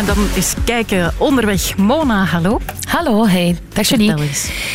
En dan is kijken onderweg. Mona, hallo. Hallo, hey. Dag Julie.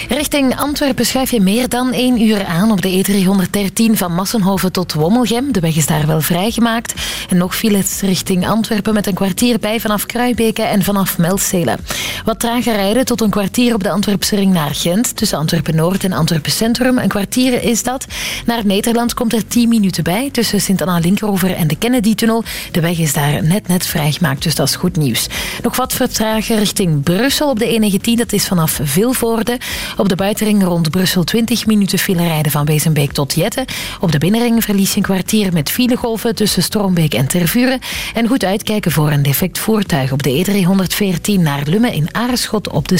Richting Antwerpen schuif je meer dan één uur aan op de E313 van Massenhoven tot Wommelgem. De weg is daar wel vrijgemaakt. En nog files richting Antwerpen met een kwartier bij vanaf Kruibeke en vanaf Melzelen. Wat trager rijden tot een kwartier op de Antwerpse ring naar Gent. Tussen Antwerpen-Noord en Antwerpen Centrum. Een kwartier is dat. Naar Nederland komt er 10 minuten bij tussen Sint-Anna-Linkeroever en de Kennedy-tunnel. De weg is daar net net vrijgemaakt, dus dat is goed nieuws. Nog wat vertragen richting Brussel op de E19. Dat is vanaf Vilvoorde. Op de buitenring rond Brussel 20 minuten file rijden van Wezenbeek tot Jette. Op de binnenring verlies je een kwartier met filegolven tussen Stormbeek en Tervuren. En goed uitkijken voor een defect voertuig op de E314 naar Lummen in Aarschot op de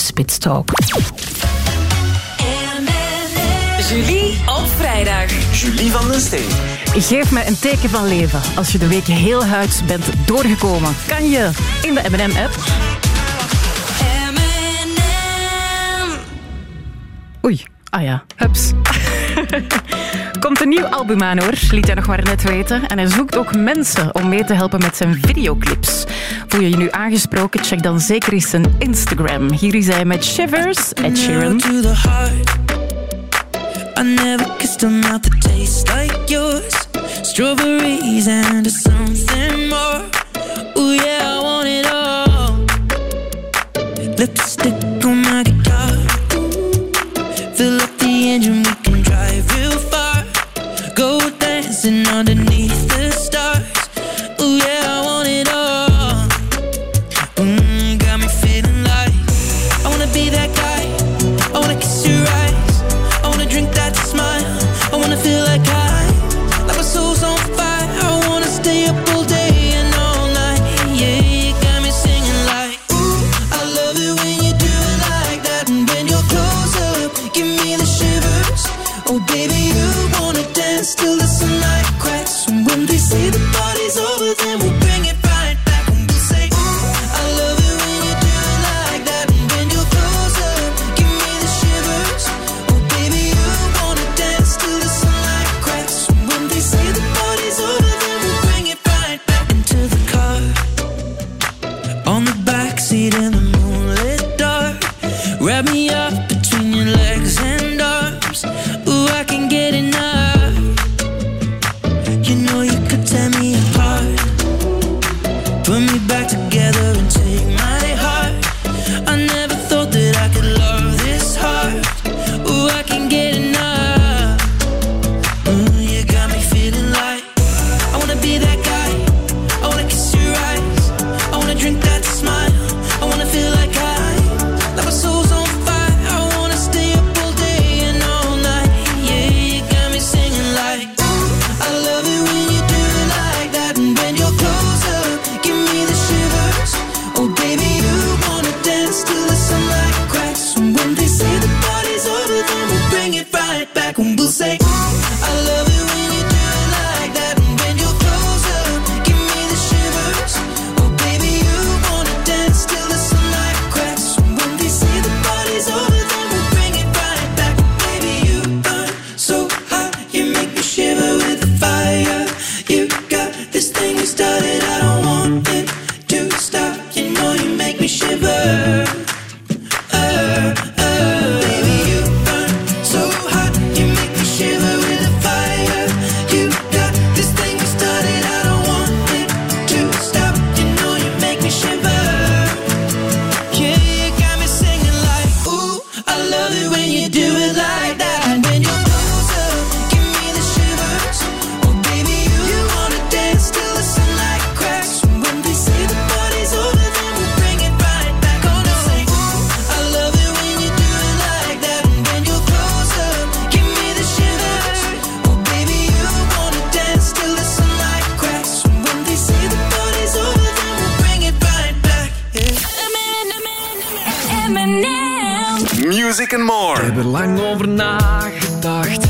op vrijdag. Julie van den Steen. Geef me een teken van leven als je de week heel huids bent doorgekomen. Kan je in de M&M-app Oei, ah ja, hups. Komt een nieuw album aan hoor, liet hij nog maar net weten. En hij zoekt ook mensen om mee te helpen met zijn videoclips. Voel je je nu aangesproken? Check dan zeker eens zijn Instagram. Hier is hij met Shivers, Ed Sheeran. I never kissed a mouth that tastes like yours. Strawberries and something more. Ooh yeah, I want it all. Lipstick on my guitar. Fill up the engine, we can drive real far. Go dancing underneath We hebben lang over nagedacht.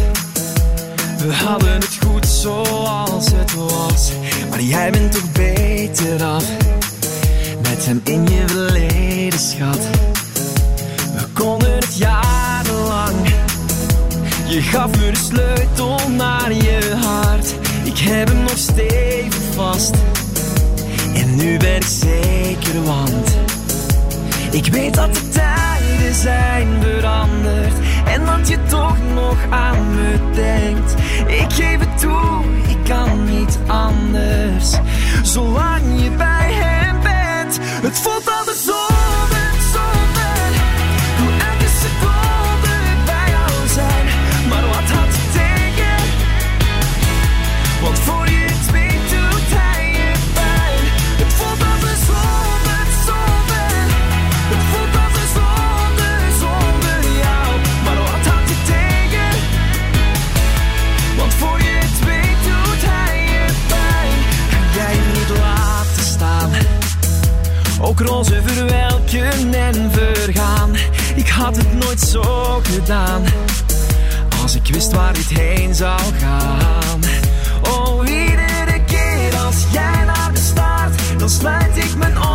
We hadden het goed zoals het was. Maar jij bent toch beter af. Met hem in je verleden, schat. We konden het jarenlang. Je gaf me de sleutel naar je hart. Ik heb hem nog stevig vast. En nu ben ik zeker, want ik weet dat de tijden zijn veranderd en dat je toch nog aan me denkt. Ik geef het toe, ik kan niet anders. Zolang je bij hem bent, het voelt altijd zomer, Als ik wist waar dit heen zou gaan. Oh, iedere keer als jij naar me staart, dan sluit ik mijn ogen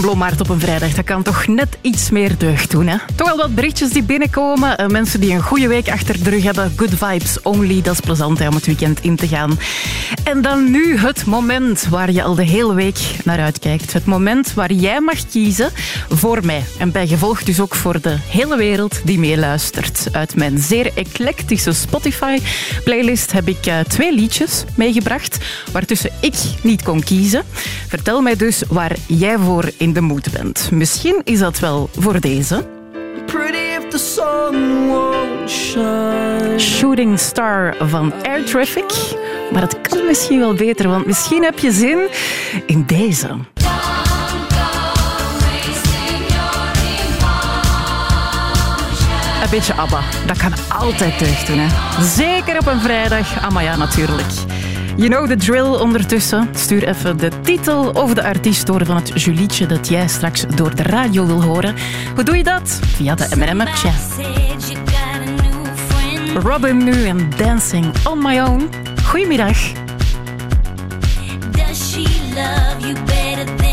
Blommaert op een vrijdag, dat kan toch net iets meer deugd doen. Hè? Toch al wat berichtjes die binnenkomen. Eh, mensen die een goede week achter de rug hebben. Good vibes only, dat is plezant hè, om het weekend in te gaan. En dan nu het moment waar je al de hele week naar uitkijkt. Het moment waar jij mag kiezen voor mij. En bij gevolg dus ook voor de hele wereld die meeluistert. Uit mijn zeer eclectische Spotify-playlist heb ik eh, twee liedjes meegebracht, waartussen ik niet kon kiezen. Vertel mij dus waar jij voor in de mood bent. Misschien is dat wel voor deze. Shooting Star van Air Traffic. Maar het kan misschien wel beter, want misschien heb je zin in deze. Een beetje ABBA. Dat kan altijd deugd doen. Hè? Zeker op een vrijdag. Maar ja, natuurlijk. You know the drill ondertussen. Stuur even de titel of de artiest door van het Julietje dat jij straks door de radio wil horen. Hoe doe je dat? Via de M&M-app. Tja. Robin nu en Dancing on My Own. Goedemiddag. Does she love you better than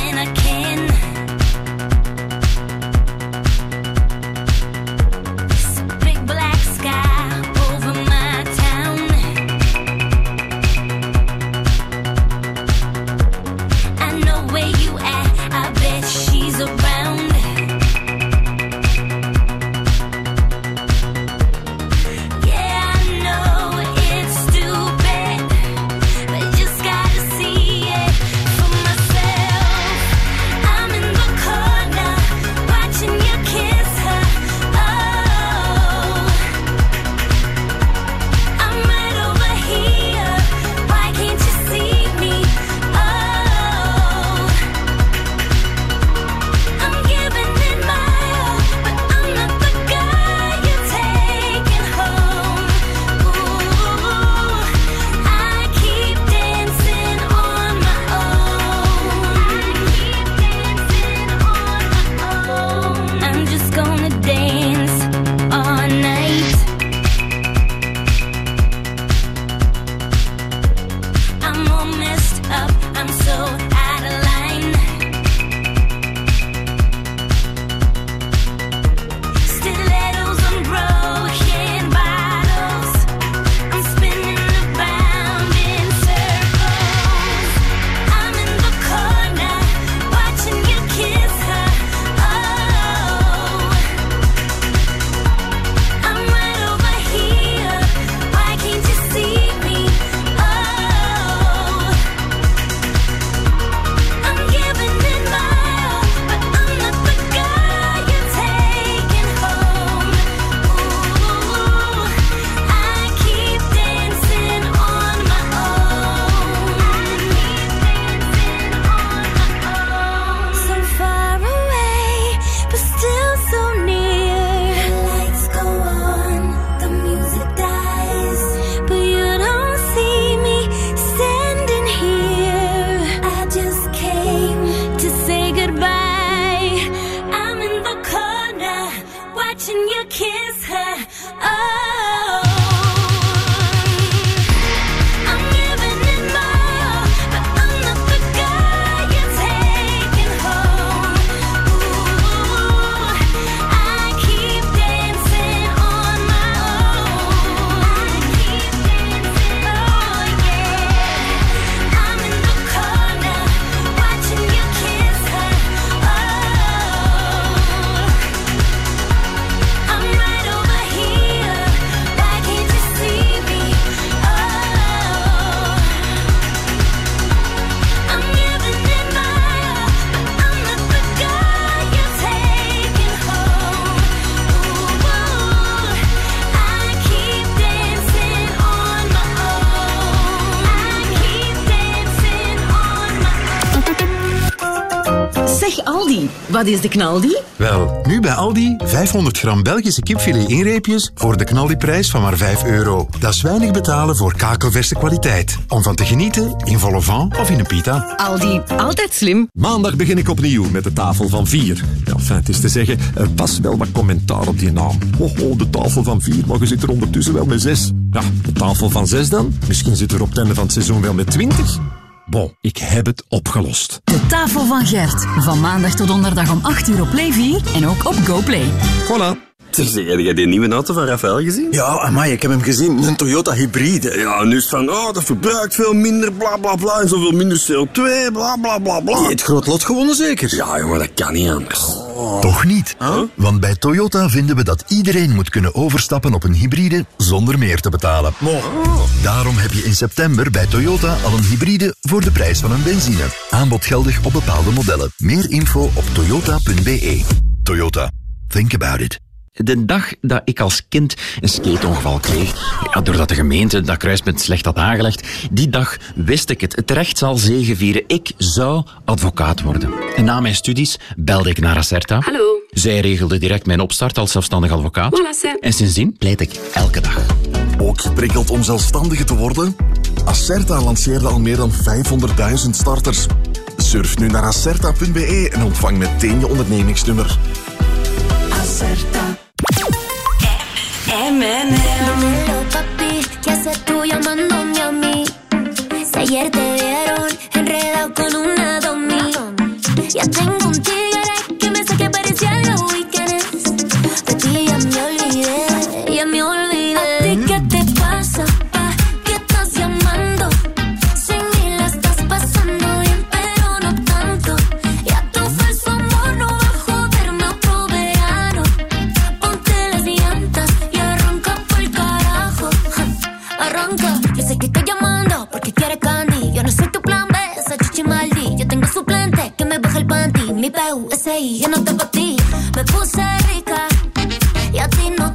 wat is de knaldi? Wel, nu bij Aldi 500 gram Belgische kipfilet inreepjes voor de knaldiprijs van maar 5 euro. Dat is weinig betalen voor kakelverse kwaliteit. Om van te genieten in volle vent of in een pita. Aldi, altijd slim. Maandag begin ik opnieuw met de tafel van vier. Ja, enfin, het is te zeggen, er past wel wat commentaar op die naam. Oh, oh, de tafel van vier, maar je zit er ondertussen wel met zes. Ja, de tafel van zes dan? Misschien zit er op het einde van het seizoen wel met twintig? Bon, ik heb het opgelost. De tafel van Gert. Van maandag tot donderdag om 8 uur op Play 4 en ook op GoPlay. Voilà. Zeg, heb jij die nieuwe auto van Rafael gezien? Ja, amai, ik heb hem gezien. Een Toyota hybride. Ja, nu is het van, oh, dat verbruikt veel minder, bla bla bla, en zoveel minder CO2, bla bla bla bla. Die heeft groot lot gewonnen, zeker? Ja, jongen, dat kan niet anders. Toch niet? Want bij Toyota vinden we dat iedereen moet kunnen overstappen op een hybride zonder meer te betalen. Daarom heb je in september bij Toyota al een hybride voor de prijs van een benzine. Aanbod geldig op bepaalde modellen. Meer info op toyota.be. Toyota. Think about it. De dag dat ik als kind een skateongeval kreeg, ja, doordat de gemeente dat kruispunt slecht had aangelegd, die dag wist ik het. Het recht zal zegevieren. Ik zou advocaat worden. En na mijn studies belde ik naar Acerta. Hallo. Zij regelde direct mijn opstart als zelfstandig advocaat. Voilà. En sindsdien pleit ik elke dag. Ook geprikkeld om zelfstandige te worden? Acerta lanceerde al meer dan 500.000 starters. Surf nu naar acerta.be en ontvang meteen je ondernemingsnummer. Acerta. M&M. Dímelo, papi, ¿qué haces tú llamándome a mí? Si ayer te vieron enredado con una domi. Ya tengo un tigre suplente que me baja el panty. Mi PUSI, yo no te ti. Me puse rica y a ti no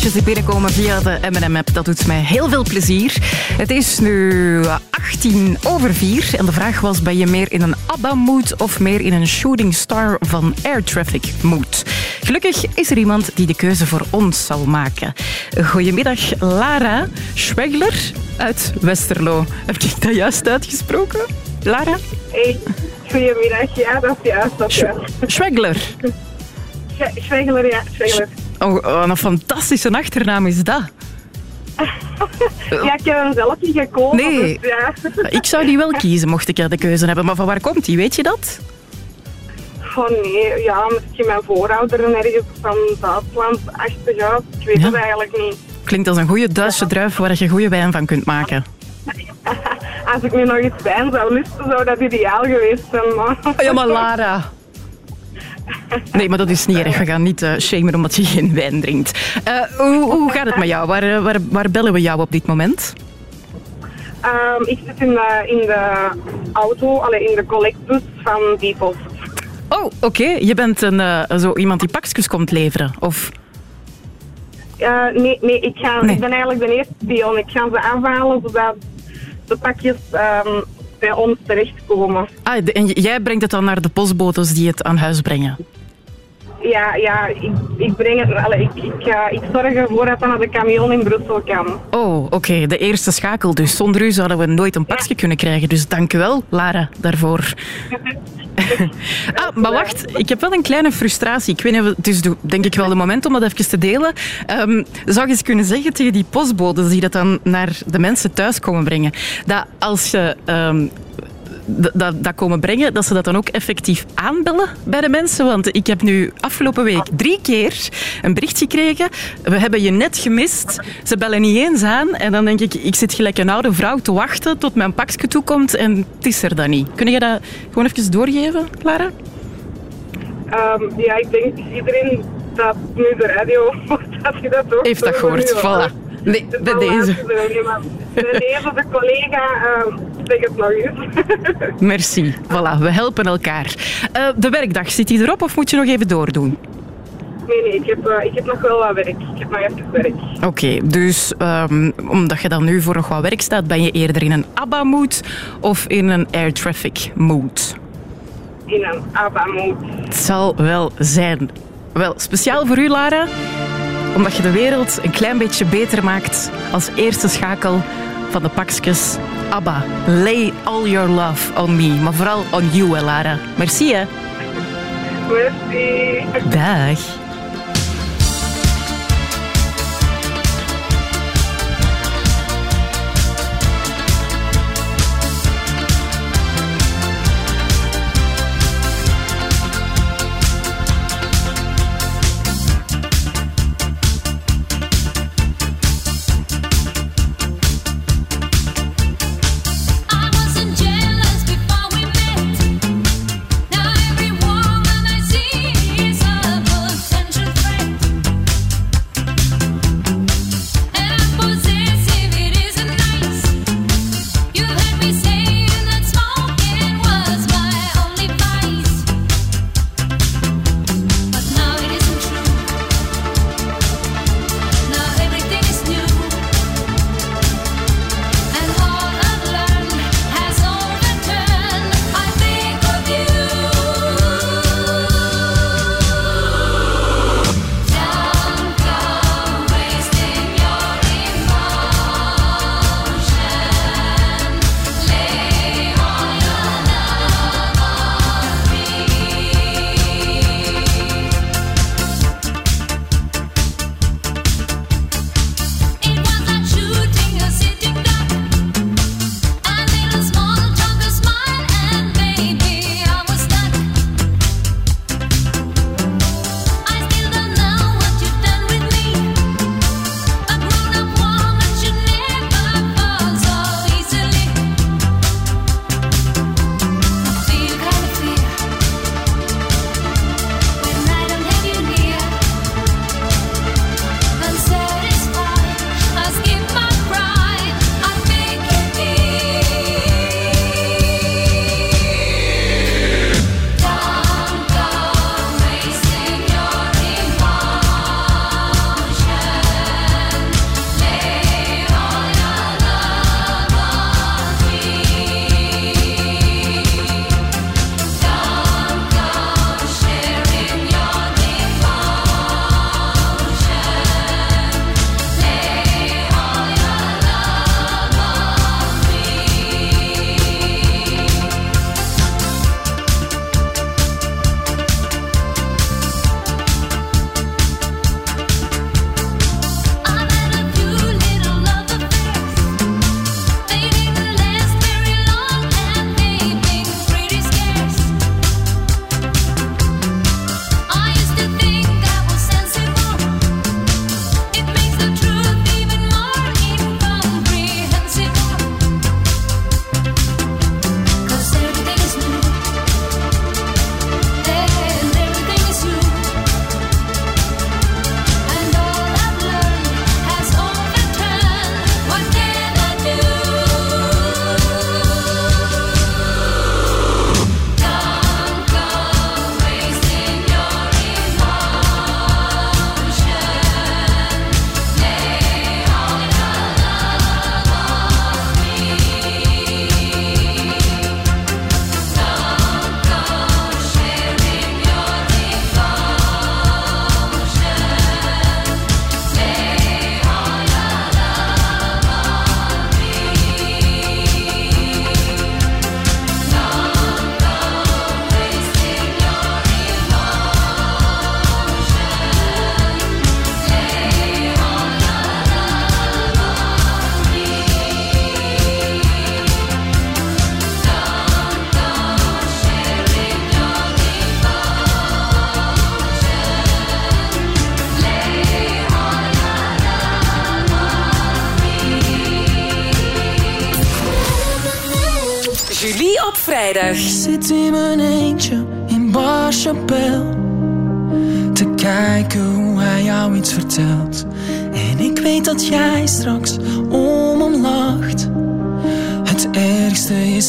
Berichtjes die binnenkomen via de M&M-app. Dat doet mij heel veel plezier. Het is nu 18 over 4. En de vraag was, ben je meer in een ABBA-mood of meer in een shooting star van air traffic mood? Gelukkig is er iemand die de keuze voor ons zal maken. Goedemiddag, Lara Schwegler uit Westerlo. Heb ik dat juist uitgesproken? Lara? Hey, goedemiddag. Ja, dat is juist. Dat is juist. Schwegler. Sch- Schwegler, ja, Schwegler. Oh, oh, een fantastische achternaam is dat. Ja, ik heb hem zelf niet gekozen. Nee. Dus ja. Ik zou die wel kiezen, mocht ik er de keuze hebben. Maar van waar komt die, weet je dat? Oh nee, ja, misschien mijn voorouder ergens van Duitsland, achtig uit. Ik weet het eigenlijk niet. Klinkt als een goede Duitse druif waar je goede wijn van kunt maken. Als ik nu nog iets wijn zou lusten, zou dat ideaal geweest zijn. Maar... Oh ja, maar Lara. Nee, maar dat is niet erg. We gaan niet eh, shamen omdat je geen wijn drinkt. Eh, hoe, hoe gaat het met jou? Waar, eh, waar, waar bellen we jou op dit moment? Ehm, ik zit in de, in de auto, allee, in de collectbus van die post. Oh, oké. Je bent een, zo iemand die pakjes komt leveren? Of... Nee, nee, ik, ga, Nee. ik ben eigenlijk de eerste pion. Ik ga ze aanhalen zodat de pakjes ehm, bij ons terechtkomen. Ah, en jij brengt het dan naar de postbotes die het aan huis brengen? Ja, ja ik, ik breng het, allee, ik, ik, ik zorg ervoor dat het naar de camion in Brussel kan. Oh, oké. De eerste schakel dus. Zonder u zouden we nooit een pakje kunnen krijgen. Dus dank u wel, Lara, daarvoor. ah, maar wacht. Ik heb wel een kleine frustratie. Ik weet niet, het is denk ik wel de moment om dat even te delen. Ehm, zou je eens kunnen zeggen tegen die postbodes die dat dan naar de mensen thuis komen brengen, dat als je... ehm, dat, dat komen brengen, dat ze dat dan ook effectief aanbellen bij de mensen. Want ik heb nu afgelopen week drie keer een bericht gekregen. We hebben je net gemist. Ze bellen niet eens aan. En dan denk ik, ik zit gelijk een oude vrouw te wachten tot mijn pakje toekomt en het is er dan niet. Kun je dat gewoon even doorgeven, Clara? Ehm, ja, ik denk iedereen dat nu de radio hoort, dat je dat ook Heeft dat gehoord, voilà. Nee, Dus bij deze. Bij deze, de collega, ehm, zeg het nog eens. Merci. Voilà, we helpen elkaar. Eh, de werkdag, zit die erop of moet je nog even doordoen? nee, nee, ik heb, eh, ik heb nog wel wat werk. Ik heb nog even werk. Oké, dus ehm, omdat je dan nu voor nog wat werk staat, ben je eerder in een ABBA-mood of in een air traffic mood? In een ABBA-mood. Het zal wel zijn. Wel, speciaal voor u, Lara, omdat je de wereld een klein beetje beter maakt als eerste schakel van de pakjes ABBA. Lay all your love on me, maar vooral on you, Lara. Merci, hè. Merci. Dag.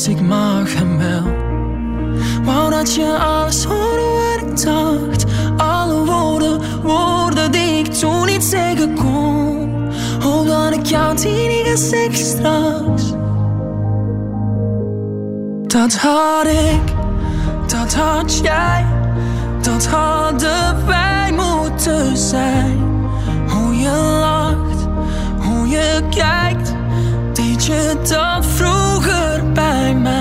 Is, ik mag hem wel. Wou dat je alles hoorde wat ik dacht? Alle woorden, woorden die ik toen niet zeggen kon. Hoop dat ik jou die niet ga straks? Dat had ik, dat had jij, dat hadden wij moeten zijn. Hoe je lacht, hoe je kijkt, deed je dat vroeger bij mij.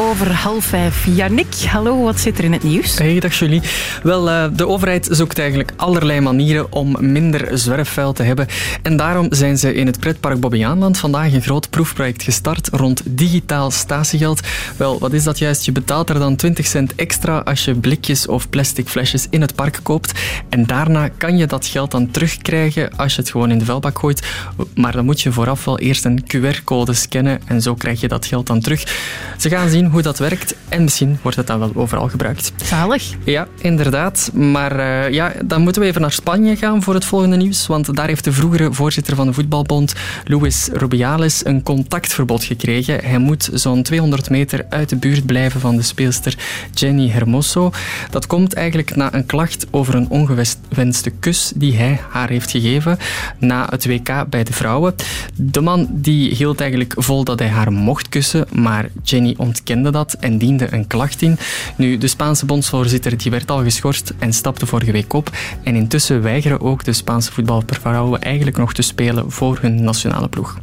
Eén over half vijf. Yannick, hallo, wat zit er in het nieuws? Hey, dag Julie. Wel, eh, de overheid zoekt eigenlijk allerlei manieren om minder zwerfvuil te hebben. En daarom zijn ze in het pretpark Bobbejaanland vandaag een groot proefproject gestart rond digitaal statiegeld. Wel, wat is dat juist? Je betaalt er dan 20 cent extra als je blikjes of plastic flesjes in het park koopt. En daarna kan je dat geld dan terugkrijgen als je het gewoon in de vuilbak gooit. Maar dan moet je vooraf wel eerst een QR-code scannen en zo krijg je dat geld dan terug. Ze gaan zien hoe dat werkt en misschien wordt het dan wel overal gebruikt. Zalig. Ja, inderdaad. Maar eh, ja, dan moeten we even naar Spanje gaan voor het volgende nieuws. Want daar heeft de vroegere voorzitter van de voetbalbond, Luis Rubiales, een contactverbod gekregen. Hij moet zo'n 200 meter uit de buurt blijven van de speelster Jenny Hermoso. Dat komt eigenlijk na een klacht over een ongewenste kus die hij haar heeft gegeven na het WK bij de vrouwen. De man die hield eigenlijk vol dat hij haar mocht kussen, maar Jenny ontkende dat en diende een klacht in. Nu, de Spaanse bondsvoorzitter die werd al geschorst en stapte vorige week op. En intussen weigeren ook de Spaanse voetbalvrouwen eigenlijk nog te spelen voor hun nationale ploeg.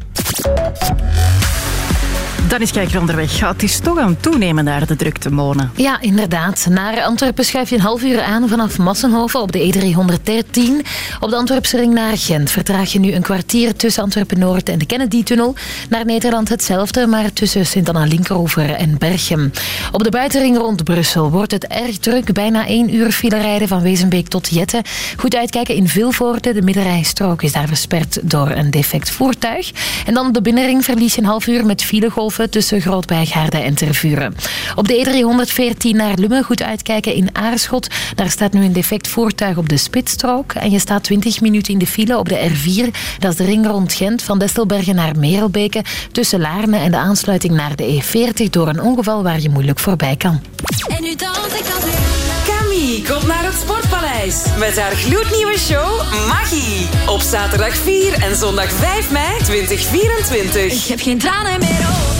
Dan is Kijker onderweg. Het is toch aan toenemen daar, de drukte, Mona. Ja, inderdaad. Naar Antwerpen schuif je een half uur aan vanaf Massenhoven op de E313. Op de Antwerpse ring naar Gent vertraag je nu een kwartier tussen Antwerpen-Noord en de Kennedy-tunnel. Naar Nederland hetzelfde, maar tussen Sint-Anna-Linkeroever en Berchem. Op de buitenring rond Brussel wordt het erg druk. Bijna één uur file rijden van Wezenbeek tot Jette. Goed uitkijken in Vilvoorde. De middenrijstrook is daar versperd door een defect voertuig. En dan op de binnenring verlies je een half uur met filegolven tussen Grootbijgaarden en Tervuren. Op de E314 naar Lummen goed uitkijken in Aarschot. Daar staat nu een defect voertuig op de spitsstrook. En je staat 20 minuten in de file op de R4. Dat is de ring rond Gent van Destelbergen naar Merelbeke. Tussen Laarne en de aansluiting naar de E40 door een ongeval waar je moeilijk voorbij kan. En nu dans ik alweer. Camille komt naar het Sportpaleis met haar gloednieuwe show Magie. Op zaterdag 4 en zondag 5 mei 2024. Ik heb geen tranen meer over.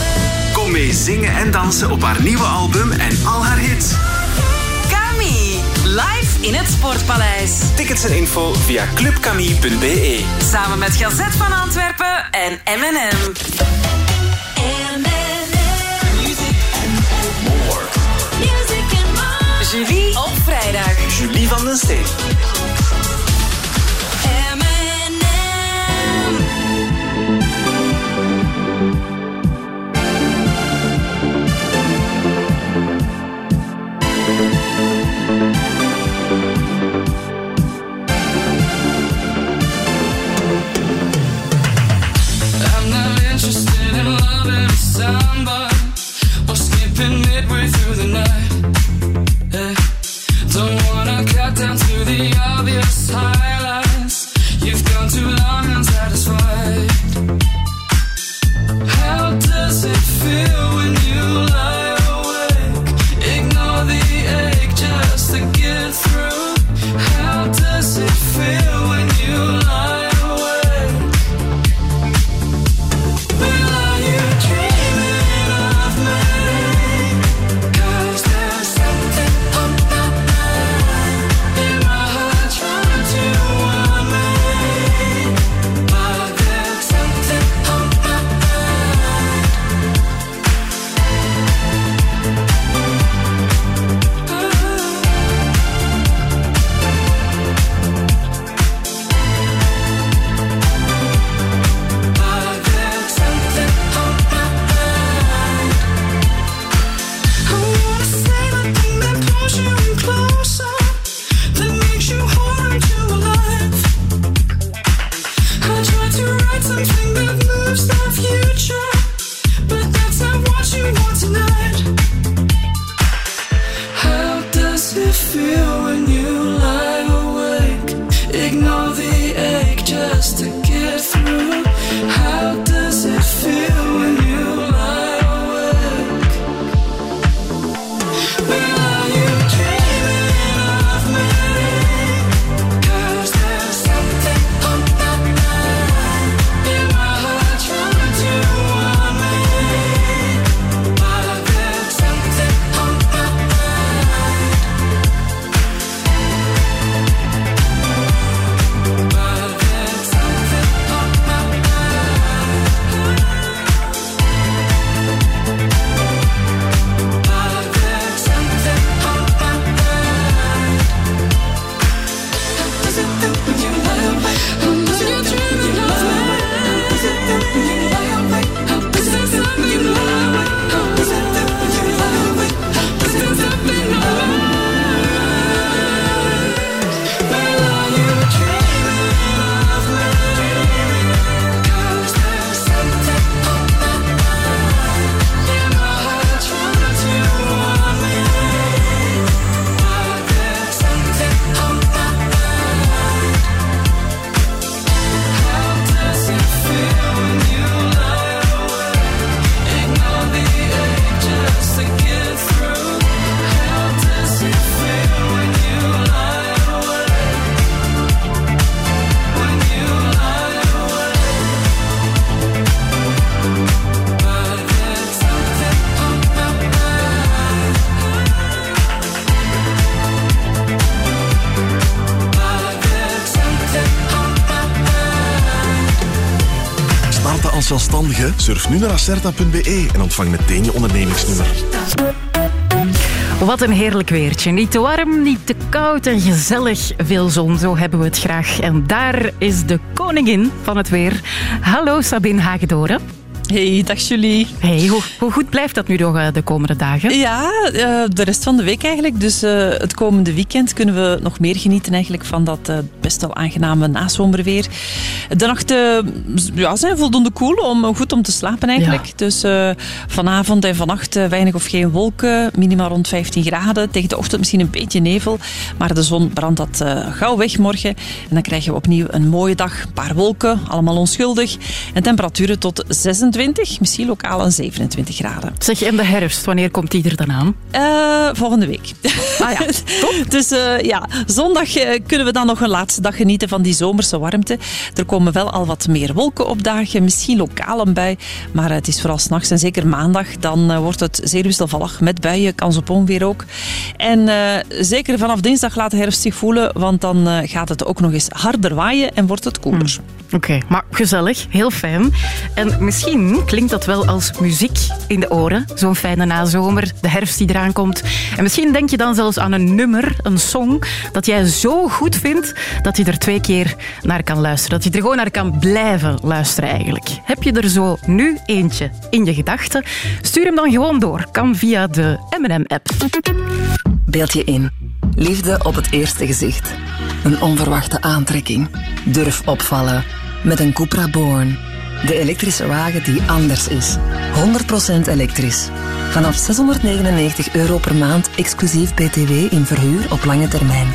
Kom mee zingen en dansen op haar nieuwe album en al haar hits. Camille, live in het Sportpaleis. Tickets en info via clubcamille.be. Samen met Gazet van Antwerpen en M&M. Julie op vrijdag. Julie van den Steen. We're skipping midway through the night. Don't wanna cut down to the obvious highlights. You've gone too long unsatisfied How does it feel when Surf nu naar acerta.be en ontvang meteen je ondernemingsnummer. Wat een heerlijk weertje. Niet te warm, niet te koud en gezellig. Veel zon, zo hebben we het graag. En daar is de koningin van het weer. Hallo Sabine Hagedoren. Hey, dag Julie. Hey, hoe, hoe goed blijft dat nu nog eh, de komende dagen? Ja, eh, de rest van de week eigenlijk. Dus eh, het komende weekend kunnen we nog meer genieten eigenlijk van dat best wel aangename nazomerweer. De nachten ja, zijn voldoende koel om goed om te slapen eigenlijk. Dus vanavond en vannacht weinig of geen wolken, minimaal rond 15 graden. Tegen de ochtend misschien een beetje nevel, maar de zon brandt dat gauw weg morgen. En dan krijgen we opnieuw een mooie dag. Een paar wolken, allemaal onschuldig. En temperaturen tot 26, misschien lokaal een 27 graden. Zeg, en de herfst, wanneer komt die er dan aan? Eh, volgende week. Ah ja, dus eh, ja, zondag eh, kunnen we dan nog een laatste dag genieten van die zomerse warmte. Er komen wel al wat meer wolken opdagen, misschien lokaal een bui. Maar het is vooral s'nachts en zeker maandag. Dan wordt het zeer wisselvallig met buien, kans op onweer ook. En zeker vanaf dinsdag laat de herfst zich voelen, want dan gaat het ook nog eens harder waaien en wordt het koeler. Oké, maar gezellig, heel fijn. En misschien klinkt dat wel als muziek in de oren. Zo'n fijne nazomer, de herfst die eraan komt. En misschien denk je dan zelfs aan een nummer, een song, dat jij zo goed vindt dat je er twee keer naar kan luisteren. Dat je er gewoon naar kan blijven luisteren eigenlijk. Heb je er zo nu eentje in je gedachten? Stuur hem dan gewoon door. Kan via de M&M-app. Beeld je in. Liefde op het eerste gezicht. Een onverwachte aantrekking. Durf opvallen. Met een Cupra Born. De elektrische wagen die anders is. 100% elektrisch. Vanaf 699 euro per maand exclusief BTW in verhuur op lange termijn.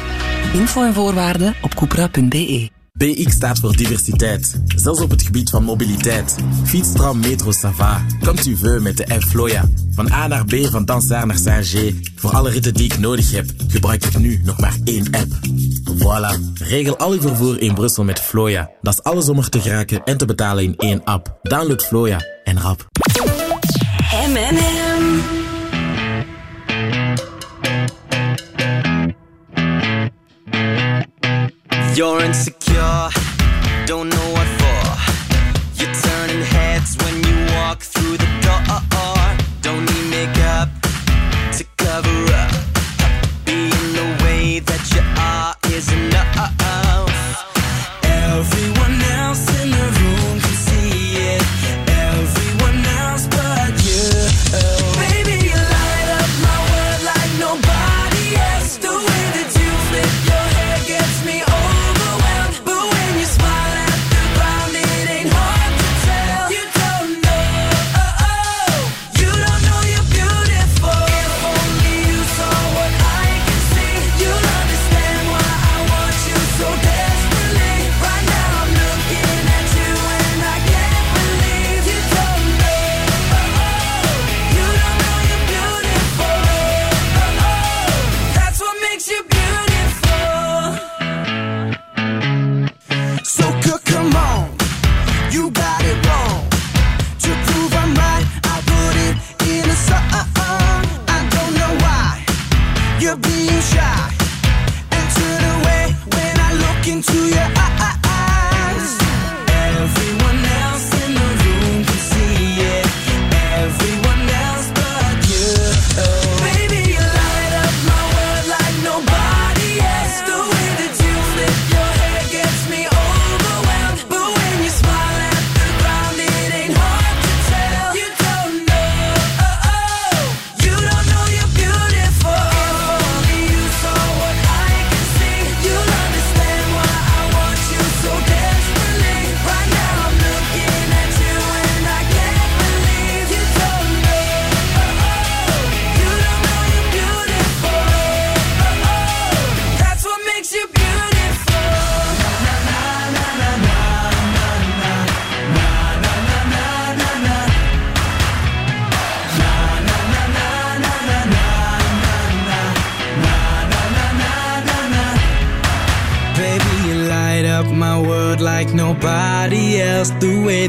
Info en voorwaarden op cupra.be. BX staat voor diversiteit, zelfs op het gebied van mobiliteit. Fietstram, metro, sava, komt u veux met de Floya. Van A naar B, van Dansaar naar Saint-G. Voor alle ritten die ik nodig heb, gebruik ik nu nog maar één app. Voilà, regel al uw vervoer in Brussel met Floya. Dat is alles om er te geraken en te betalen in één app. Download Floya en rap. You're insecure, don't know what for. You're turning heads when you walk through the door. Don't need makeup to cover up. Being the way that you are is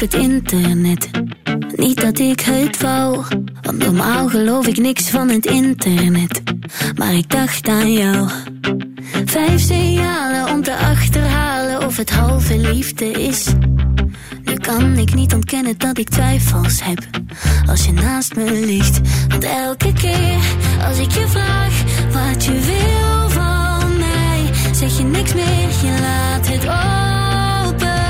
Het internet. Niet dat ik het wou, want normaal geloof ik niks van het internet. Maar ik dacht aan jou. Vijf signalen om te achterhalen of het halve liefde is. Nu kan ik niet ontkennen dat ik twijfels heb als je naast me ligt. Want elke keer als ik je vraag wat je wil van mij, zeg je niks meer, je laat het open.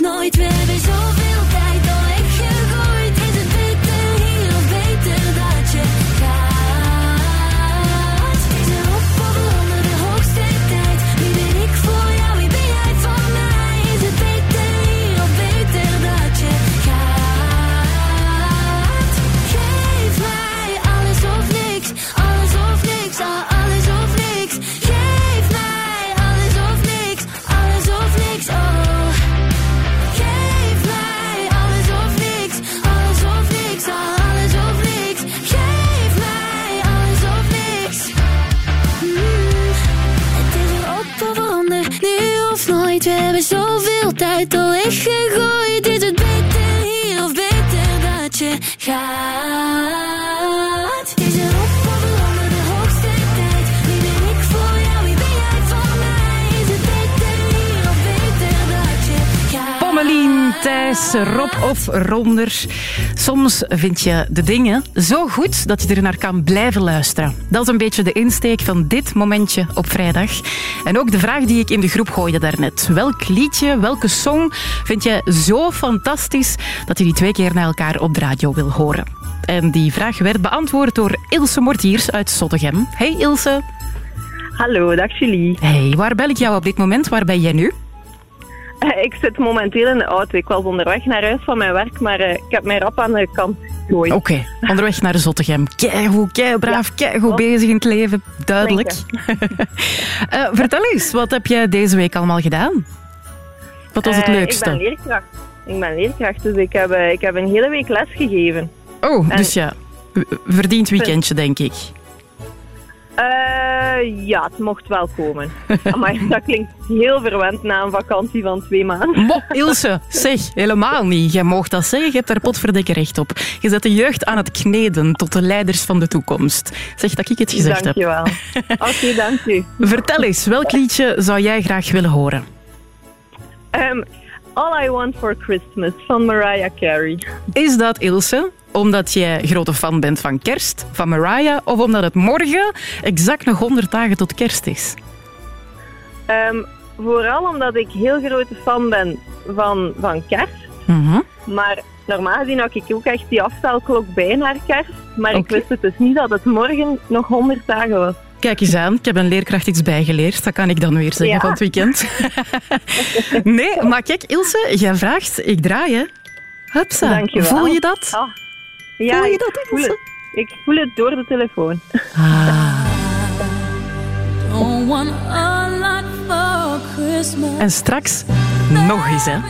nooit. We hebben zoveel weggegooid. Is het beter hier of beter dat je gaat? Thijs, Rob of Ronder. Soms vind je de dingen zo goed dat je er naar kan blijven luisteren. Dat is een beetje de insteek van dit momentje op vrijdag. En ook de vraag die ik in de groep gooide daarnet. Welk liedje, welke song vind je zo fantastisch dat je die twee keer na elkaar op de radio wil horen? En die vraag werd beantwoord door Ilse Mortiers uit Sottegem. Hey Ilse. Hallo, dag Julie. Hey, waar bel ik jou op dit moment? Waar ben jij nu? Ik zit momenteel in de auto. Ik was onderweg naar huis van mijn werk, maar eh, ik heb mijn rap aan de kant gegooid. Oké, onderweg naar Zottegem. Keigoed, keibraaf, keigoed bezig in het leven. Duidelijk. Eh, vertel eens, wat heb je deze week allemaal gedaan? Wat was het Eh, leukste? Ik ben leerkracht. Ik ben leerkracht, dus ik heb, ik heb een hele week les gegeven. Oh, En- dus ja, verdiend weekendje, denk ik. Eh, ja, het mocht wel komen. maar dat klinkt heel verwend na een vakantie van twee maanden. Mo, Ilse, zeg, helemaal niet. Jij mag dat zeggen, je hebt daar potverdikke recht op. Je zet de jeugd aan het kneden tot de leiders van de toekomst. Zeg dat ik het gezegd heb. Dankjewel. Oké, dank u. Vertel eens, welk liedje zou jij graag willen horen? Ehm, All I Want For Christmas van Mariah Carey. Is dat Ilse? Omdat jij grote fan bent van kerst, van Mariah, of omdat het morgen exact nog 100 dagen tot kerst is? Ehm, vooral omdat ik heel grote fan ben van, van kerst. Mhm. Maar normaal gezien had ik ook echt die afstelklok bij naar kerst. Maar ik wist het dus niet dat het morgen nog 100 dagen was. Kijk eens aan, ik heb een leerkracht iets bijgeleerd. Dat kan ik dan weer zeggen Ja. van het weekend. nee, maar kijk, Ilse, jij vraagt, ik draai, hè. Hupsa. Dankjewel. Voel je dat? Ah, ja, Voel je dat, Ilse? Ik voel het door de telefoon. Don't want a lot for Christmas. En straks nog eens, hè.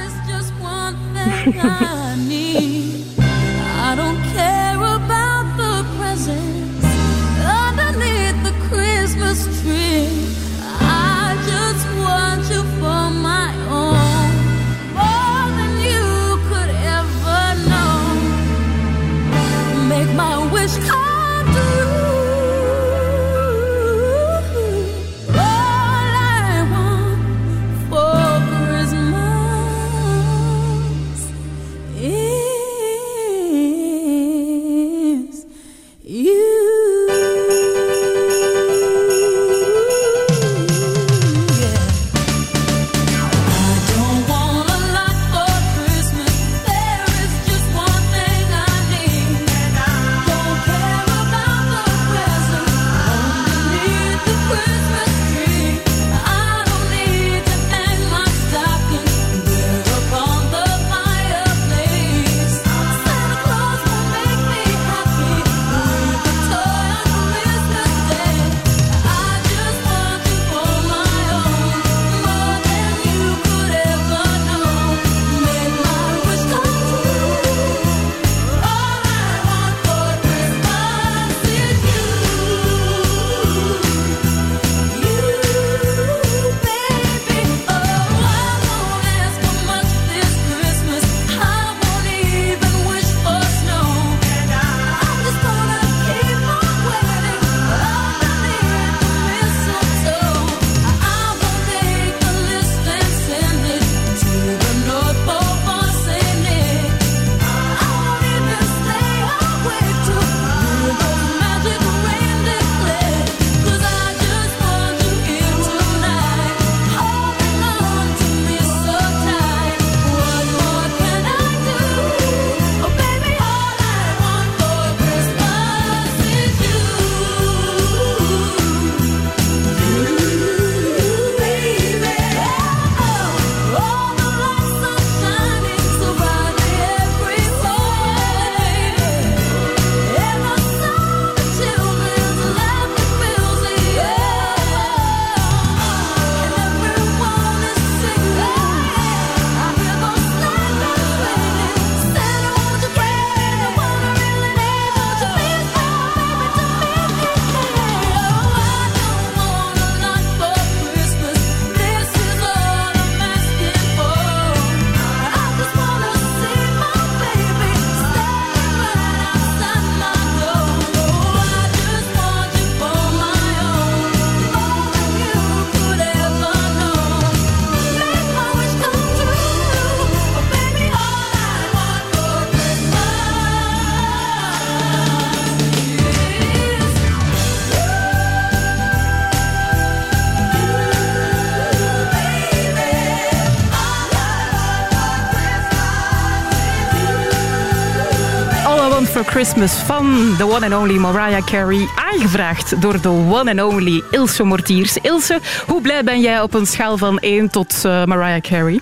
Christmas van the one and only Mariah Carey. Aangevraagd door de one and only Ilse Mortiers. Ilse, hoe blij ben jij op een schaal van 1 tot uh, Mariah Carey?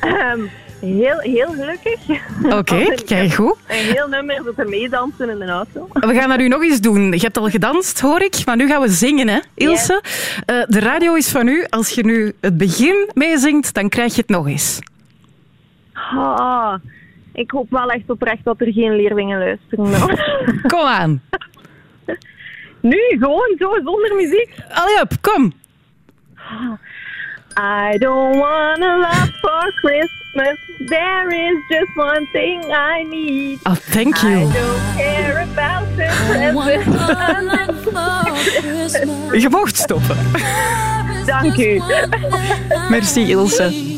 Um, heel, heel gelukkig. Oké, okay, kijk goed. Een heel nummer dat er meedansen in de auto. We gaan dat nu nog eens doen. Je hebt al gedanst, hoor ik. Maar nu gaan we zingen, hè, Ilse. Yes. Uh, de radio is van u. Als je nu het begin meezingt, dan krijg je het nog eens. Oh, ik hoop wel echt oprecht dat er geen leerlingen luisteren. Nou. Kom aan. Nu, gewoon zo, zonder muziek. Allee op, kom. I don't want a lot for Christmas. There is just one thing I need. Oh, thank you. I don't care about the presents. Je mocht stoppen. Dank u. Merci, Ilse.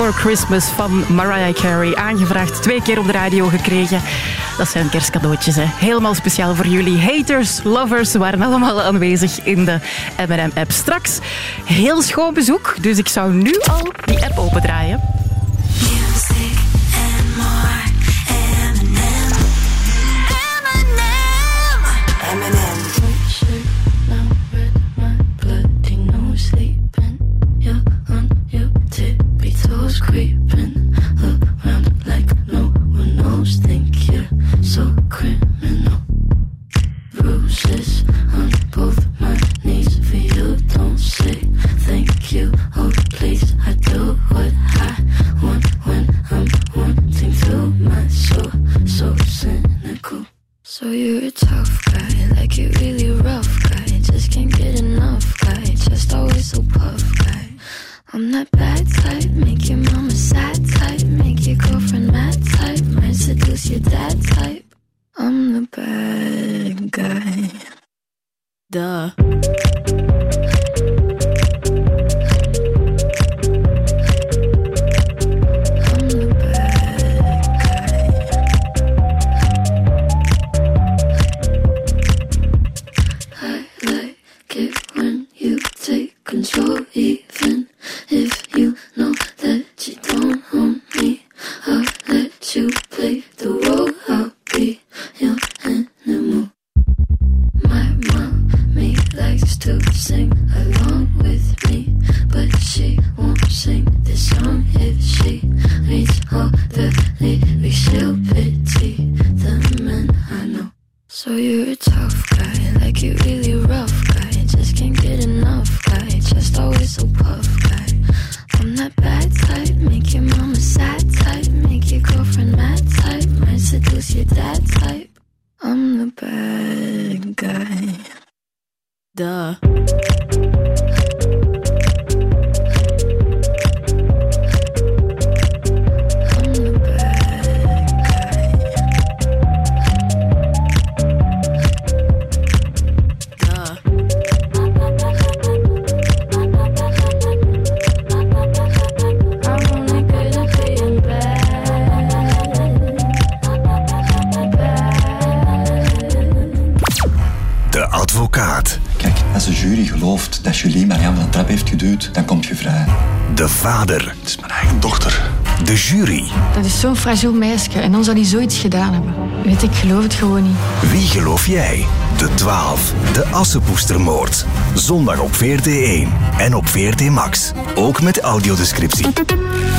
for Christmas van Mariah Carey. Aangevraagd, twee keer op de radio gekregen. Dat zijn kerstcadeautjes, hè. Helemaal speciaal voor jullie. Haters, lovers waren allemaal aanwezig in de M&M-app. Straks heel schoon bezoek, dus ik zou nu al die app opendraaien. Fragiel meisje en dan zou hij zoiets gedaan hebben. Weet ik, geloof het gewoon niet. Wie geloof jij? De 12. De Assepoestermoord. Zondag op VRT1 en op VRT Max. Ook met audiodescriptie.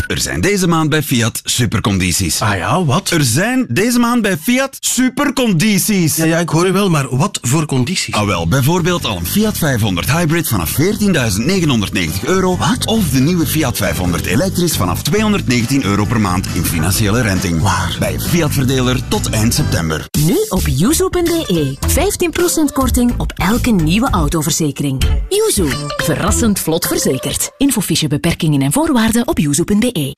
Er zijn deze maand bij Fiat supercondities. Ah ja, wat? Er zijn deze maand bij Fiat supercondities. Ja, ja, ik hoor u wel, maar wat voor condities? Ah wel, bijvoorbeeld al een Fiat 500 Hybrid vanaf 14.990 euro. Wat? Of de nieuwe Fiat 500 elektrisch vanaf 219 euro per maand in financiële renting. Waar? Bij Fiat Verdeler tot eind september. Nu op yuzu.be. 15% korting op elke nieuwe autoverzekering. Yuzu. Verrassend vlot verzekerd. Infofiche beperkingen en voorwaarden op yuzu.be.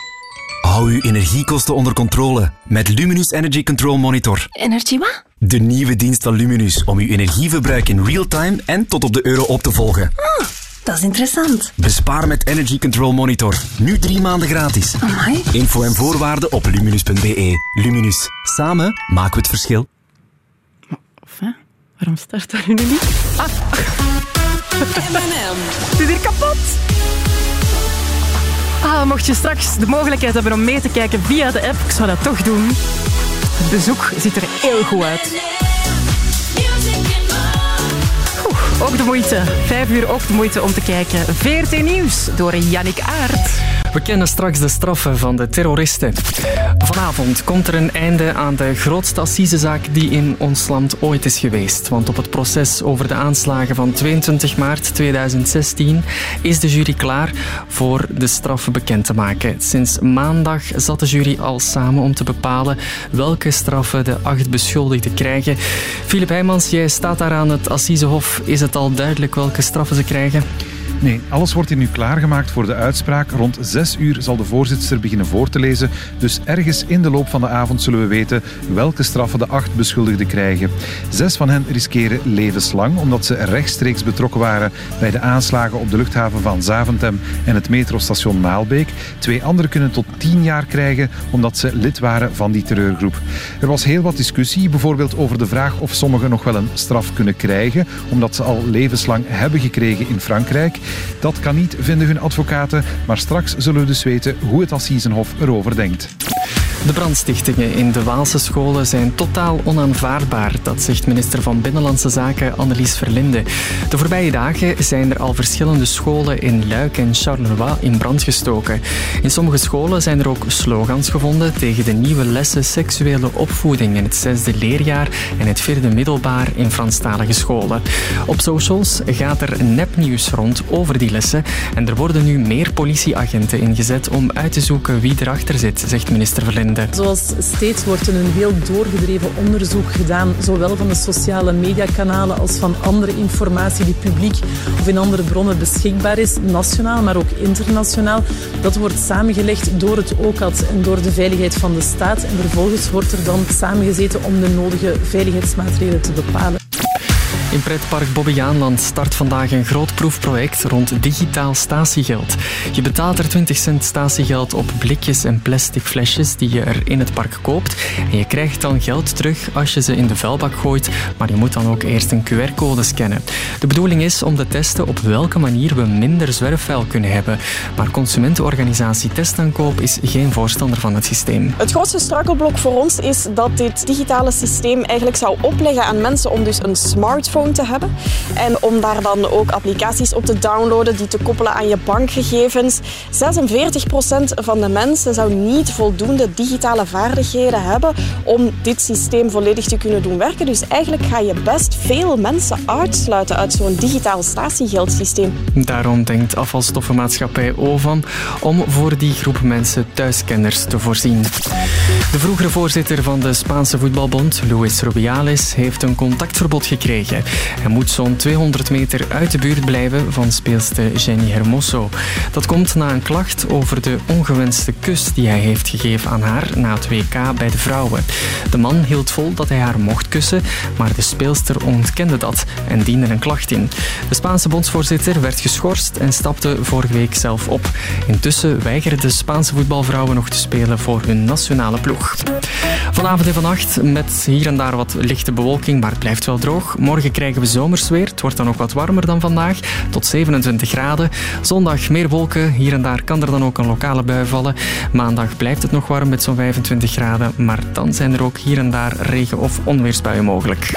Hou uw energiekosten onder controle met Luminus Energy Control Monitor. Energy wat? De nieuwe dienst van Luminus om uw energieverbruik in real time en tot op de euro op te volgen. Ah, dat is interessant. Bespaar met Energy Control Monitor. Nu drie maanden gratis. Amai. Info en voorwaarden op luminus.be. Luminus. Samen maken we het verschil. Enfin, waarom start dat nu niet? Ah. Het is hier kapot. Ah, mocht je straks de mogelijkheid hebben om mee te kijken via de app, ik zou dat toch doen. Het bezoek ziet er heel goed uit. Oeh, ook de moeite. Vijf uur ook de moeite om te kijken. VRT Nieuws door Yannick Aert. We kennen straks de straffen van de terroristen. Vanavond komt er een einde aan de grootste assisezaak die in ons land ooit is geweest. Want op het proces over de aanslagen van 22 maart 2016 is de jury klaar voor de straffen bekend te maken. Sinds maandag zat de jury al samen om te bepalen welke straffen de acht beschuldigden krijgen. Filip Heijmans, jij staat daar aan het assisehof. Is het al duidelijk welke straffen ze krijgen? Nee, alles wordt hier nu klaargemaakt voor de uitspraak. Rond zes uur zal de voorzitter beginnen voor te lezen. Dus ergens in de loop van de avond zullen we weten welke straffen de acht beschuldigden krijgen. Zes van hen riskeren levenslang, omdat ze rechtstreeks betrokken waren bij de aanslagen op de luchthaven van Zaventem en het metrostation Maalbeek. Twee anderen kunnen tot tien jaar krijgen, omdat ze lid waren van die terreurgroep. Er was heel wat discussie, bijvoorbeeld over de vraag of sommigen nog wel een straf kunnen krijgen, omdat ze al levenslang hebben gekregen in Frankrijk. Dat kan niet, vinden hun advocaten, maar straks zullen we dus weten hoe het Assisenhof erover denkt. De brandstichtingen in de Waalse scholen zijn totaal onaanvaardbaar. Dat zegt minister van Binnenlandse Zaken Annelies Verlinde. De voorbije dagen zijn er al verschillende scholen in Luik en Charleroi in brand gestoken. In sommige scholen zijn er ook slogans gevonden tegen de nieuwe lessen seksuele opvoeding in het zesde leerjaar en het vierde middelbaar in Franstalige scholen. Op socials gaat er nepnieuws rond over die lessen en er worden nu meer politieagenten ingezet om uit te zoeken wie erachter zit, zegt minister Verlinde. Zoals steeds wordt er een heel doorgedreven onderzoek gedaan, zowel van de sociale mediakanalen als van andere informatie die publiek of in andere bronnen beschikbaar is, nationaal, maar ook internationaal. Dat wordt samengelegd door het OCAD en door de veiligheid van de staat. En vervolgens wordt er dan samengezeten om de nodige veiligheidsmaatregelen te bepalen. In pretpark Bobbejaanland start vandaag een groot proefproject rond digitaal statiegeld. Je betaalt er 20 cent statiegeld op blikjes en plastic flesjes die je er in het park koopt. En je krijgt dan geld terug als je ze in de vuilbak gooit, maar je moet dan ook eerst een QR-code scannen. De bedoeling is om te testen op welke manier we minder zwerfvuil kunnen hebben. Maar consumentenorganisatie Testaankoop is geen voorstander van het systeem. Het grootste struikelblok voor ons is dat dit digitale systeem eigenlijk zou opleggen aan mensen om dus een smartphone te hebben. En om daar dan ook applicaties op te downloaden, die te koppelen aan je bankgegevens. 46% van de mensen zou niet voldoende digitale vaardigheden hebben om dit systeem volledig te kunnen doen werken. Dus eigenlijk ga je best veel mensen uitsluiten uit zo'n digitaal statiegeldsysteem. Daarom denkt afvalstoffenmaatschappij OVAM om voor die groep mensen thuiskenners te voorzien. De vroegere voorzitter van de Spaanse voetbalbond, Luis Rubiales, heeft een contactverbod gekregen. Hij moet zo'n 200 meter uit de buurt blijven van speelster Jenny Hermoso. Dat komt na een klacht over de ongewenste kus die hij heeft gegeven aan haar na het WK bij de vrouwen. De man hield vol dat hij haar mocht kussen, maar de speelster ontkende dat en diende een klacht in. De Spaanse bondsvoorzitter werd geschorst en stapte vorige week zelf op. Intussen weigeren de Spaanse voetbalvrouwen nog te spelen voor hun nationale ploeg. Vanavond en vannacht met hier en daar wat lichte bewolking, maar het blijft wel droog. Morgen krijgen we zomersweer. Het wordt dan ook wat warmer dan vandaag, tot 27 graden. Zondag meer wolken. Hier en daar kan er dan ook een lokale bui vallen. Maandag blijft het nog warm met zo'n 25 graden, maar dan zijn er ook hier en daar regen- of onweersbuien mogelijk.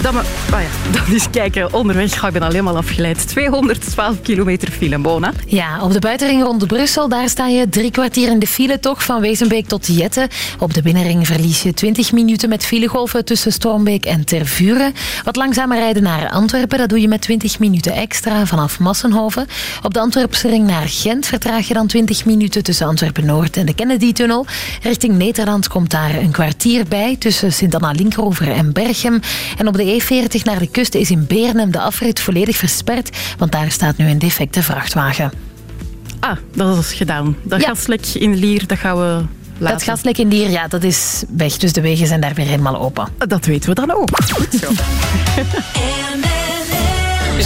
Dan, maar, oh ja, dan eens kijken. Onderweg, ga ik ben alleen maar afgeleid. 212 kilometer file, Mona. Ja, op de buitenring rond Brussel, daar sta je drie kwartier in de file toch, van Wezenbeek tot Jette. Op de binnenring verlies je 20 minuten met filegolven tussen Stormbeek en Tervuren. Wat langzamer rijden naar Antwerpen, dat doe je met 20 minuten extra vanaf Massenhoven. Op de Antwerpse ring naar Gent vertraag je dan 20 minuten tussen Antwerpen-Noord en de Kennedy-tunnel. Richting Nederland komt daar een kwartier bij tussen Sint-Anna-Linkeroever en Berchem. En op de E40 naar de kust is in Beernem de afrit volledig versperd, want daar staat nu een defecte vrachtwagen. Ah, dat is gedaan. Dat gaslek in Lier, dat gaan we laten. Dat gaslek in Lier, ja, dat is weg. Dus de wegen zijn daar weer helemaal open. Dat weten we dan ook. Goed zo.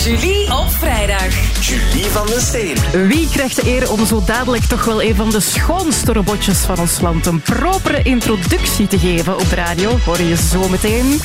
Julie op vrijdag. Julie van den Steen. Wie krijgt de eer om zo dadelijk toch wel een van de schoonste robotjes van ons land een propere introductie te geven op de radio? Hoor je zo meteen.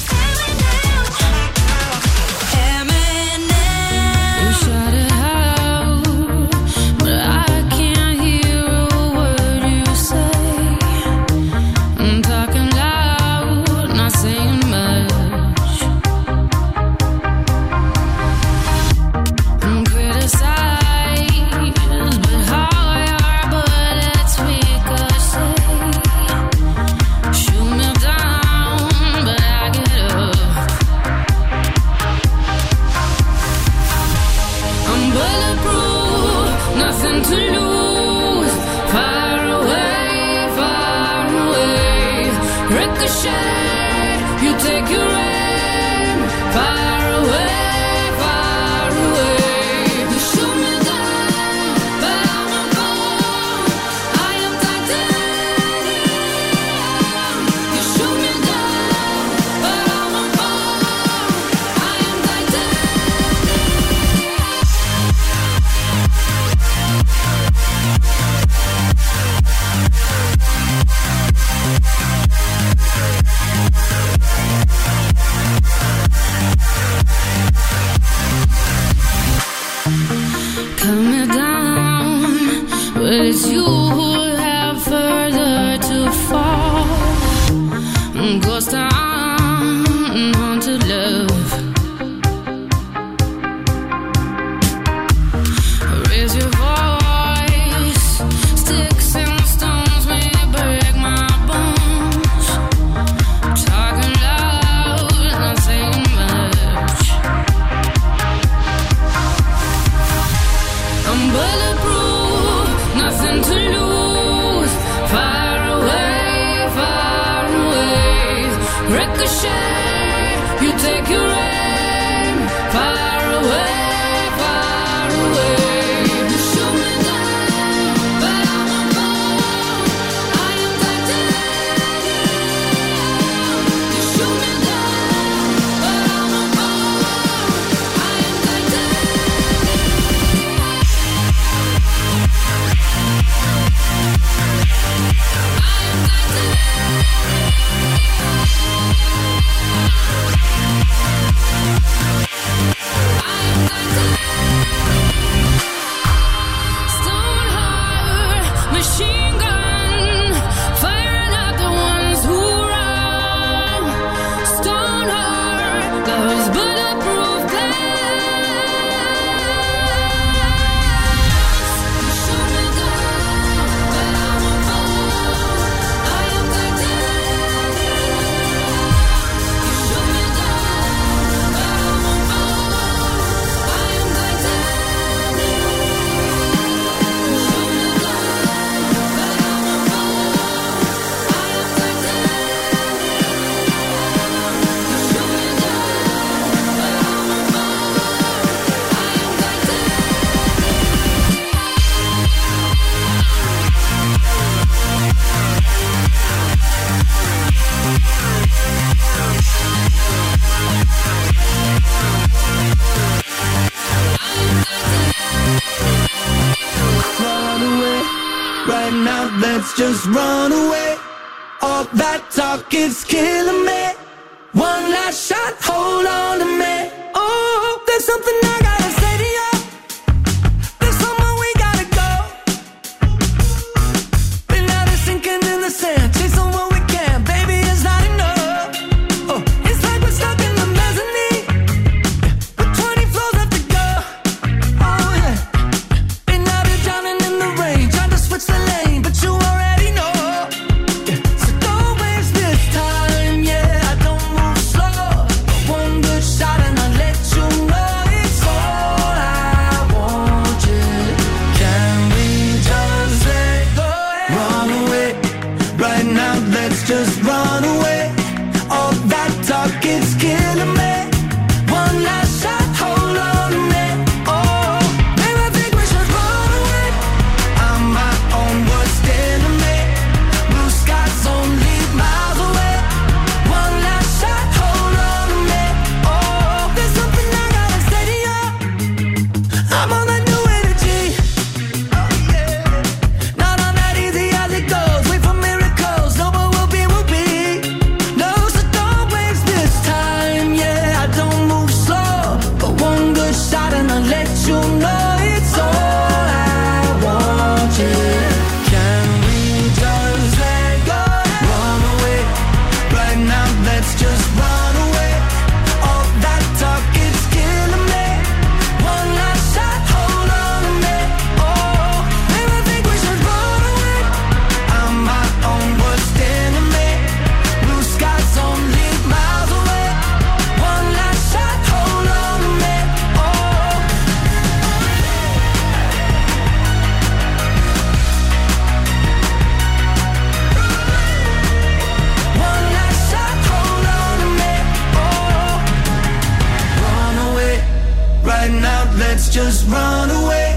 Let's just run away.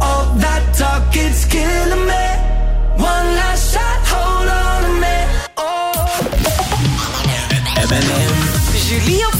All that talk, it's killing me. One last shot, hold on to me. Oh. Julie.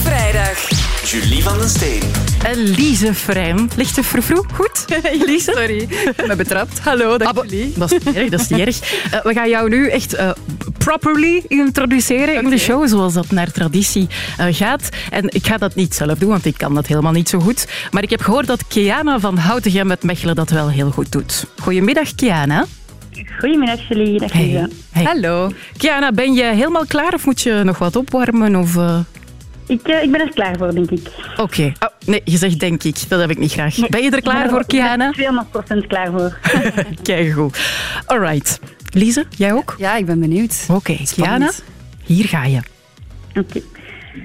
Julie van den Steen. Elise Frein. Ligt de frufroe goed, Elise? Sorry, ik ben betrapt. Hallo, dag Julie. Dat is niet erg, dat is niet erg. Eh, we gaan jou nu echt eh, properly introduceren in de show, zoals dat naar traditie eh, gaat. En ik ga dat niet zelf doen, want ik kan dat helemaal niet zo goed. Maar ik heb gehoord dat Kiana van Houtegem met Mechelen dat wel heel goed doet. Goedemiddag, Kiana. Goedemiddag, Julie. Dag. Hallo. Kiana, ben je helemaal klaar of moet je nog wat opwarmen? Of? Ik, eh, ik ben er klaar voor, denk ik. Oké. Oh, nee, je zegt denk ik. Dat heb ik niet graag. Ben je er klaar voor, Kiana? Ik ben 200% klaar voor. Kijk goed. Alright. Lise, jij ook? Ja, ik ben benieuwd. Oké, Kiana, hier ga je. Oké.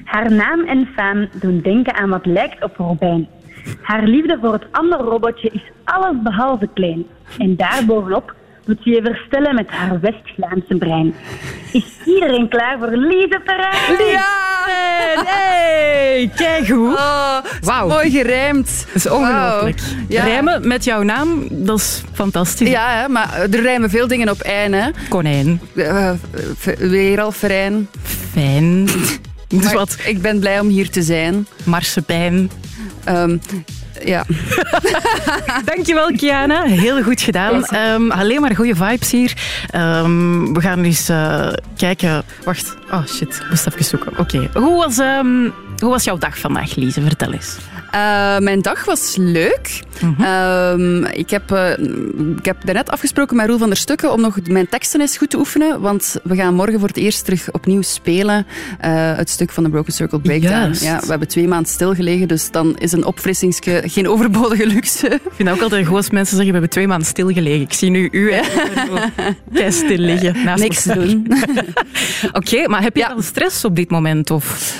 Haar naam en faam doen denken aan wat lijkt op Robijn. Haar liefde voor het andere robotje is alles behalve klein. En daarbovenop moet je je verstellen met haar West-Vlaamse brein. Is iedereen klaar voor Lise Perrin? Ja! Hey, kijk hoe. Wauw. Mooi gerijmd. Dat is ongelooflijk. Ja. Rijmen met jouw naam, dat is fantastisch. Ja, hè, maar er rijmen veel dingen op ein. Hè. Konijn. Uh, Weeralferijn. Fijn. Dus wat? Ik ben blij om hier te zijn. Marsepein. Ehm, ja. Dankjewel, Kiana. Heel goed gedaan. Ehm, alleen maar goede vibes hier. Ehm, we gaan eens eh, kijken. Wacht. Oh shit, ik moest even zoeken. Oké. Hoe, was, ehm, hoe was jouw dag vandaag, Lise? Vertel eens. Uh, mijn dag was leuk. Mhm. Um, ik, heb, uh, ik heb daarnet afgesproken met Roel van der Stukken om nog mijn teksten eens goed te oefenen. Want we gaan morgen voor het eerst terug opnieuw spelen. Uh, het stuk van de Broken Circle Breakdown. Juist. Ja, we hebben twee maanden stilgelegen, dus dan is een opfrissingsje geen overbodige luxe. Ik vind ook altijd goed als mensen zeggen, we hebben twee maanden stilgelegen. Ik zie nu u hè, kei stil liggen. Naast Niks elkaar. doen. Oké, maar heb je dan stress op dit moment? Of?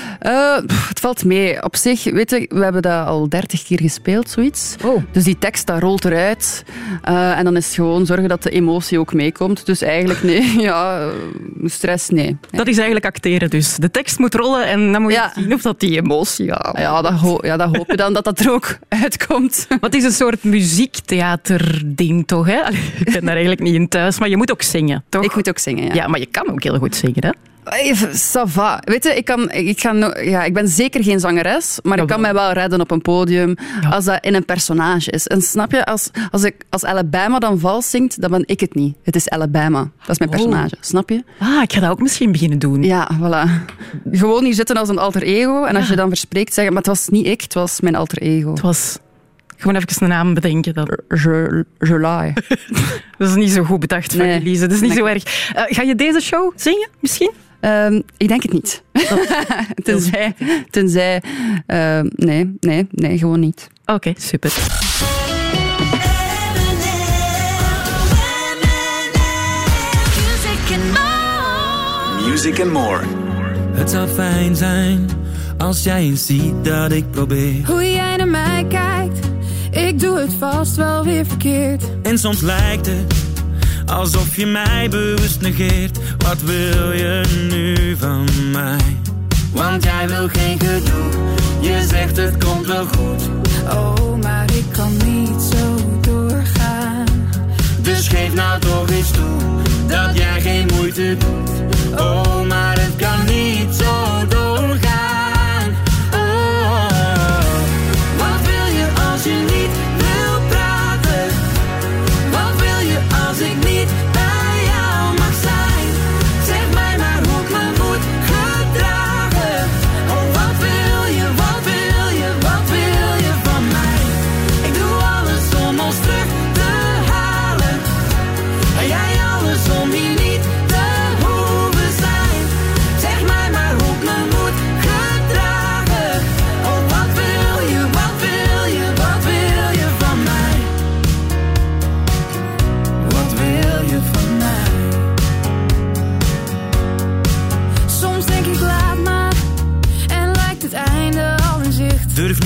Pff, het valt mee. Op zich, weet je, we hebben dat al dertig keer gespeeld, zoiets. Oh. Dus die tekst, dat rolt eruit. Uh, en dan is het gewoon zorgen dat de emotie ook meekomt. Dus eigenlijk, nee, ja, uh, stress, nee. Dat is eigenlijk acteren dus. De tekst moet rollen en dan moet je ja. zien of dat die emotie... Ja, ja, dat, ho ja, dat hoop je dan dat dat er ook uitkomt. Wat is een soort muziektheaterding, toch? Hè? Ik ben daar eigenlijk niet in thuis, maar je moet ook zingen, toch? Ik moet ook zingen, ja. Ja, maar je kan ook heel goed zingen, hè? Even, ça va. Weet je, ik, kan, ik, ga no ja, ik ben zeker geen zangeres, maar ik kan mij wel redden op een podium ja. als dat in een personage is. En snap je, als, als, ik, als Alabama dan vals zingt, dan ben ik het niet. Het is Alabama. Dat is mijn personage. Oh. Snap je? Ah, ik ga dat ook misschien beginnen doen. Ja, voilà. Gewoon hier zitten als een alter ego en als je dan verspreekt zeggen, maar het was niet ik, het was mijn alter ego. Het was... Gewoon even een naam bedenken. Dan. Je, je dat is niet zo goed bedacht van Nee. Elise. Dat is niet Nee. zo erg. Uh, ga je deze show zingen, misschien? Um, ik denk het niet. tenzij, tenzij uh, nee, nee, nee, gewoon niet. Oké, okay, super. Music and more. Het zou fijn zijn als jij eens ziet dat ik probeer. Hoe jij naar mij kijkt, ik doe het vast wel weer verkeerd. En soms lijkt het alsof je mij bewust negeert. Wat wil je nu van mij? Want jij wil geen gedoe, je zegt het komt wel goed. Oh, maar ik kan niet zo doorgaan. Dus geef nou toch eens toe dat jij geen moeite doet. Oh, maar het kan niet zo doorgaan.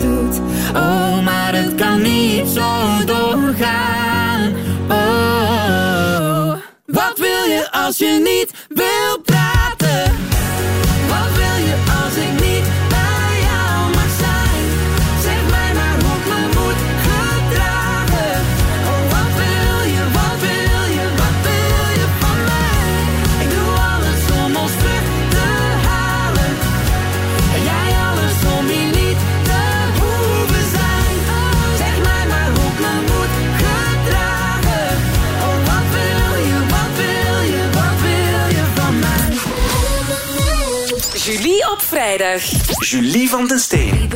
doet. Oh, maar het kan niet zo doorgaan. Oh, Wat wil je als je niet Julie van den Steen.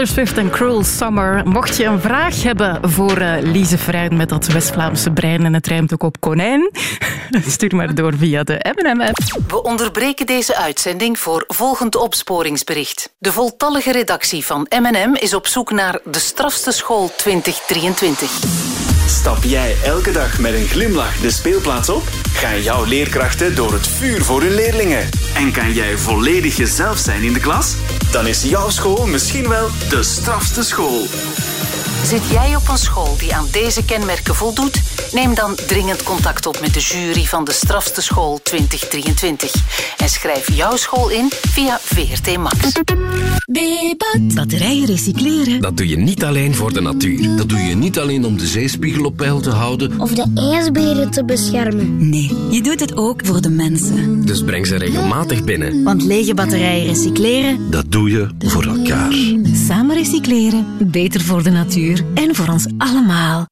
Taylor Swift en Cruel Summer. Mocht je een vraag hebben voor eh, Lise Vrijen met dat West-Vlaamse brein en het rijmt ook op konijn, stuur maar door via de M&M-app. We onderbreken deze uitzending voor volgend opsporingsbericht. De voltallige redactie van M&M is op zoek naar de strafste school 2023. Stap jij elke dag met een glimlach de speelplaats op? Gaan jouw leerkrachten door het vuur voor hun leerlingen? En kan jij volledig jezelf zijn in de klas? Dan is jouw school misschien wel de strafste school. Zit jij op een school die aan deze kenmerken voldoet? Neem dan dringend contact op met de jury van de strafste school 2023 en schrijf jouw school in via VRT Max. Batterijen recycleren. Dat doe je niet alleen voor de natuur. Dat doe je niet alleen om de zeespiegel op peil te houden. Of de ijsberen te beschermen. Nee, je doet het ook voor de mensen. Dus breng ze regelmatig binnen. Want lege batterijen recycleren. Dat doe je voor elkaar. Samen recycleren. Beter voor de natuur. En voor ons allemaal.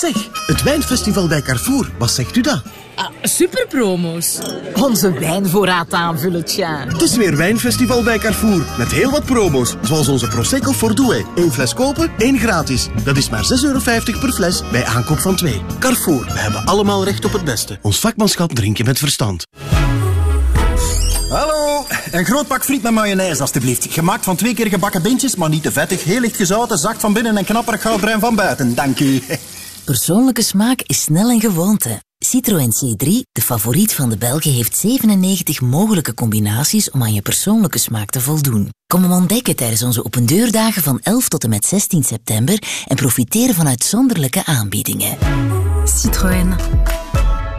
Zeg, het wijnfestival bij Carrefour, wat zegt u dat? Ah, superpromo's. Onze wijnvoorraad aanvullen, tja. Het is weer wijnfestival bij Carrefour, met heel wat promo's, zoals onze Prosecco Fordoué. Eén fles kopen, één gratis. Dat is maar 6,50 euro per fles bij aankoop van twee. Carrefour, we hebben allemaal recht op het beste. Ons vakmanschap drink je met verstand. Hallo, een groot pak friet met mayonaise alstublieft. Gemaakt van twee keer gebakken bintjes, maar niet te vettig. Heel licht gezouten, zacht van binnen en knapperig goudbruin van buiten. Dank u. Persoonlijke smaak is snel een gewoonte. Citroën C3, de favoriet van de Belgen, heeft 97 mogelijke combinaties om aan je persoonlijke smaak te voldoen. Kom hem ontdekken tijdens onze opendeurdagen van 11 tot en met 16 september en profiteer van uitzonderlijke aanbiedingen. Citroën.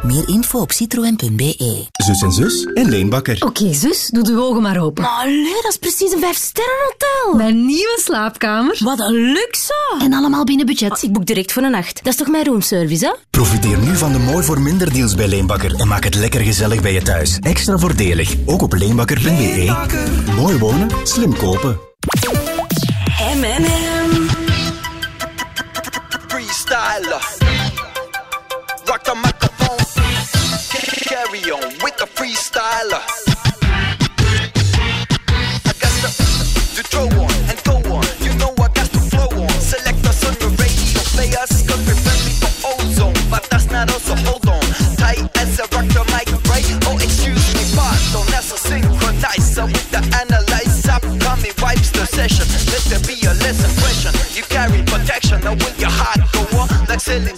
Meer info op citroen.be. Zus en zus en Leenbakker. Oké, zus, doe de ogen maar open. Maar allee, dat is precies een vijfsterrenhotel. Mijn nieuwe slaapkamer. Wat een luxe. En allemaal binnen budget. Ik boek direct voor een nacht. Dat is toch mijn roomservice, hè? Profiteer nu van de mooi voor minder deals bij Leenbakker en maak het lekker gezellig bij je thuis. Extra voordelig, ook op leenbakker.be. Mooi wonen, slim kopen. M&M. freestyler. Rock the. Carry on with the freestyler. I got to, to throw on and go on. You know I got to flow on. Select us on the radio. Play us we're friendly for ozone. But that's not us, so hold on. Tight as I rock the mic, right? Oh, excuse me, pardon. That's a synchronizer with the analyzer. Upcoming wipes the session. Let there be a less impression. You carry protection. Now will your heart go on like Celine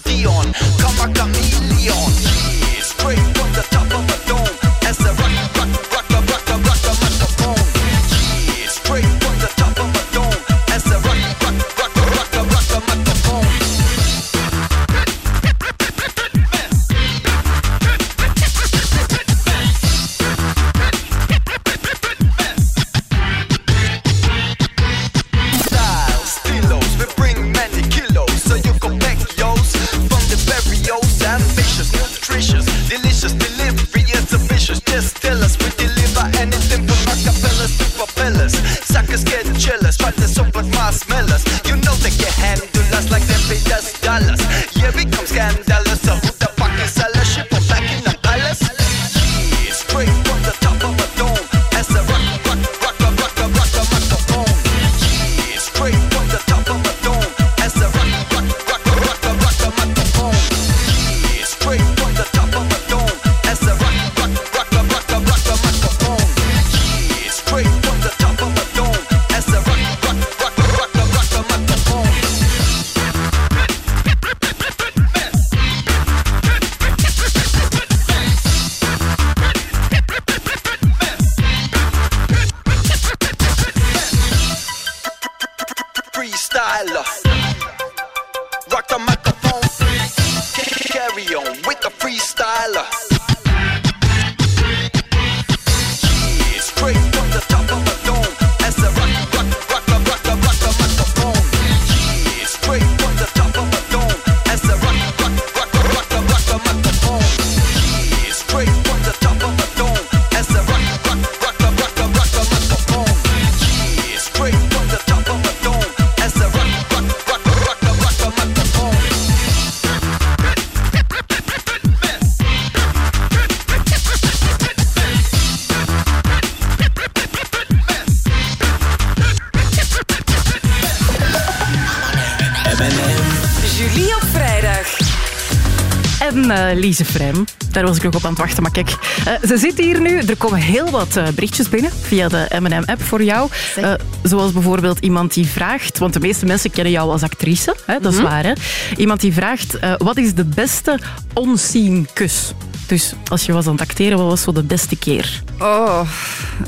was ik nog op aan het wachten. Maar kijk, eh, ze zit hier nu. Er komen heel wat eh, berichtjes binnen via de M&M-app voor jou. Eh, zoals bijvoorbeeld iemand die vraagt... Want de meeste mensen kennen jou als actrice. Hè? Dat is Mhm. waar, hè? Iemand die vraagt... wat is de beste on-scene kus? Dus als je was aan het acteren, wat was zo de beste keer? Oh,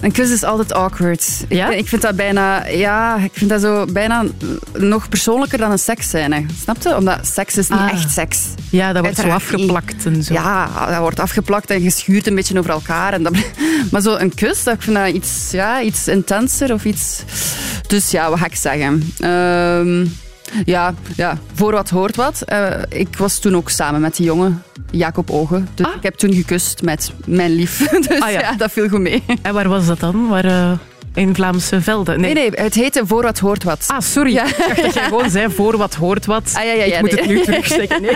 een kus is altijd awkward. Ja? Ik, ik vind dat bijna, ja, ik vind dat zo bijna nog persoonlijker dan een seksscène. Snap je? Omdat seks is niet Ah. echt seks. Ja, dat wordt zo Uiteraard afgeplakt en zo. Ja, dat wordt afgeplakt en geschuurd een beetje over elkaar. En dat, maar zo een kus, dat, ik vind dat iets, ja, iets intenser of iets... Dus ja, wat ga ik zeggen? Ehm, ja, ja, voor wat hoort wat. Eh, ik was toen ook samen met die jongen, Jacob Ogen. Dus ik heb toen gekust met mijn lief. Dus Ah, ja. ja. dat viel goed mee. En waar was dat dan? Waar, eh, in Vlaamse velden? Nee, nee, het heette Voor wat hoort wat. Ah, sorry. Ja. Ik dacht dat jij gewoon zei voor wat hoort wat. Ah, ja, ja, ja, ik moet nee. het nu terugzeggen. Nee.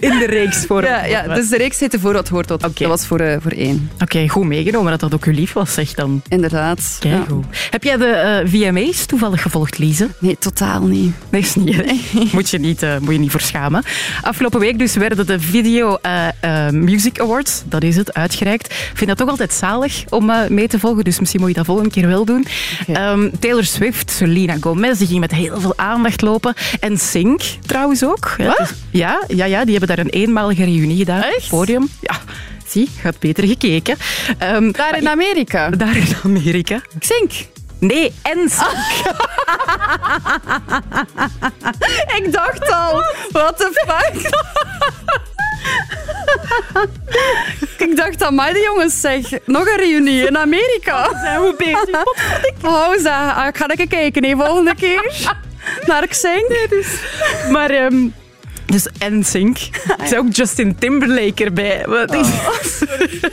In de reeks voor Ja, wat ja, wat. dus de reeks heette Voor wat hoort wat. Dat was voor, eh, voor één. Oké, goed meegenomen dat dat ook uw lief was, zeg dan. Inderdaad. Kijk, ja. goed. Heb jij de eh, VMA's toevallig gevolgd, Lise? Nee, totaal niet. Nee, is niet. Moet, je niet eh, moet je niet voor schamen. Afgelopen week dus werden de Video eh, eh, Music Awards, dat is het, uitgereikt. Ik vind dat toch altijd zalig om eh, mee te volgen, dus misschien moet je dat volgende keer wel doen. Ehm, Taylor Swift, Selena Gomez, die ging met heel veel aandacht lopen. En Sync trouwens ook. Wat? Ja, ja, ja, die hebben daar een eenmalige reunie gedaan op het podium. Ja, zie, gaat beter gekeken. Ehm, Daar in Amerika? Daar in Amerika. Xink. Nee, en Sync. Ik dacht al, what the fuck? Ik dacht dat mij de jongens zeg. Nog een reunie in Amerika. Zijn we bezig? Oh, zeg. Ah, Ik ga even kijken, hè, volgende keer. Naar Xink. Maar... ehm dus NSYNC. Ik zei ook Justin Timberlake erbij. Wat is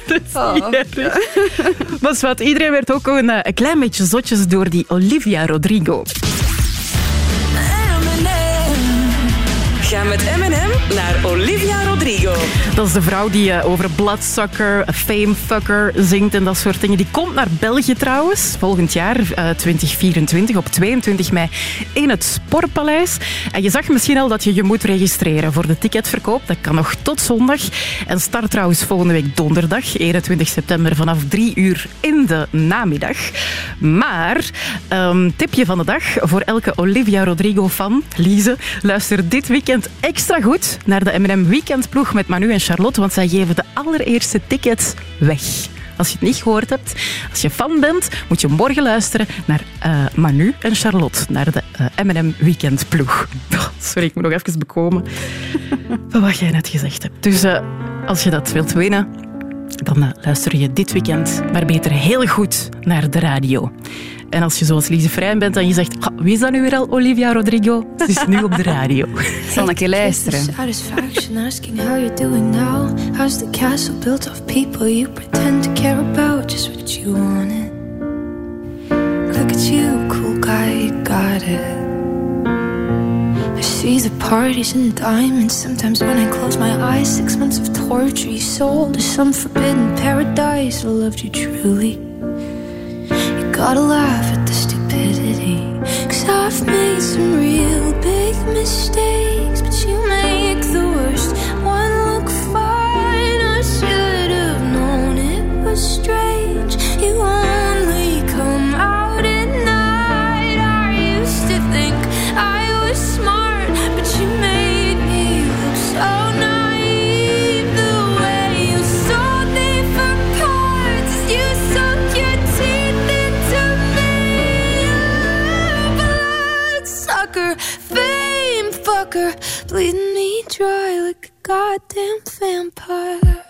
dat is Oh. Maar wat, iedereen werd ook een, eh, een klein beetje zotjes door die Olivia Rodrigo. Ga met M&M naar Olivia Rodrigo. Dat is de vrouw die eh, over Bloodsucker, Famefucker zingt en dat soort dingen. Die komt naar België trouwens, volgend jaar, eh, 2024, op 22 mei, in het Sportpaleis. En je zag misschien al dat je je moet registreren voor de ticketverkoop. Dat kan nog tot zondag. En start trouwens volgende week donderdag, 21 september, vanaf 3 uur in de namiddag. Maar, ehm, tipje van de dag voor elke Olivia Rodrigo-fan, Lise, luister dit weekend extra goed naar de M&M Weekendploeg met Manu en Charlotte, want zij geven de allereerste tickets weg. Als je het niet gehoord hebt, als je fan bent, moet je morgen luisteren naar eh, Manu en Charlotte, naar de M&M Weekendploeg. Oh, sorry, ik moet nog even bekomen van wat jij net gezegd hebt. Dus eh, als je dat wilt winnen, dan eh, luister je dit weekend maar beter heel goed naar de radio. En als je zoals Lise Vrijn bent en je zegt, "Ah, wie is dat nu weer al, Olivia Rodrigo? Ze is nu op de radio. Zal een keer luisteren. Satisfaction asking how you're doing now. How's the castle built of people you pretend to care about? Just what you wanted. Look at you, cool guy, you got it. I see the parties and diamonds. Sometimes when I close my eyes, six months of torture you sold to some forbidden paradise. I loved you truly. You gotta laugh at the stupidity. Cause I've made some real big mistakes, but you make the worst one look fine. I should have known it was strange. You only bleeding me dry like a goddamn vampire.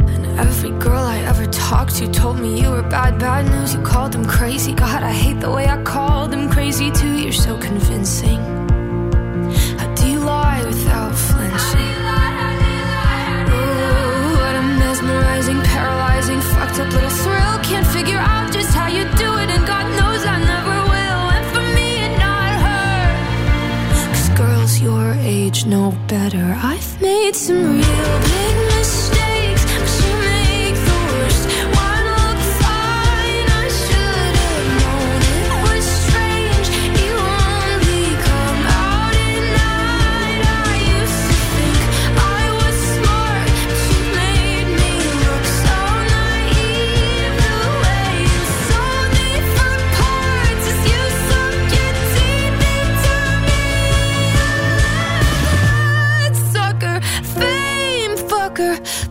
And every girl I ever talked to told me you were bad, bad news. You called them crazy. God, I hate the way I called them crazy too. You're so convincing. How do you lie without flinching? Ooh, what a mesmerizing, paralyzing, fucked up little thrill. Can't figure out your age know better. I've made some real big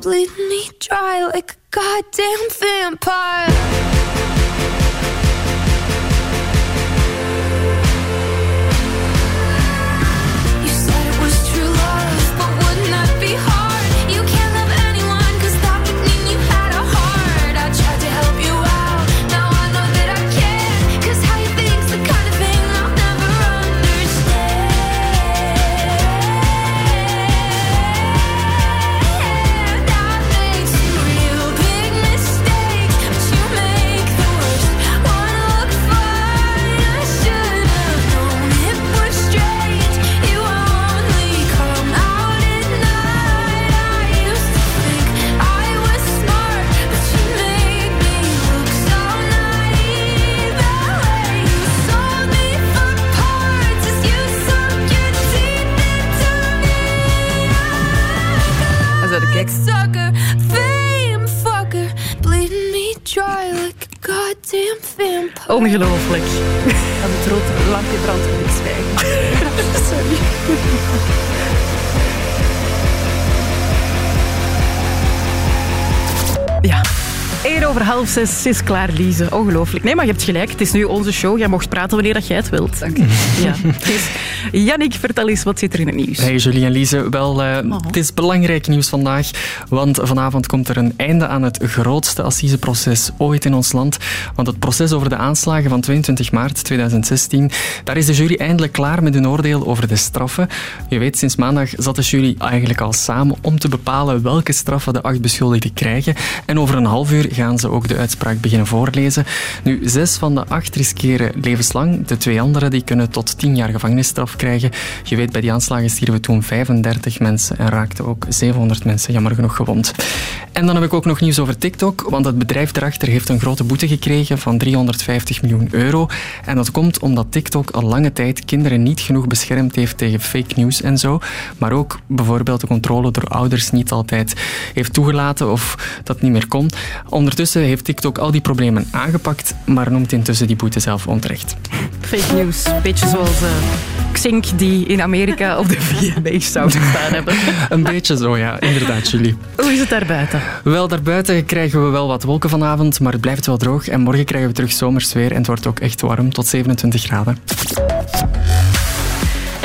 bleeding me dry like a goddamn vampire. Ongelooflijk. Dat het rode lampje brandt en ik zwijg. Sorry. Ja. 1 over half zes is klaar, Lise. Ongelooflijk. Nee, maar je hebt gelijk. Het is nu onze show. Jij mocht praten wanneer dat jij het wilt. Dank je. Ja. Dus, Jannik, vertel eens, wat zit er in het nieuws? Hey Julie en Lise, wel, eh, het is belangrijk nieuws vandaag, want vanavond komt er een einde aan het grootste assiseproces ooit in ons land. Want het proces over de aanslagen van 22 maart 2016, daar is de jury eindelijk klaar met een oordeel over de straffen. Je weet, sinds maandag zat de jury eigenlijk al samen om te bepalen welke straffen de acht beschuldigden krijgen. En over een half uur gaan ze ook de uitspraak beginnen voorlezen. Nu, zes van de acht riskeren levenslang. De twee anderen die kunnen tot tien jaar gevangenisstraf krijgen. Je weet, bij die aanslagen stierven toen 35 mensen en raakten ook 700 mensen jammer genoeg gewond. En dan heb ik ook nog nieuws over TikTok, want het bedrijf daarachter heeft een grote boete gekregen van 350 miljoen euro. En dat komt omdat TikTok al lange tijd kinderen niet genoeg beschermd heeft tegen fake news en zo. Maar ook bijvoorbeeld de controle door ouders niet altijd heeft toegelaten of dat niet meer kon. Ondertussen heeft TikTok al die problemen aangepakt, maar noemt intussen die boete zelf onterecht. Fake news. Beetje zoals uh, Xink die in Amerika op de VMA zou gestaan hebben. Een beetje zo, ja. Inderdaad, Julie. Hoe is het daar buiten? Wel, daarbuiten krijgen we wel wat wolken vanavond, maar het blijft wel droog. En morgen krijgen we terug zomers weer en het wordt ook echt warm, tot 27 graden.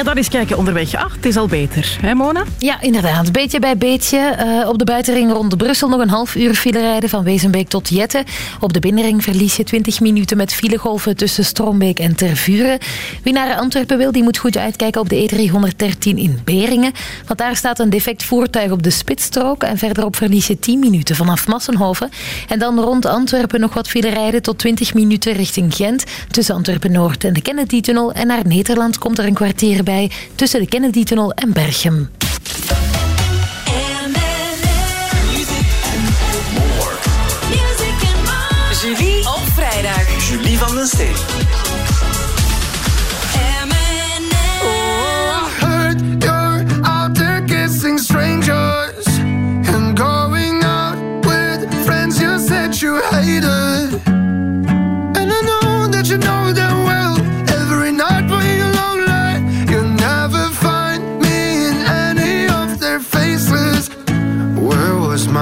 En dan eens kijken onderweg. Ach, het is al beter. Hè, Mona? Ja, inderdaad. Beetje bij beetje. Uh, op de buitenring rond Brussel nog een half uur file rijden van Wezenbeek tot Jette. Op de binnenring verlies je 20 minuten met filegolven tussen Strombeek en Tervuren. Wie naar Antwerpen wil, die moet goed uitkijken op de E313 in Beringen. Want daar staat een defect voertuig op de spitsstrook. En verderop verlies je 10 minuten vanaf Massenhoven. En dan rond Antwerpen nog wat file rijden tot 20 minuten richting Gent. Tussen Antwerpen-Noord en de Kennedy-tunnel. En naar Nederland komt er een kwartier bij tussen de Kennedy-tunnel en Berchem. Julie op vrijdag. Julie van den Steen.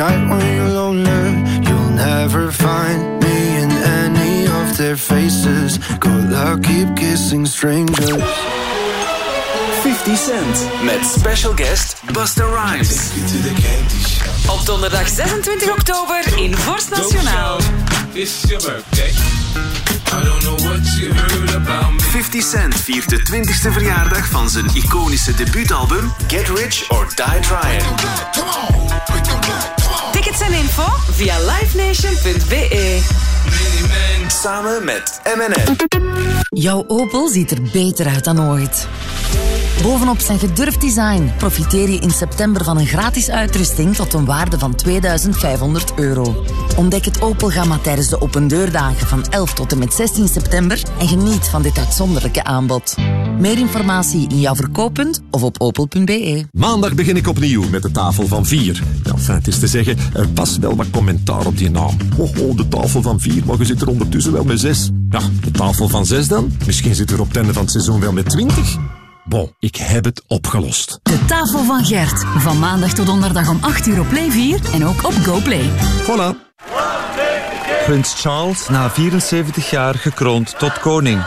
night when you're lonely, you'll never find me in any of their faces. Good luck, keep kissing strangers. 50 Cent met special guest Busta Rhymes. Op donderdag 26 oktober in Vorst Nationaal. It's your birthday. I don't know what you heard about me. 50 Cent viert de 20ste verjaardag van zijn iconische debuutalbum Get Rich or Die Trying. Tickets en info via livenation.be. Samen met M&M. Jouw Opel ziet er beter uit dan ooit. Bovenop zijn gedurfd design profiteer je in september van een gratis uitrusting tot een waarde van 2500 euro. Ontdek het Opel-gamma tijdens de opendeurdagen van 11 tot en met 16 september en geniet van dit uitzonderlijke aanbod. Meer informatie in jouw verkooppunt of op opel.be. Maandag begin ik opnieuw met de tafel van vier. Ja, enfin, het is te zeggen, er past wel wat commentaar op die naam. Hoho, de tafel van vier, maar je zit er ondertussen wel met zes. Ja, de tafel van zes dan? Misschien zit er op het einde van het seizoen wel met twintig? Bon, ik heb het opgelost. De tafel van Gert. Van maandag tot donderdag om 8 uur op Play 4 en ook op GoPlay. Voilà. Prins Charles na 74 jaar gekroond tot koning.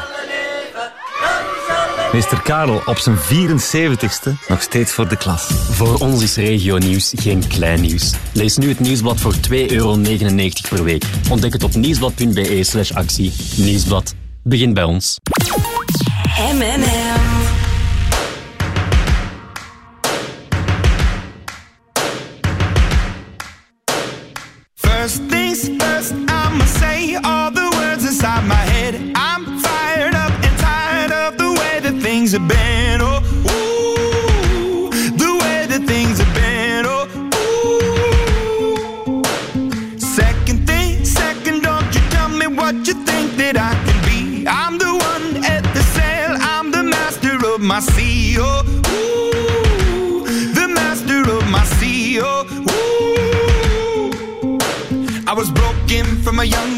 Meester Karel op zijn 74ste nog steeds voor de klas. Voor ons is regio nieuws geen klein nieuws. Lees nu het nieuwsblad voor 2,99 euro per week. Ontdek het op nieuwsblad.be slash actie. Nieuwsblad. Begin bij ons. M&M.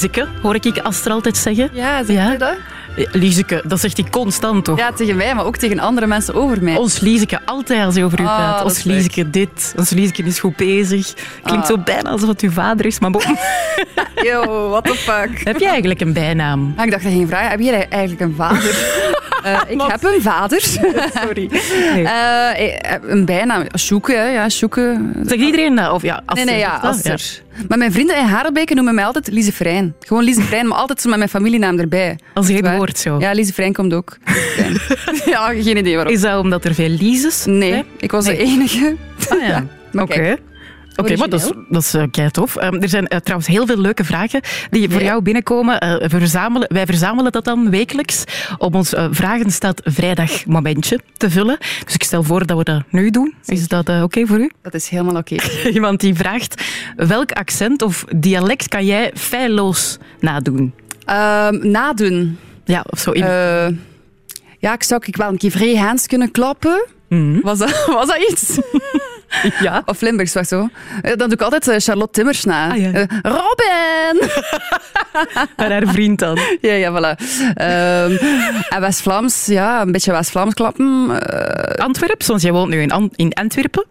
Lieseke, hoor ik Aster altijd zeggen. Ja, zeg je dat? Lieseke, dat zegt hij constant toch? Ja, tegen mij, maar ook tegen andere mensen over mij. Ons Lieseke, altijd als hij over u Ah, praat. Ons. Lieseke dit, ons Lieseke is goed bezig. Klinkt Ah. zo bijna alsof het uw vader is, maar bon. Yo, what the fuck. Heb jij eigenlijk een bijnaam? Ah, ik dacht dat ging vragen, heb jij eigenlijk een vader? Eh, ik heb een vader. Sorry. Eh, eh, een bijnaam. Sjoeke, ja, Sjoeke. Zeg iedereen dat? Of ja, Nee, Aster, nee, ja, dat? Aster. Maar mijn vrienden in Harelbeke noemen mij altijd Lise. Gewoon Lise maar altijd zo met mijn familienaam erbij. Als waar. woord zo. Ja, Lise Frein komt ook. Ja, geen idee waarom. Is dat omdat er veel Lises Nee, ik was de enige. Ah ja, oké. Oké, dat is, dat is eh, kei tof. Ehm, er zijn eh, trouwens heel veel leuke vragen die voor jou binnenkomen. Eh, verzamelen, wij verzamelen dat dan wekelijks om ons eh, Vragen staat vrijdag momentje te vullen. Dus ik stel voor dat we dat nu doen. Is dat oké voor u? Dat is helemaal oké. Iemand die vraagt, welk accent of dialect kan jij feilloos nadoen? Ehm, nadoen. Ja, of zo. In... Ja, ik zou ik wel een keer vrij Haans kunnen klappen. Was, dat, was dat iets? ja. Of Limburgs, was zo. Dan doe ik altijd eh, Charlotte Timmers na. ja. Eh, Robin! En haar vriend dan. Ja, ja, voilà. Ehm, en West-Vlaams, ja, een beetje West-Vlaams klappen. Eh, Antwerpen, want jij woont nu in, An- in Antwerpen.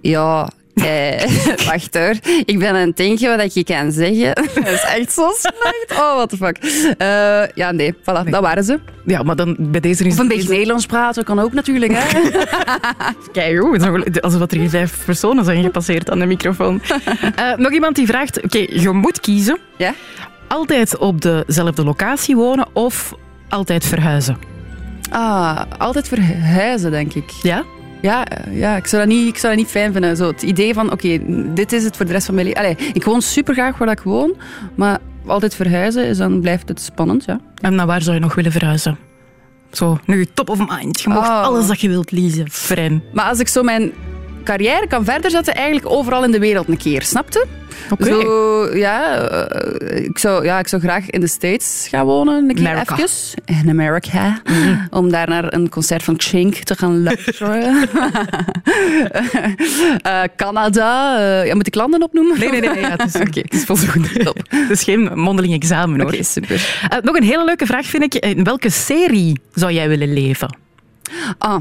ja, eh, wacht hoor. Ik ben aan het denken wat ik je kan zeggen. Dat is echt zo slecht. Oh, what the fuck. Eh, ja, nee, voilà, dat waren ze. Ja, maar dan bij deze is Of een beetje Nederlands praten kan ook natuurlijk, hè. Kijk, joh, het is nog- alsof er hier vijf personen zijn gepasseerd aan de microfoon. Eh, nog iemand die vraagt, oké, je moet kiezen. Ja? Altijd op dezelfde locatie wonen of altijd verhuizen? Ah, altijd verhuizen, denk ik. Ja? Ja, eh, ja ik, zou dat niet, ik zou dat niet fijn vinden. Zo, het idee van, oké, dit is het voor de rest van mijn leven. Allee, ik woon super graag waar ik woon, maar altijd verhuizen, is dan blijft het spannend, ja. En naar waar zou je nog willen verhuizen? Zo, nu top of mind. Je mag Oh. alles dat je wilt lezen. Fren. Maar als ik zo mijn carrière kan verder zetten, eigenlijk overal in de wereld een keer, snapte? Oké. Zo, ja, eh, ik zou, ja, ik zou graag in de States gaan wonen, een keer America. even. In Amerika. Om daar naar een concert van Chink te gaan luisteren. Eh, Canada. eh, ja, moet ik landen opnoemen? Nee, nee, nee. Ja, het, is, Oké. het is voldoende. Het is geen mondeling examen, hoor. Oké, super. Nog een hele leuke vraag vind ik. In welke serie zou jij willen leven? Ah,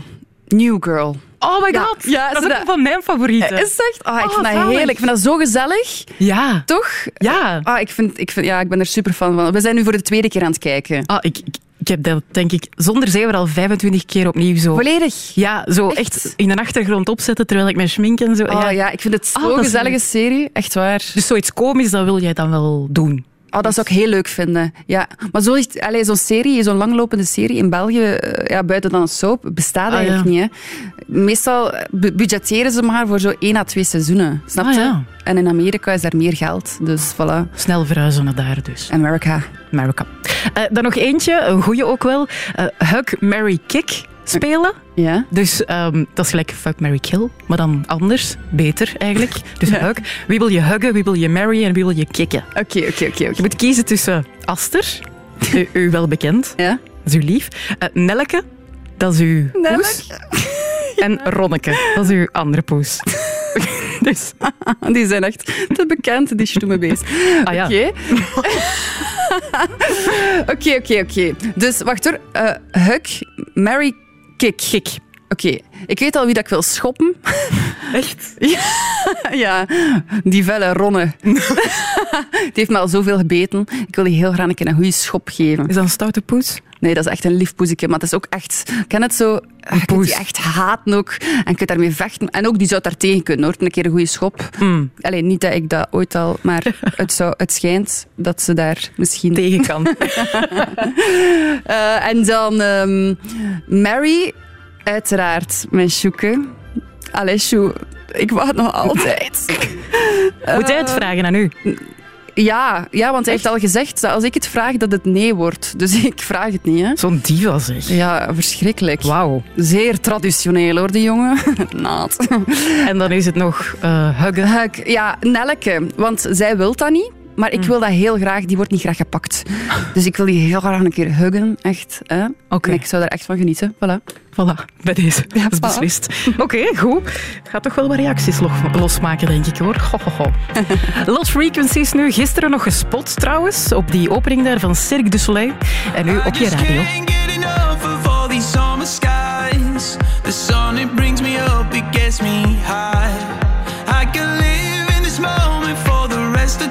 New Girl. Oh my Ja. god. Ja, dat is ook van mijn favorieten. Is het echt? Ah, ik Oh, vind dat zalig. heerlijk. Ik vind dat zo gezellig. Ja. Toch? Ja. Ah, ik, vind, ik, vind, ja, ik ben er super fan van. We zijn nu voor de tweede keer aan het kijken. Ah, ik, ik, ik heb dat, denk ik, zonder zeven al 25 keer opnieuw zo... Volledig. Ja, zo echt, in de achtergrond opzetten terwijl ik mijn schmink en zo. Oh, ja. ik vind het zo'n gezellige leuk. serie. Echt waar. Dus zoiets komisch, dat wil jij dan wel doen? Oh, dat zou ik heel leuk vinden. Ja. Maar zo zo'n serie, zo'n langlopende serie in België, eh, ja, buiten dan een soap, bestaat Ah, eigenlijk ja. niet. Hè. Meestal bu- budgetteren ze maar voor zo één à twee seizoenen. Snap Ah, je? ja. En in Amerika is daar meer geld. Dus voilà. Snel verhuizen naar daar dus. Amerika. Amerika. Eh, dan nog eentje, een goeie ook wel. Eh, Hug, Mary Kick spelen. Ja. Dus ehm, dat is gelijk Fuck, Mary Kill, maar dan anders. Beter eigenlijk. Dus Ja. Wie wil je huggen, wie wil je marry en wie wil je kicken? Oké, oké, oké. Je moet kiezen tussen Aster, u, u wel bekend, Ja. dat is uw lief. Eh, Nelleke, dat is uw poes. En Ronneke, dat is uw andere poes. dus, Die zijn echt te bekend, die beest. Ah, ja. Oké. Oké, oké, oké. Dus wacht hoor. Eh, hug, Mary, kick. Kick. Oké. Ik weet al wie dat ik wil schoppen. Echt? Ja, ja. die felle Ronne. die heeft me al zoveel gebeten. Ik wil die heel graag een keer een goede schop geven. Is dat een stoute poes? Nee, dat is echt een lief poesje. Maar het is ook echt... Ken het zo? Je kunt die echt haten ook. En je kunt daarmee vechten. En ook die zou daar tegen kunnen, hoor. Een keer een goede schop. Mm. Alleen niet dat ik dat ooit al... Maar het, zou, het schijnt dat ze daar misschien... Tegen kan. Eh, en dan ehm, Mary, uiteraard, mijn Sjoeke. Allee, Sjoe, ik wacht nog altijd. Moet jij het Eh, vragen aan u? Ja, ja, want hij heeft al gezegd dat als ik het vraag, dat het nee wordt. Dus ik vraag het niet, hè. Zo'n diva zeg. Ja, verschrikkelijk. Wauw. Zeer traditioneel, hoor, die jongen. Naad. En dan is het nog eh huggen. Hug, ja, Nelleke. Want zij wil dat niet. Maar Mm. ik wil dat heel graag. Die wordt niet graag gepakt. Dus ik wil die heel graag een keer huggen. Echt. Hè? Oké. En ik zou daar echt van genieten. Voilà. Voilà, bij deze. dat is voilà. beslist. Oké, goed. Gaat toch wel wat reacties lo- losmaken, denk ik hoor. Ho, ho, ho. Lost Frequencies nu. Gisteren nog gespot trouwens. Op die opening daar van Cirque du Soleil. En nu op je radio. The sun, it brings me up, it gets me high.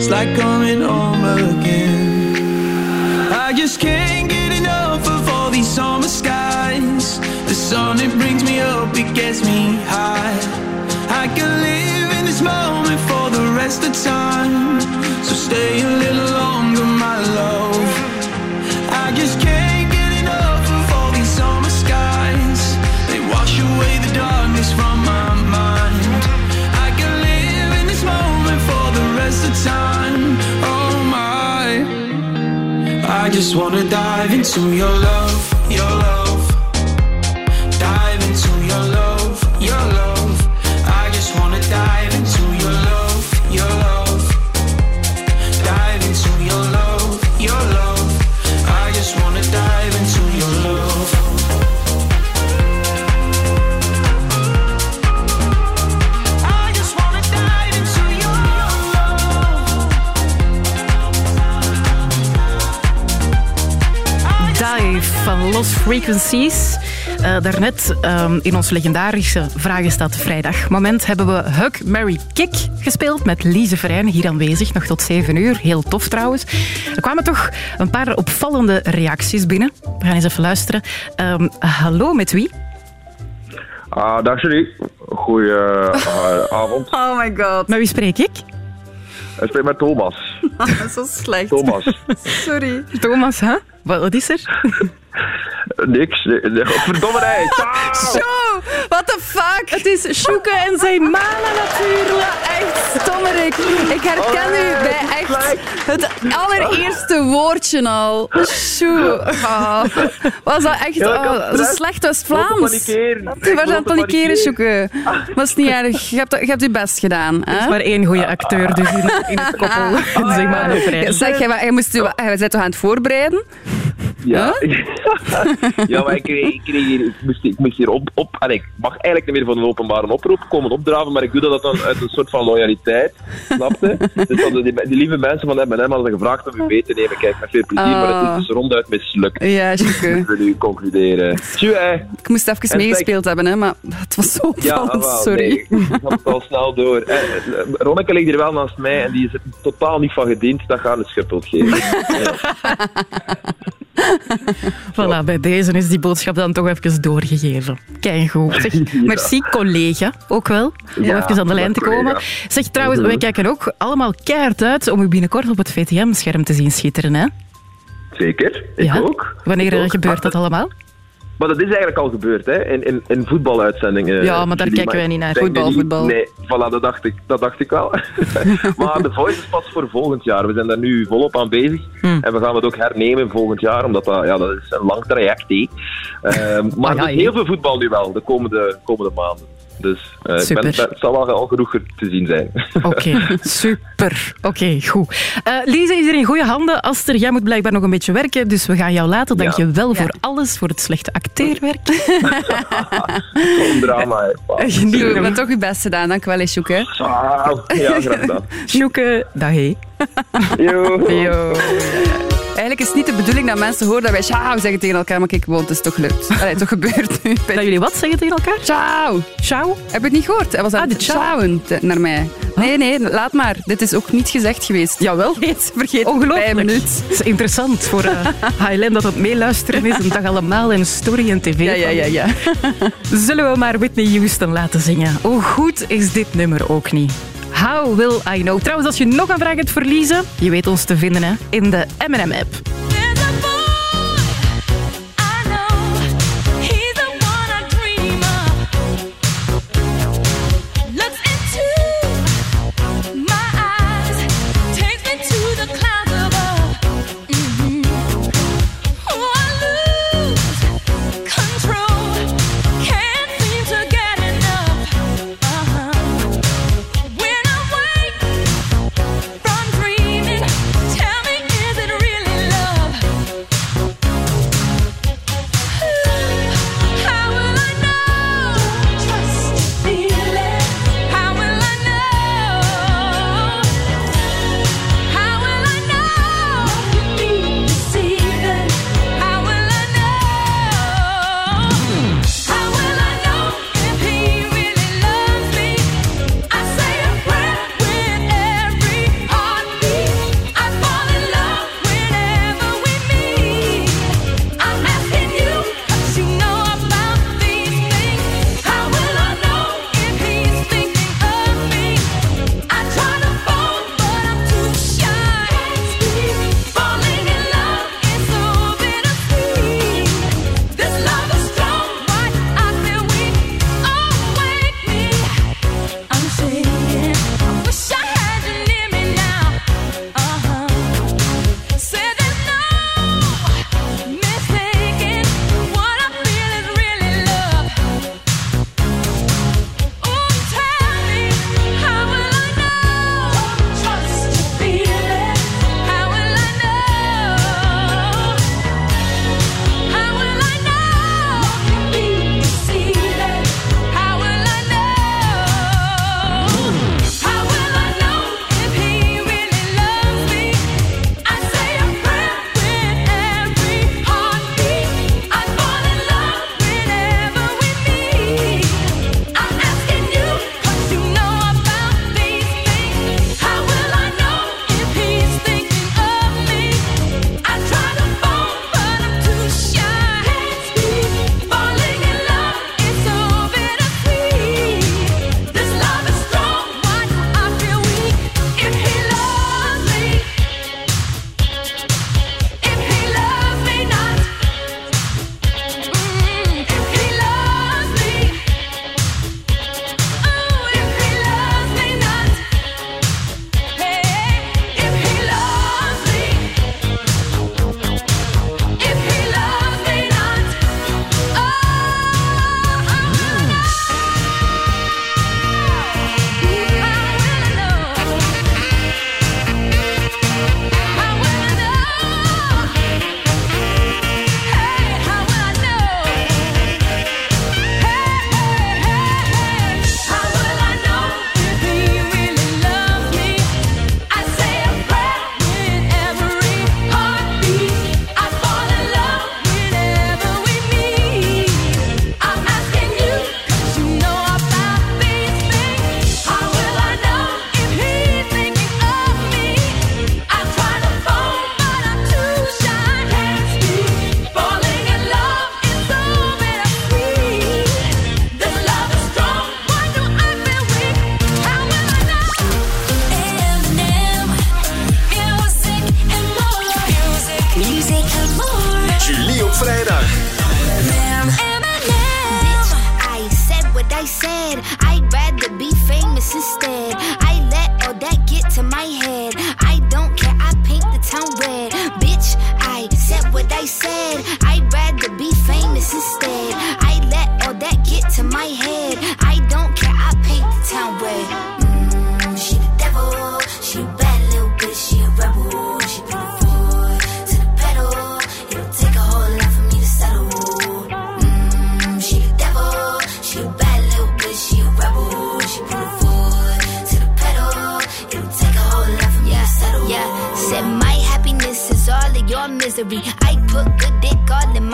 It's like coming home again. I just can't get enough of all these summer skies. The sun, it brings me up, it gets me high. I can live in this moment for the rest of time. So stay a little longer, my love. Time. Oh my. I just wanna dive into your love, your love. Lost Frequencies. Eh, daarnet ehm, in ons legendarische Vragen staat vrijdag moment hebben we Hug, Mary, Kick gespeeld met Lise Verijn hier aanwezig, nog tot 7 uur. Heel tof trouwens. Er kwamen toch een paar opvallende reacties binnen. We gaan eens even luisteren. Ehm, hallo, met wie? Ah, dag Julie. Goedenavond. Oh my god. Met wie spreek ik? Ik spreek met Thomas. Dat is zo slecht. Thomas. Sorry. Thomas, hè? Wat is er? Niks. Nee, nee, Verdomme nee. Zo, what the fuck? Het is Sjoeke en zijn manen natuurlijk. Echt stommerik. Ik herken u bij echt het allereerste woordje al. Sjoe. Ah. Was dat echt oh, zo stress. slecht West-Vlaams? Je was aan het panikeren. Sjoeke. Maar is niet erg. Je hebt, je hebt je best gedaan. Hè? Er is maar één goede acteur dus in, in het koppel. zeg maar, Ja, zeg, jij, jij, moest jij bent toch aan het voorbereiden? Ja. ja, maar ik, kreeg, ik, kreeg hier, ik, moest, ik moest hier op... op allee, ik mag eigenlijk niet meer voor een openbare oproep komen opdraven, maar ik doe dat dan uit een soort van loyaliteit. Snap je? Dus dan die, die lieve mensen van M&M hadden gevraagd om u mee te nemen. Kijk, met veel plezier, maar het is dus ronduit mislukt. Ja, Sjoeke. Dat we nu concluderen. Tjoe, hè. Ik moest even En meegespeeld hebben, hè, maar het was zo Ja, opvallend. wel, Sorry. nee, ik had het al snel door. Eh, eh, Ronneke ligt hier wel naast mij en die is er totaal niet van gediend. Dat gaat een schuppeld geven. Voilà, bij deze is die boodschap dan toch even doorgegeven. Kijk goed. Zeg, merci collega, ook wel, om Ja, even aan de lijn te komen. Zeg trouwens, wij kijken ook allemaal keihard uit om u binnenkort op het VTM-scherm te zien schitteren. Hè? Zeker, ik Ja? ook. Wanneer Ik eh, ook. gebeurt dat allemaal? Maar dat is eigenlijk al gebeurd, hè? In, in, in voetbaluitzendingen. Ja, maar daar Jullie, kijken wij niet naar. Voetbal, niet- voetbal. Nee, voilà, dat dacht ik, dat dacht ik wel. maar The Voice is pas voor volgend jaar. We zijn daar nu volop aan bezig. Hmm. En we gaan het ook hernemen volgend jaar, omdat dat, ja, dat is een lang traject. Ehm, maar Ah, ja, er is heel veel voetbal nu wel, de komende, komende maanden. Dus eh, ik Super. ben, het zal wel al genoeg te zien zijn. Oké, super. Oké, goed. Eh Lise is er in goede handen. Aster, jij moet blijkbaar nog een beetje werken, dus we gaan jou laten. Dank je wel voor alles, voor het slechte acteerwerk. Zo'n drama, hè. Geniet Je hebt toch je best gedaan, dank wel, hè, Sjoeke. Ah, ja, graag gedaan. Sjoeke, dag hé. Yo. Yo. Eigenlijk is het niet de bedoeling dat mensen horen dat wij ciao zeggen tegen elkaar, maar kijk, gewoon, het is toch gelukt. Allee, toch gebeurd nu. Dat jullie wat zeggen tegen elkaar? Ciao. Ciao? Heb je het niet gehoord? Hij was aan Ah, het ciao. naar mij. Nee, nee, laat maar. Dit is ook niet gezegd geweest. Jawel. Vergeet, vergeet Ongelooflijk. een minuut. Het is interessant voor uh, HLN dat het meeluisteren is. Een dag allemaal en story en tv. Ja, ja, ja, ja. Zullen we maar Whitney Houston laten zingen? Hoe goed is dit nummer ook niet? How will I know? Trouwens, als je nog een vraag hebt Lise, je weet ons te vinden hè, in de M&M-app.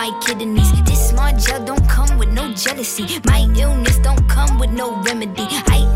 My kidneys. This small gel don't come with no jealousy. My illness don't come with no remedy. I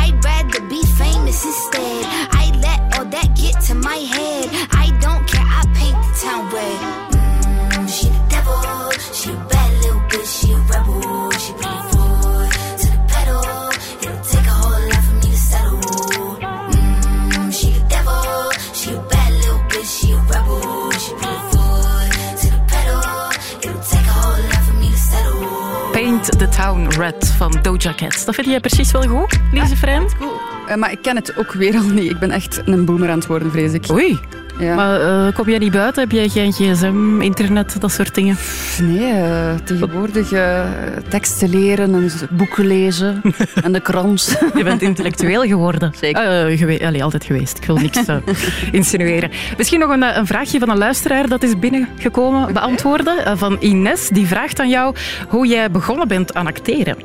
the Town Red van Doja Cat. Dat vind jij precies wel goed, Lise Frein? Eh, maar ik ken het ook weer al niet. Ik ben echt een boomer aan het worden, vrees ik. Oei. Ja. Maar eh, kom jij niet buiten? Heb jij geen gsm, internet, dat soort dingen? Nee, eh, tegenwoordig eh, teksten leren en boeken lezen en de krant. Je bent intellectueel geworden. Zeker. gewe allee, altijd geweest. Ik wil niks insinueren. Misschien nog een, een vraagje van een luisteraar dat is binnengekomen beantwoorden. Van Ines. Die vraagt aan jou hoe jij begonnen bent aan acteren.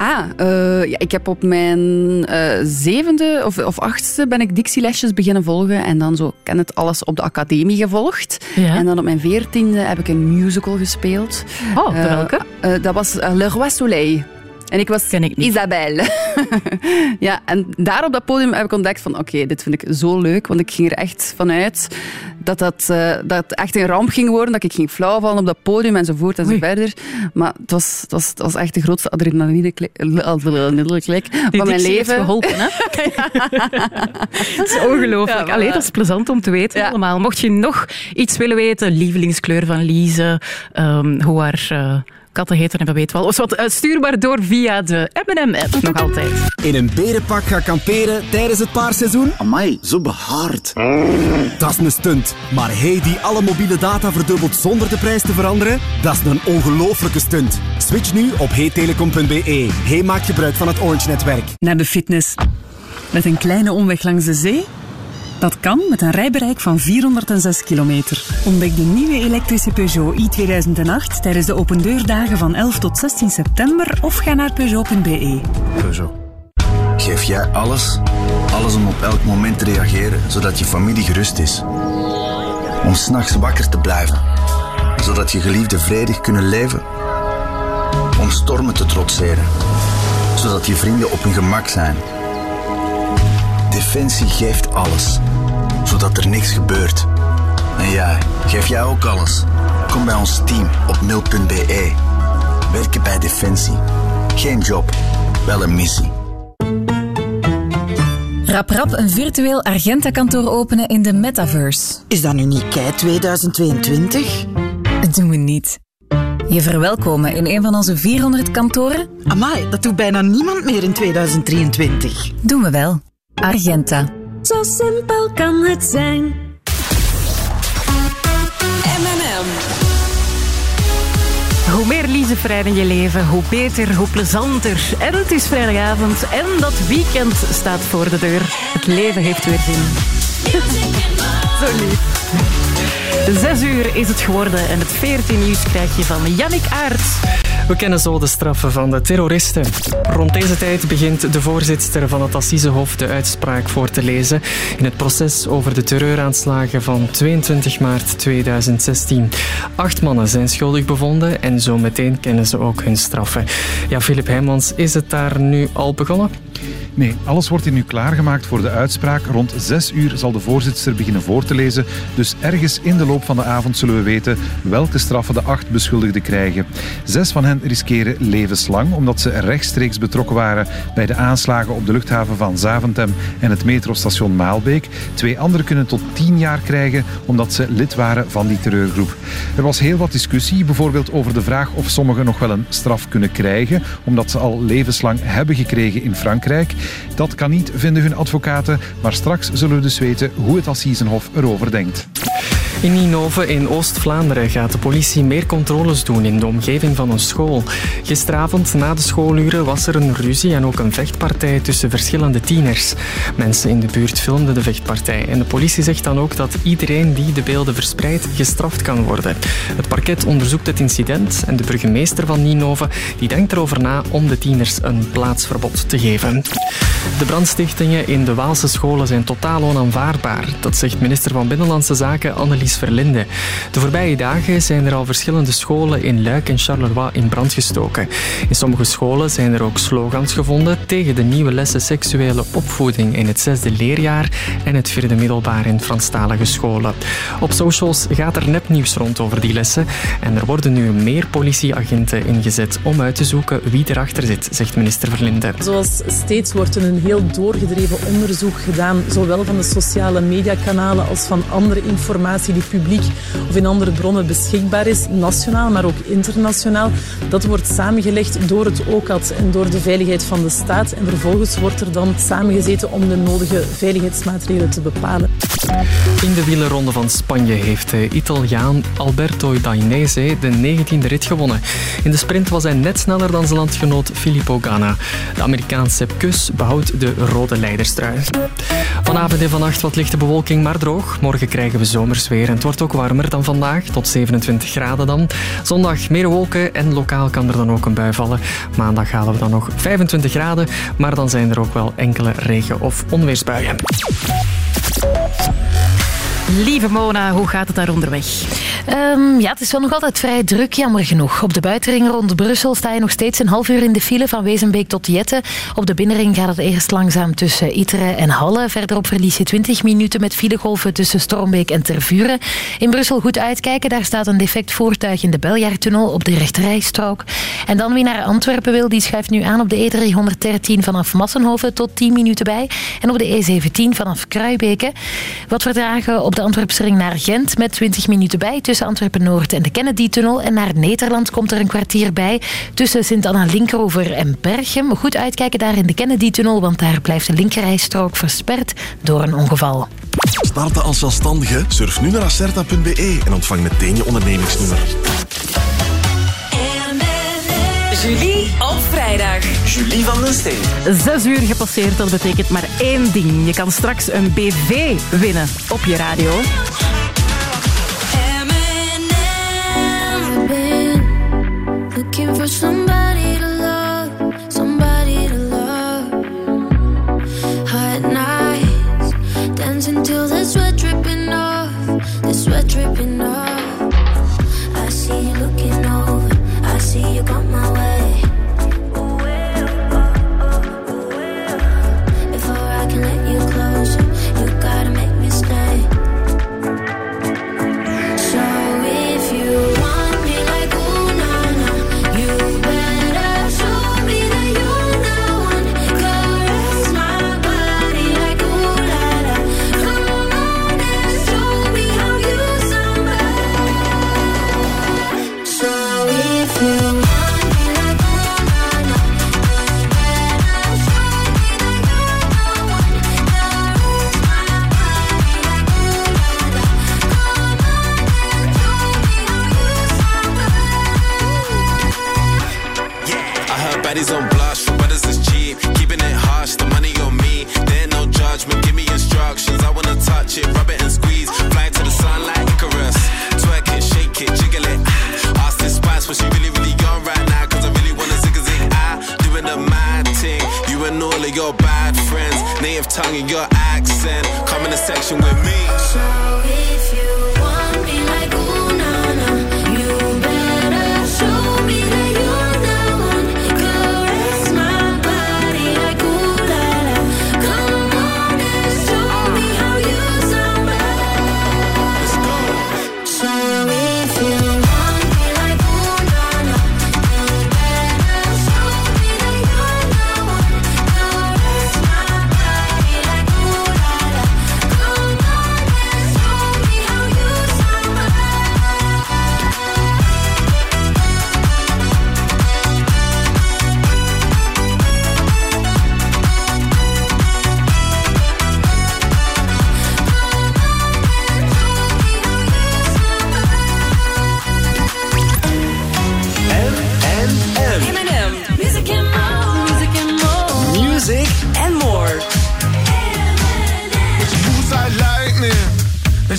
Ah, eh, ja, ik heb op mijn eh, zevende of, of achtste ben ik Dixie-lesjes beginnen volgen en dan zo ken het alles op de academie gevolgd. Ja. En dan op mijn veertiende heb ik een musical gespeeld. Oh, Eh, welke? dat was Le Roi Soleil. En ik was Isabelle. ja, en daar op dat podium heb ik ontdekt van oké, dit vind ik zo leuk, want ik ging er echt vanuit dat dat, eh, dat het echt een ramp ging worden, dat ik ging flauwvallen op dat podium enzovoort en zo verder. Maar het was, het was, het was echt de grootste adrenaline-klik van mijn leven. geholpen, hè? Het is ongelooflijk. Ja, Allee, dat is plezant om te weten allemaal. Mocht je nog iets willen weten, lievelingskleur van Lise, ehm, hoe haar eh, katten heten en we weten wel. Wat, eh, stuur maar door via de M&M-app nog altijd. In een berenpak gaan kamperen tijdens het paarseizoen? Amai, zo behaard. Dat is een stunt. Maar hey die alle mobiele data verdubbelt zonder de prijs te veranderen? Dat is een ongelofelijke stunt. Switch nu op heytelecom.be. Hey maakt gebruik van het Orange-netwerk. Naar de fitness. Met een kleine omweg langs de zee? Dat kan met een rijbereik van 406 kilometer. Ontdek de nieuwe elektrische Peugeot i2008 tijdens de opendeurdagen van 11 tot 16 september of ga naar Peugeot.be. Peugeot. Geef jij alles? Alles om op elk moment te reageren, zodat je familie gerust is. Om s'nachts wakker te blijven, zodat je geliefden vredig kunnen leven. Om stormen te trotseren, zodat je vrienden op hun gemak zijn. Defensie geeft alles, zodat er niks gebeurt. En jij, geef jij ook alles? Kom bij ons team op mil.be. Werken bij Defensie. Geen job, wel een missie. Rap rap een virtueel Argenta-kantoor openen in de metaverse. Is dat nu niet kei 2022? Dat doen we niet. Je verwelkomen in een van onze 400 kantoren? Amai, dat doet bijna niemand meer in 2023. Doen we wel. Argenta. Zo simpel kan het zijn. M&M. Hoe meer Lise Frein in je leven, hoe beter, hoe plezanter. En het is vrijdagavond en dat weekend staat voor de deur. Het leven heeft weer zin. Zo lief. Zes uur is het geworden en het 14 nieuws krijg je van Jannik Aert. We kennen zo de straffen van de terroristen. Rond deze tijd begint de voorzitter van het Assisehof de uitspraak voor te lezen in het proces over de terreuraanslagen van 22 maart 2016. Acht mannen zijn schuldig bevonden en zo meteen kennen ze ook hun straffen. Ja, Filip Heijmans, is het daar nu al begonnen? Nee, alles wordt hier nu klaargemaakt voor de uitspraak. Rond zes uur zal de voorzitter beginnen voor te lezen. Dus ergens in de loop van de avond zullen we weten welke straffen de acht beschuldigden krijgen. Zes van hen riskeren levenslang, omdat ze rechtstreeks betrokken waren bij de aanslagen op de luchthaven van Zaventem en het metrostation Maalbeek. Twee anderen kunnen tot tien jaar krijgen, omdat ze lid waren van die terreurgroep. Er was heel wat discussie, bijvoorbeeld over de vraag of sommigen nog wel een straf kunnen krijgen, omdat ze al levenslang hebben gekregen in Frankrijk. Dat kan niet, vinden hun advocaten, maar straks zullen we dus weten hoe het Assisenhof erover denkt. In Ninove in Oost-Vlaanderen gaat de politie meer controles doen in de omgeving van een school. Gisteravond na de schooluren was er een ruzie en ook een vechtpartij tussen verschillende tieners. Mensen in de buurt filmden de vechtpartij en de politie zegt dan ook dat iedereen die de beelden verspreidt gestraft kan worden. Het parket onderzoekt het incident en de burgemeester van Ninove die denkt erover na om de tieners een plaatsverbod te geven. De brandstichtingen in de Waalse scholen zijn totaal onaanvaardbaar. Dat zegt minister van Binnenlandse Zaken Verlinde. De voorbije dagen zijn er al verschillende scholen in Luik en Charleroi in brand gestoken. In sommige scholen zijn er ook slogans gevonden tegen de nieuwe lessen seksuele opvoeding in het zesde leerjaar en het vierde middelbaar in Franstalige scholen. Op socials gaat er nepnieuws rond over die lessen en er worden nu meer politieagenten ingezet om uit te zoeken wie erachter zit, zegt minister Verlinde. Zoals steeds wordt er een heel doorgedreven onderzoek gedaan, zowel van de sociale mediakanalen als van andere informatie die publiek of in andere bronnen beschikbaar is, nationaal, maar ook internationaal. Dat wordt samengelegd door het OCAT en door de veiligheid van de staat. En vervolgens wordt er dan samengezeten om de nodige veiligheidsmaatregelen te bepalen. In de wielerronde van Spanje heeft de Italiaan Alberto Dainese de 19e rit gewonnen. In de sprint was hij net sneller dan zijn landgenoot Filippo Ganna. De Amerikaan Sepp behoudt de rode leiderstrui. Vanavond en vannacht wat lichte bewolking, maar droog. Morgen krijgen we zomers het wordt ook warmer dan vandaag, tot 27 graden dan. Zondag meer wolken en lokaal kan er dan ook een bui vallen. Maandag halen we dan nog 25 graden, maar dan zijn er ook wel enkele regen- of onweersbuien. Lieve Mona, hoe gaat het daar onderweg? Um, ja, het is wel nog altijd vrij druk, jammer genoeg. Op de buitenring rond Brussel sta je nog steeds een half uur in de file van Wezenbeek tot Jette. Op de binnenring gaat het eerst langzaam tussen Iteren en Halle. Verderop verlies je 20 minuten met filegolven tussen Stormbeek en Tervuren. In Brussel goed uitkijken, daar staat een defect voertuig in de Beljaartunnel op de rechterrijstrook. En dan wie naar Antwerpen wil, die schuift nu aan op de E313 vanaf Massenhoven tot 10 minuten bij. En op de E17 vanaf Kruibeke. Wat verdragen op de Antwerpse ring naar Gent met 20 minuten bij tussen Antwerpen-Noord en de Kennedy-tunnel. En naar Nederland komt er een kwartier bij tussen Sint-Anna-Linkeroever en Berchem. Goed uitkijken daar in de Kennedy-tunnel, want daar blijft de linkerrijstrook versperd door een ongeval. Starten als zelfstandige? Surf nu naar acerta.be en ontvang meteen je ondernemingsnummer. Julie vrijdag. Julie van den Steen. Zes uur gepasseerd, dat betekent maar één ding. Je kan straks een BV winnen op je radio. Looking for touch it, rub it and squeeze. Fly to the sun like Icarus. Twerk it, shake it, jiggle it. Ask this spice what she really, really on right now. Cause I really wanna zig a zig. Ah, doing the mad thing. You and all of your bad friends. Native tongue and your accent. Come in the section with me. So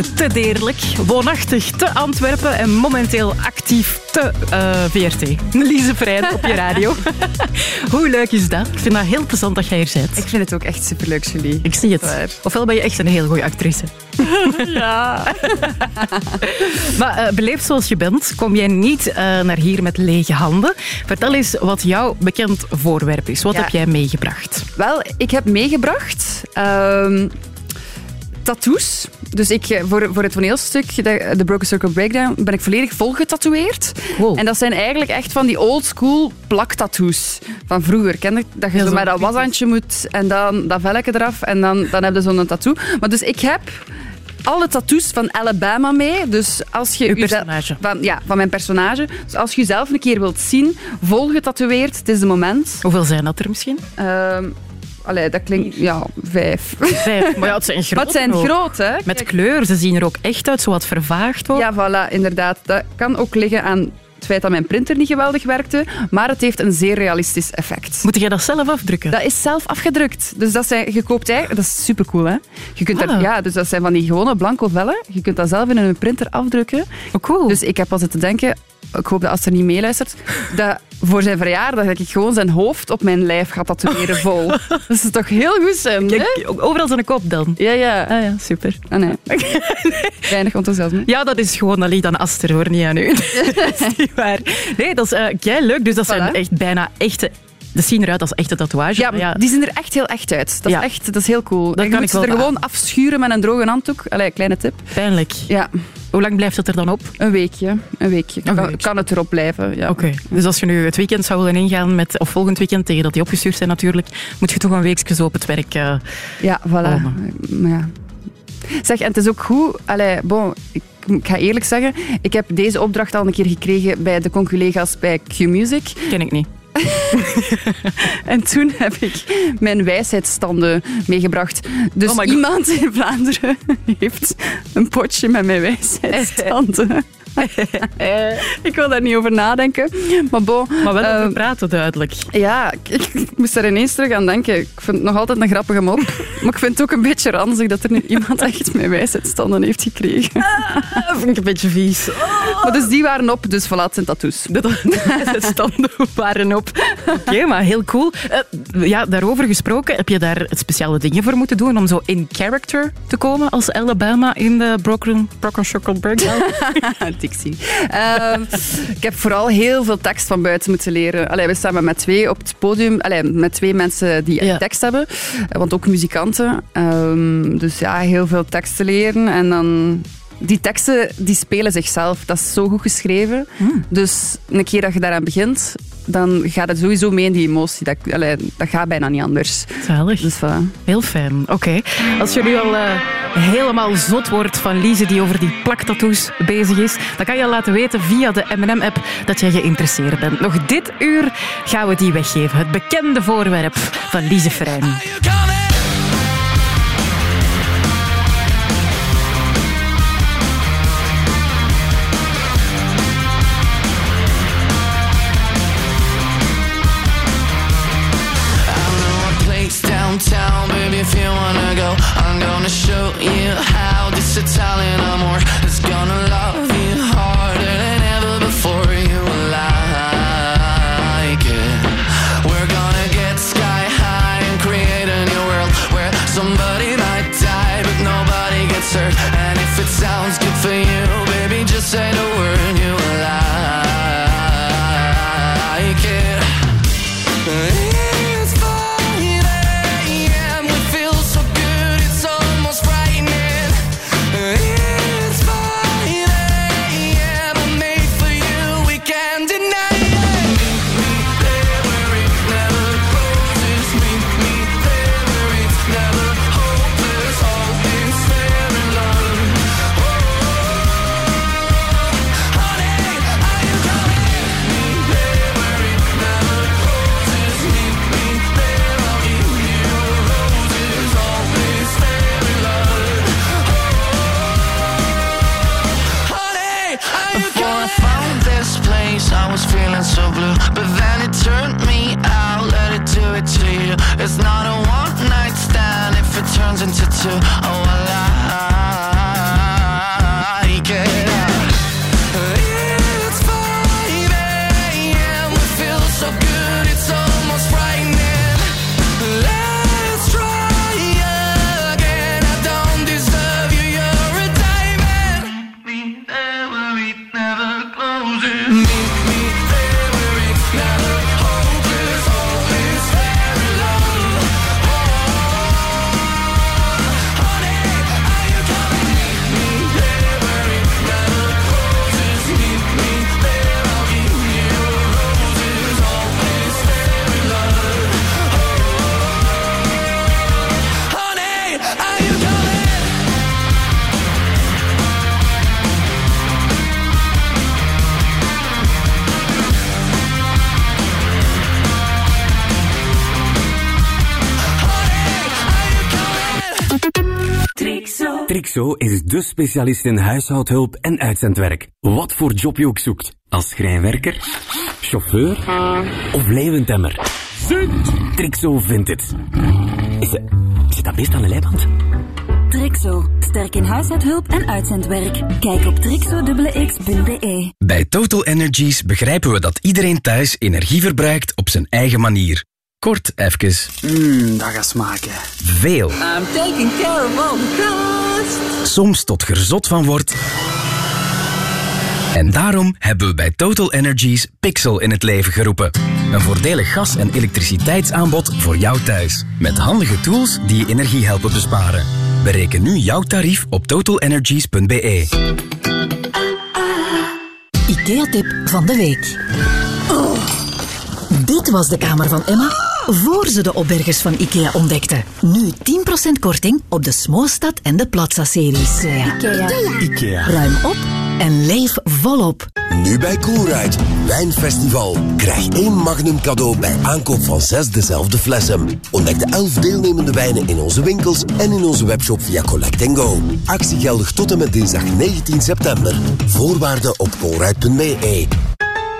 te Deerlijk, woonachtig te Antwerpen en momenteel actief te eh, VRT. Lise Vrijn op je radio. Hoe leuk is dat? Ik vind dat heel plezant dat jij hier bent. Ik vind het ook echt superleuk, Julie. Ik zie het. Ofwel ben je echt een heel goede actrice. Ja. maar eh, beleefd zoals je bent, kom jij niet eh, naar hier met lege handen. Vertel eens wat jouw bekend voorwerp is. Wat Ja. heb jij meegebracht? Wel, ik heb meegebracht ehm, tattoos. Dus ik, eh, voor, voor het toneelstuk, de, de Broken Circle Breakdown, ben ik volledig vol getatoeëerd. En dat zijn eigenlijk echt van die old school plaktattoos van vroeger. Ken je dat je Ja, zo met dat washandje moet en dan dat velletje eraf en dan, dan heb je zo'n tattoo. Maar dus ik heb alle tattoos van Alabama mee. Dus als je personage. Van, ja, van mijn personage. Dus als je jezelf een keer wilt zien, vol getatoeëerd, het is de moment. Hoeveel zijn dat er misschien? Ehm allee, dat klinkt... Ja, vijf. Vijf. Maar ja, het zijn grote Maar het zijn groot, hè? Met kleur. Ze zien er ook echt uit, zo wat vervaagd ook. Ja, voilà, inderdaad. Dat kan ook liggen aan het feit dat mijn printer niet geweldig werkte, maar het heeft een zeer realistisch effect. Moet jij dat zelf afdrukken? Dat is zelf afgedrukt. Dus dat zijn gekoopt eigenlijk... Dat is supercool, hè? Je kunt er, Ah. ja, dus dat zijn van die gewone blanco vellen. Je kunt dat zelf in een printer afdrukken. Oh, cool. Dus ik heb al zitten denken... Ik hoop dat als er niet meeluistert, dat voor zijn verjaardag dat ik gewoon zijn hoofd op mijn lijf ga tatoeëren vol. Dat is toch heel goed hè? Kijk, overal zijn kop dan. Ja, ja. Ah ja, super. Ah, nee. Weinig enthousiasme. Ja, dat is gewoon, dat ligt aan Aster hoor, niet aan u. dat is niet waar. Nee, dat is kei leuk. Dus dat zijn echt bijna echte... Dat zien eruit als echte tatoeages. Ja, maar die zien er echt heel echt uit. Dat Ja. is echt, dat is heel cool. Dat je kan moet ik ze er gewoon afschuren met een droge handdoek. Allee, kleine tip. Pijnlijk. Ja. Hoe lang blijft het er dan op? Een weekje. Een weekje. Een kan, weekje. kan het erop blijven. Ja. Oké, dus als je nu het weekend zou willen ingaan, met, of volgend weekend, tegen dat die opgestuurd zijn natuurlijk, moet je toch een weekje zo op het werk... eh, Ja, voilà. komen. Maar ja. Zeg, en het is ook goed... Allee, bon, ik, ik ga eerlijk zeggen, ik heb deze opdracht al een keer gekregen bij de conculega's bij Q-Music. Ken ik niet. en toen heb ik mijn wijsheidsstanden meegebracht. Dus Oh iemand in Vlaanderen heeft een potje met mijn wijsheidsstanden. ik wil daar niet over nadenken. Maar bon. Maar wel over eh, praten duidelijk. ja, ik, ik moest er ineens terug aan denken. Ik vind het nog altijd een grappige mop. Maar ik vind het ook een beetje ranzig dat er nu iemand echt mijn wijsheidsstanden heeft gekregen. Dat vind ik een beetje vies. Maar dus die waren op, dus voilà, het zijn tattoos. De standen waren op. Oké, maar heel cool. Eh, ja, daarover gesproken, heb je daar speciale dingen voor moeten doen om zo in character te komen als Alabama in de Broken, broken Chocolate Breakdown? Ehm, ik heb vooral heel veel tekst van buiten moeten leren. Allee, we staan met twee op het podium, allee, met twee mensen die tekst hebben, eh, want ook muzikanten. Ehm, dus ja, heel veel tekst te leren en dan... Die teksten die spelen zichzelf. Dat is zo goed geschreven. Dus een keer dat je daaraan begint, dan gaat het sowieso mee in die emotie. Dat, allee, dat gaat bijna niet anders. Zalig. Dus voilà. Heel fijn. Oké. Als je nu al eh, helemaal zot wordt van Lise die over die plaktattoos bezig is, dan kan je laten weten via de M&M-app dat jij geïnteresseerd bent. Nog dit uur gaan we die weggeven. Het bekende voorwerp van Lise Frein. De specialist in huishoudhulp en uitzendwerk. Wat voor job je ook zoekt. Als schrijnwerker, chauffeur of leeuwentemmer. Trixo vindt het. Is, is dat best aan de leiband? Trixo. Sterk in huishoudhulp en uitzendwerk. Kijk op trixo.x.be. Bij Total Energies begrijpen we dat iedereen thuis energie verbruikt op zijn eigen manier. Kort even. Mmm, dat gaat smaken. Veel. I'm taking care of all the cost. Soms tot gerzot van wordt. En daarom hebben we bij Total Energies Pixel in het leven geroepen. Een voordelig gas- en elektriciteitsaanbod voor jou thuis. Met handige tools die je energie helpen besparen. Bereken nu jouw tarief op totalenergies.be. IKEA-tip van de week. Oh, dit was de kamer van Emma voor ze de opbergers van IKEA ontdekte. Nu 10% korting op de Smoostad en de Plaza-series. IKEA. Ruim op, en leef volop. Nu bij Coolride, Wijnfestival. Krijg één magnum cadeau bij aankoop van zes dezelfde flessen. Ontdek de elf deelnemende wijnen in onze winkels en in onze webshop via Collect Go. Actie geldig tot en met dinsdag 19 september. Voorwaarden op coolride.be.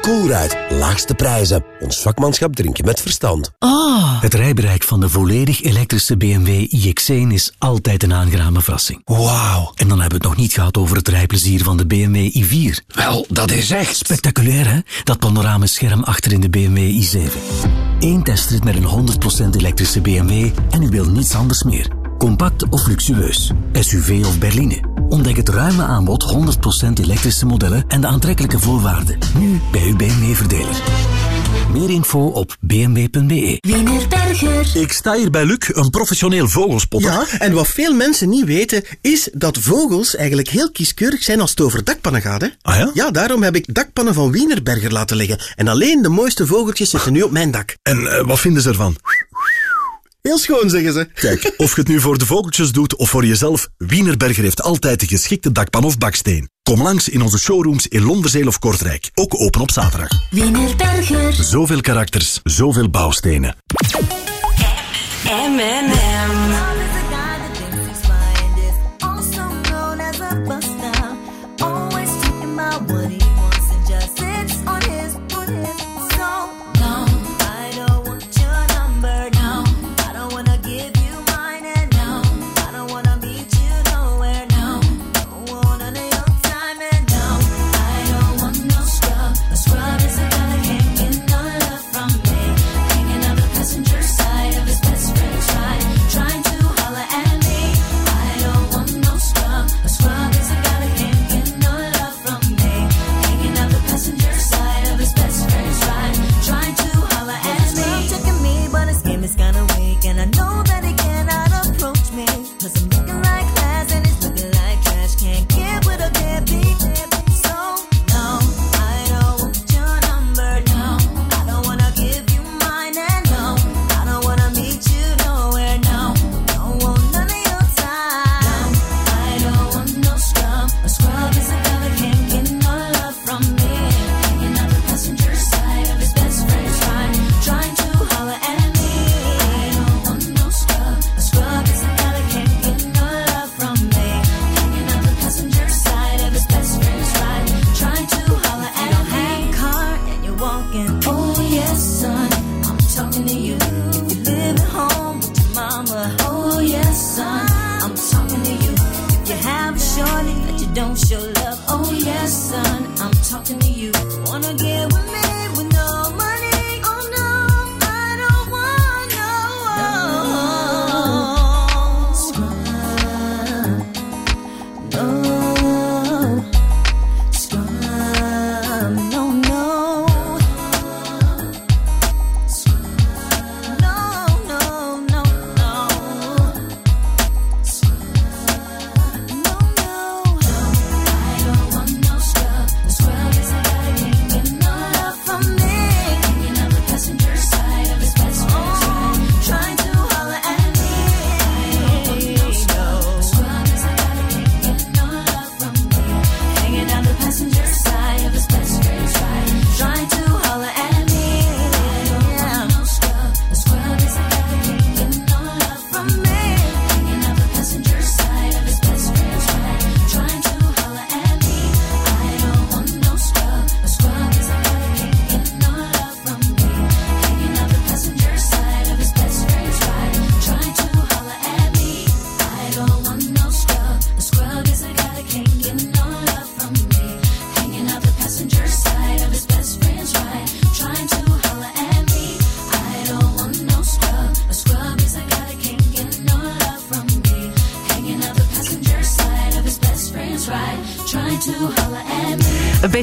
Coolride, laagste prijzen. Ons vakmanschap drinken met verstand. Ah. Het rijbereik van de volledig elektrische BMW iX1 is altijd een aangename verrassing. Wauw. En dan hebben we het nog niet gehad over het rijplezier van de BMW i4. Wel, dat is echt... Spectaculair, hè? Dat panoramascherm achter in de BMW i7. Eén testrit met een 100% elektrische BMW en u wilt niets anders meer. Compact of luxueus, SUV of berline. Ontdek het ruime aanbod 100% elektrische modellen en de aantrekkelijke voorwaarden. Nu bij uw BMW-verdeler. Meer info op bmw.be. Wienerberger. Ik sta hier bij Luc, een professioneel vogelspotter. Ja, en wat veel mensen niet weten, is dat vogels eigenlijk heel kieskeurig zijn als het over dakpannen gaat. Hè? Ah ja? Ja, daarom heb ik dakpannen van Wienerberger laten liggen. En alleen de mooiste vogeltjes zitten nu op mijn dak. En eh, wat vinden ze ervan? Heel schoon, zeggen ze. Kijk, of je het nu voor de vogeltjes doet of voor jezelf, Wienerberger heeft altijd de geschikte dakpan of baksteen. Kom langs in onze showrooms in Londerzeel of Kortrijk. Ook open op zaterdag. Wienerberger. Zoveel karakters, zoveel bouwstenen. M&M.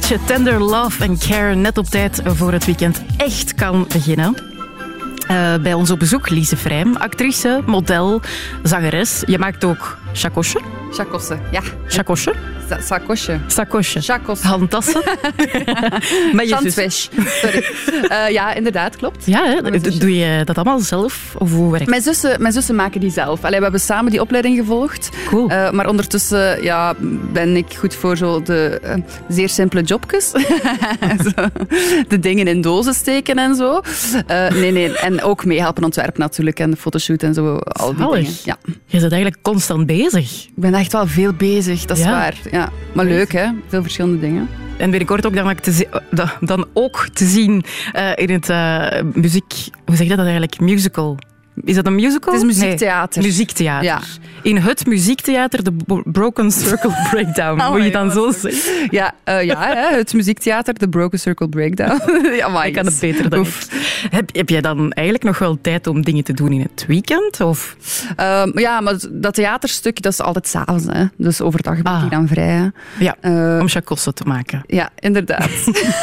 Beetje tender love en care net op tijd voor het weekend echt kan beginnen. Eh, bij ons op bezoek Lise Vrijm, actrice, model, zangeres. Je maakt ook chakosje. Chakosje, ja. Chakosje? Sa- Sakosje. Sakosje. Chakos. Handtassen. Je. Sorry. Eh, ja, inderdaad, klopt. Ja, hè? Do- doe je dat allemaal zelf? Of hoe werkt Mijn zussen, mijn zussen maken die zelf. Allee, we hebben samen die opleiding gevolgd. Cool. Eh, maar ondertussen ja, ben ik goed voor zo de eh, zeer simpele jobjes. Zo, de dingen in dozen steken en zo. Eh, nee, nee. En ook meehelpen ontwerpen natuurlijk. En de fotoshoot en zo. Al die dingen. Ja. Je bent eigenlijk constant bezig. Ik ben echt wel veel bezig, dat is Ja. waar. Ja. Maar leuk, hè? Veel verschillende dingen. En binnenkort ook dan, ook te dan ook te zien in het muziek... Hoe zeg je dat eigenlijk? Musical. Is dat een musical? Het is muziektheater. Nee, muziektheater. Ja. In het muziektheater, de Broken Circle Breakdown. Oh Moet je dan zo zeggen? Ja, eh, ja hè, het muziektheater, de Broken Circle Breakdown. ja, maar Ik kan het beter dan ik. Heb, heb jij dan eigenlijk nog wel tijd om dingen te doen in het weekend? Of? Ehm, ja, maar dat theaterstuk dat is altijd s'avonds. hè. Dus overdag ben Ah. ik dan vrij. hè. Ja, Eh, om chakossen te maken. ja, inderdaad.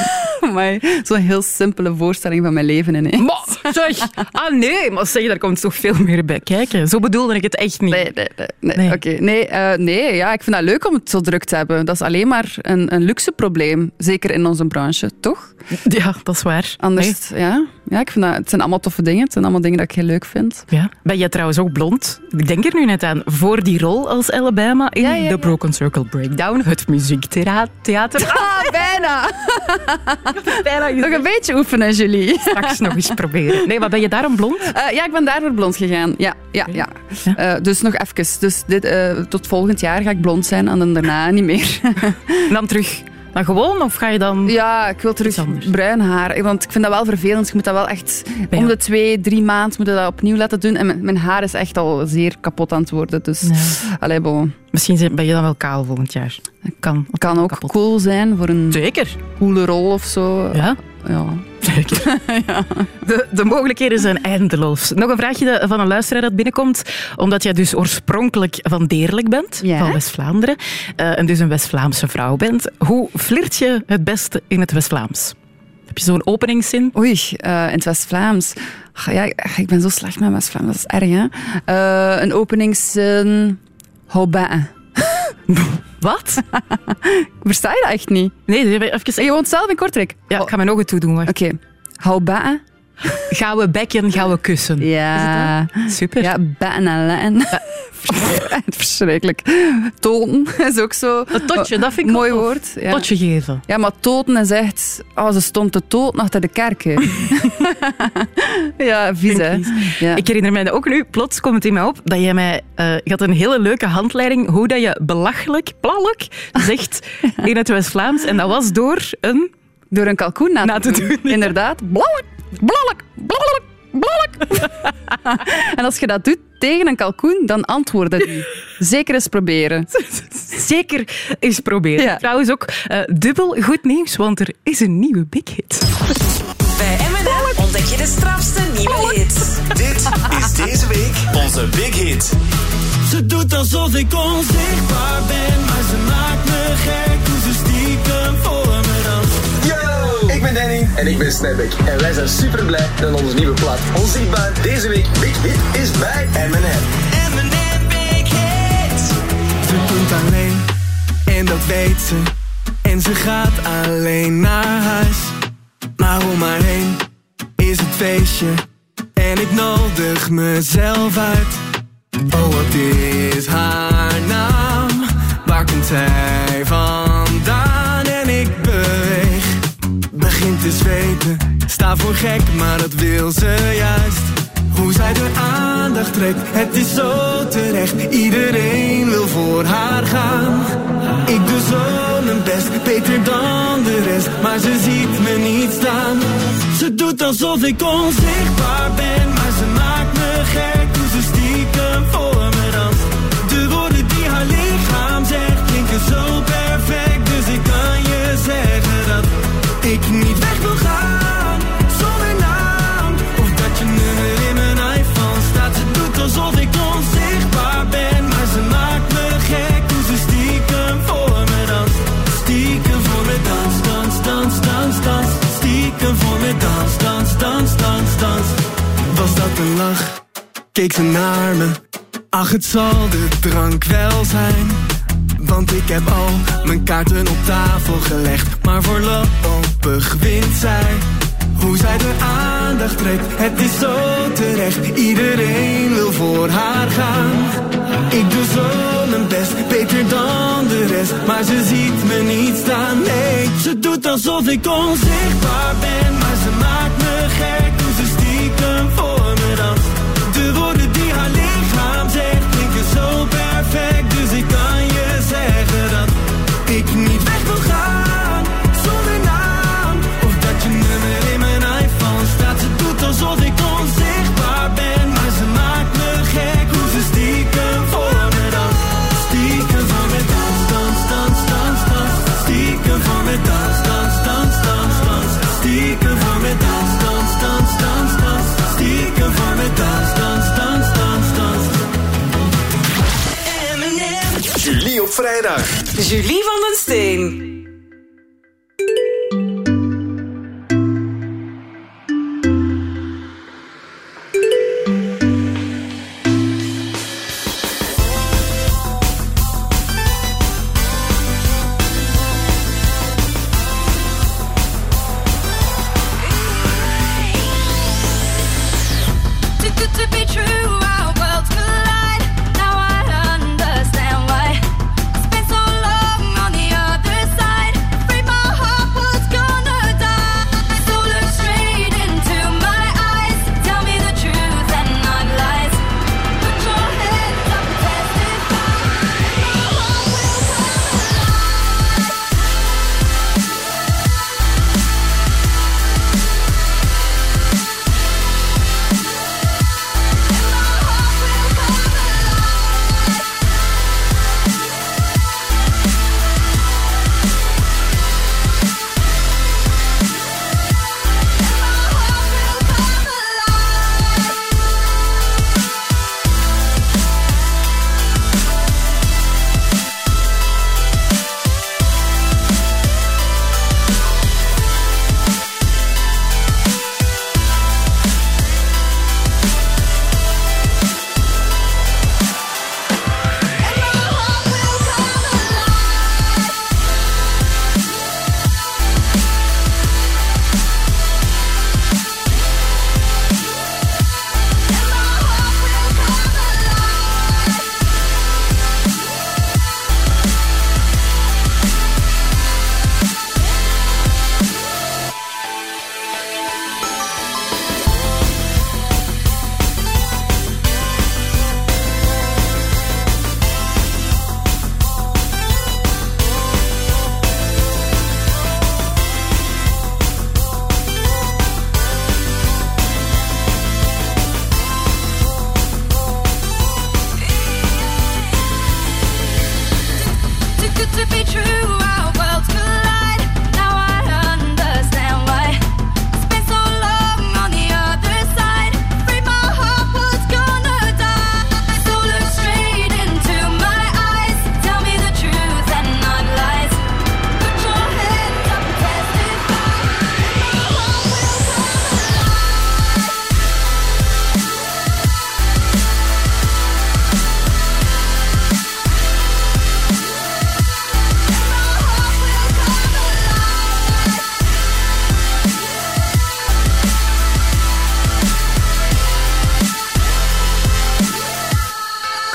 maar zo'n heel simpele voorstelling van mijn leven ineens. Maar, zeg, ah nee, maar zeg, daar komt toch veel meer bij kijken. Zo bedoelde ik het echt niet. Nee, nee, nee. nee. Nee. Oké, nee, eh, nee ja, ik vind dat leuk om het zo druk te hebben. Dat is alleen maar een, een luxe probleem. Zeker in onze branche, toch? Ja, dat is waar. Anders, ja. ja ik vind dat, het zijn allemaal toffe dingen. Het zijn allemaal dingen dat ik heel leuk vind. Ja. Ben jij trouwens ook blond? Ik denk er nu net aan. Voor die rol als Alabama in Ja, ja, The. Broken Circle Breakdown, het muziektheater. Ah, bijna! Bijna Nog een beetje oefenen, Julie. Straks nog eens proberen. Nee, maar ben je daarom blond? Eh, ja, ik ben daarvoor blond gegaan. Ja, ja, ja. Eh, dus nog even. Dus dit, eh, tot volgend jaar ga ik blond zijn en dan daarna niet meer. En dan terug naar gewoon? Of ga je dan... ja, ik wil terug bruin haar. Want ik vind dat wel vervelend. Je moet dat wel echt Ja. om de twee, drie maanden moet je dat opnieuw laten doen. En mijn, mijn haar is echt al zeer kapot aan het worden. Dus, allee, bon. Misschien ben je dan wel kaal volgend jaar. Dat kan. Kan ook cool zijn voor een Zeker. coole rol of zo. Ja? Ja. De, de mogelijkheden zijn eindeloos. Nog een vraagje van een luisteraar dat binnenkomt. Omdat jij dus oorspronkelijk van Deerlijk bent, Ja. van West-Vlaanderen. eh, en dus een West-Vlaamse vrouw bent. Hoe flirt je het beste in het West-Vlaams? Heb je zo'n openingszin? Oei, eh, in het West-Vlaams. Ach, Ja, ik ben zo slecht met West-Vlaams, dat is erg, hè. Eh, een openingszin... Hou Wat? Versta je dat echt niet? Nee, even... Je woont zelf in Kortrijk? Ja, ik ga mijn ogen toedoen. Oké. Hou bij. Gaan we bekken, gaan we kussen. Ja. Super. Ja, letten. Verschrikkelijk. Toten is ook zo. Een totje, dat vind ik Mooi woord. Ja. Totje geven. Ja, maar toten is echt... Oh, ze stond te toten achter de kerk. ja, vies, hè. Ja. Ik herinner mij ook nu, plots komt het in mij op, dat jij mij... eh, je had een hele leuke handleiding hoe dat je belachelijk, plallijk, zegt in het West-Vlaams. En dat was door een... Door een kalkoen na, Na te doen, ja. Inderdaad. Blauwelijk, blauwelijk, blauwelijk, blauwelijk. en als je dat doet tegen een kalkoen, dan antwoorden die. Zeker eens proberen. Zeker eens proberen. Ja. Trouwens ook eh, dubbel goed nieuws, want er is een nieuwe big hit. Bij M&M ontdek je de strafste nieuwe hits. Dit is deze week onze Big Hit. Ze doet alsof ik onzichtbaar ben, maar ze maakt me gek ik ben Danny en ik ben Snapback. En wij zijn super blij dat onze nieuwe plaat Onzichtbaar deze week Big Hit is bij M&M. M&M Big Hits. Ze komt alleen en dat weet ze. En ze gaat alleen naar huis. Maar om haar heen is het feestje. En ik nodig mezelf uit. Oh, wat is haar naam? Waar komt zij vandaan? Sta voor gek, maar dat wil ze juist. Hoe zij de aandacht trekt, het is zo terecht. Iedereen wil voor haar gaan. Ik doe zo mijn best, beter dan de rest. Maar ze ziet me niet staan. Ze doet alsof ik onzichtbaar ben, maar ze maakt me gek. Hoe ze stiekem voor me danst. De woorden die haar lichaam zegt, klinken zo perfect. Keek ze naar me. Ach, het zal de drank wel zijn. Want ik heb al mijn kaarten op tafel gelegd. Maar voorlopig wint zij. Hoe zij de aandacht trekt, het is zo terecht. Iedereen wil voor haar gaan. Ik doe zo mijn best, beter dan de rest. Maar ze ziet me niet staan, nee. Ze doet alsof ik onzichtbaar ben. Maar ze maakt me Julie van den Steen.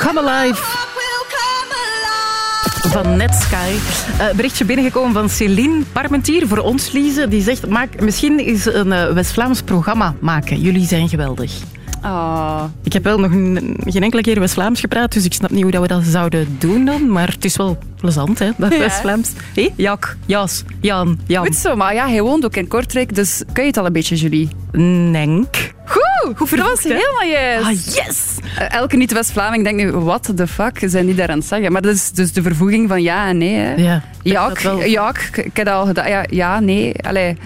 Come Alive. Van Netsky. Eh berichtje binnengekomen van Céline Parmentier voor ons, Lise. Die zegt, maak misschien eens een eh, West-Vlaams programma maken. Jullie zijn geweldig. Ah. Ik heb wel nog een- geen enkele keer West-Vlaams gepraat, dus ik snap niet hoe dat we dat zouden doen dan. Maar het is wel plezant, hè, dat Ja. West-Vlaams. Hé, Jak, Jas, Jan, Jan. Goed zo, maar ja, hij woont ook in Kortrijk, dus kun je het al een beetje, Julie? Nenk. Goed, Goed dat was helemaal juist. Ah, yes! Eh, Elke niet-West-Vlaming denkt nu, what the fuck zijn die daar aan het zeggen? Maar dat is dus de vervoeging van ja en nee. Hè. Ja, ja, ik, ja ik, ik heb dat al gedaan. Ja, ja nee. Allee,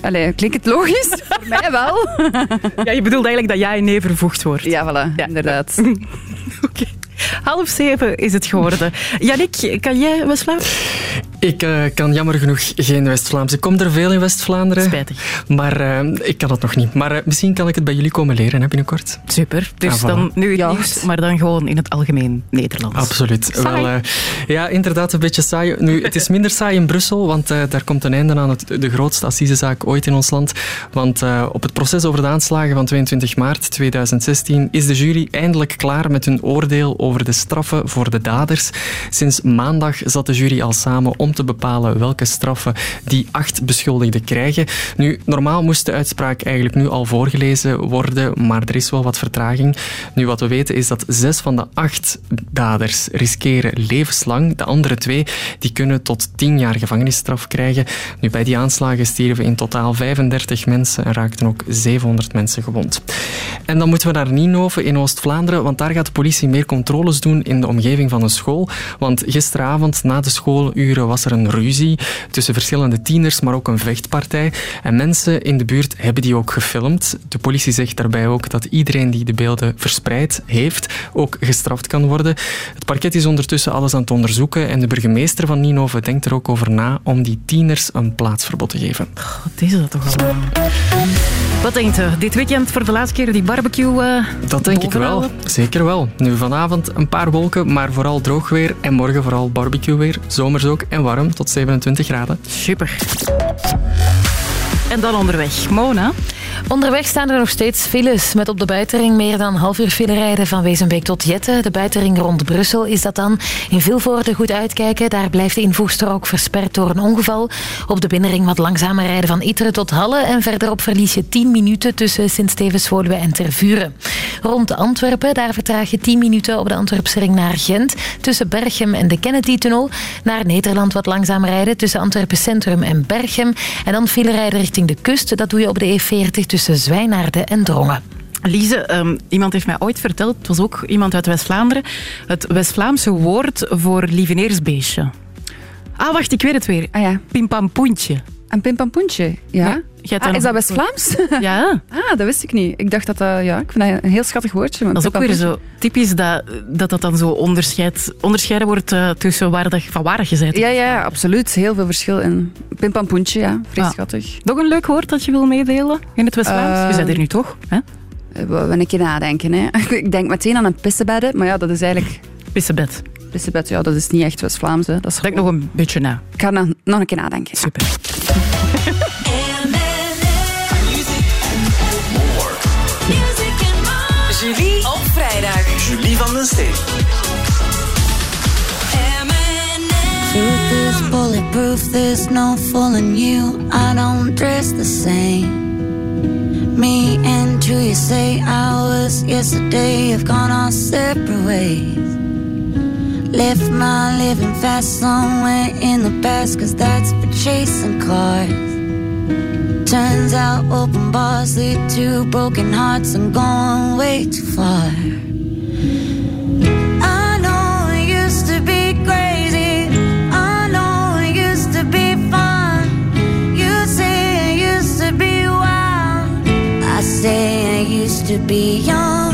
allee, klinkt het logisch? Voor mij wel. Ja, je bedoelt eigenlijk dat jij nee vervoegd wordt. Ja, voilà, inderdaad. Half zeven is het geworden. Jannik, kan jij West-Vlaams? Ik eh, kan jammer genoeg geen West-Vlaams. Ik kom er veel in West-Vlaanderen. Spijtig. Maar eh, ik kan het nog niet. Maar eh, misschien kan ik het bij jullie komen leren hè, binnenkort. Super. Dus Ah, voilà. dan nu het nieuws, maar dan gewoon in het algemeen Nederlands. Absoluut. Saai. Wel, ja, inderdaad een beetje saai. Nu, het is minder saai in Brussel, want eh, daar komt een einde aan het, de grootste assisezaak ooit in ons land. Want eh, op het proces over de aanslagen van 22 maart 2016 is de jury eindelijk klaar met hun oordeel over de straffen voor de daders. Sinds maandag zat de jury al samen om te bepalen welke straffen die acht beschuldigden krijgen. Nu, normaal moest de uitspraak eigenlijk nu al voorgelezen worden, maar er is wel wat vertraging. Nu, wat we weten is dat zes van de acht daders riskeren levenslang. De andere twee die kunnen tot tien jaar gevangenisstraf krijgen. Nu, bij die aanslagen stierven in totaal 35 mensen en raakten ook 700 mensen gewond. En dan moeten we naar Nienhoven in Oost-Vlaanderen, want daar gaat de politie meer doen in de omgeving van een school. Want gisteravond na de schooluren was er een ruzie tussen verschillende tieners, maar ook een vechtpartij. En mensen in de buurt hebben die ook gefilmd. De politie zegt daarbij ook dat iedereen die de beelden verspreid heeft, ook gestraft kan worden. Het parket is ondertussen alles aan het onderzoeken en de burgemeester van Nienhoven denkt er ook over na om die tieners een plaatsverbod te geven. Wat is dat toch allemaal? Wat denkt u? Dit weekend voor de laatste keer die barbecue eh Dat denk ik wel. Zeker wel. Nu vanavond een paar wolken, maar vooral droog weer. En morgen vooral barbecue weer. Zomers ook en warm tot 27 graden. Super. En dan onderweg. Mona? Onderweg staan er nog steeds files. Met op de buitenring meer dan half uur file rijden van Wezenbeek tot Jette. De buitenring rond Brussel is dat dan. In Vilvoorde goed uitkijken. Daar blijft de invoegstrook versperd door een ongeval. Op de binnenring wat langzamer rijden van Iteren tot Halle. En verderop verlies je 10 minuten tussen Sint-Stevens-Woluwe en Tervuren. Rond Antwerpen, daar vertraag je 10 minuten op de Antwerpse ring naar Gent. Tussen Berchem en de Kennedy-tunnel. Naar Nederland wat langzamer rijden tussen Antwerpen Centrum en Berchem. En dan file rijden richting de kust. Dat doe je op de E40 tussen Zwijnaarden en Drongen. Lise, ehm, iemand heeft mij ooit verteld, het was ook iemand uit West-Vlaanderen, het West-Vlaamse woord voor lieveneersbeestje. Ah, wacht, ik weet het weer. Ah ja. Pimpampoentje. Een pimpampoentje, ja. Ah, is dat West-Vlaams? Ja. Ah, dat wist ik niet. Ik dacht dat dat... Ja, ik vind dat een heel schattig woordje. Dat is ook weer zo typisch dat dat, dat dan zo onderscheid, onderscheiden wordt eh, tussen waar dat, van waar je bent. Ja, ja, absoluut. Heel veel verschil in. Pimpampoentje, ja. Vrij Ah. schattig. Nog een leuk woord dat je wil meedelen in het West-Vlaams? Eh, je bent er nu toch? Hè? Eh, een keer nadenken. Hè. Ik denk meteen aan een pissebedden, maar ja, dat is eigenlijk... Pissebed. Pissebed, ja, dat is niet echt West-Vlaams. hè. Dat is Denk nog een beetje na. Ik ga nog, nog een keer nadenken. Super. Julie op vrijdag. Julie van den Steen. Truth is bulletproof, there's no fooling you. I don't dress the same. Me and who you say I was yesterday have gone our separate ways. Left my living fast somewhere in the past, cause that's for chasing cars. Turns out open bars lead to broken hearts. I'm going way too far. I know it used to be crazy. I know it used to be fun. You say it used to be wild. I say I used to be young.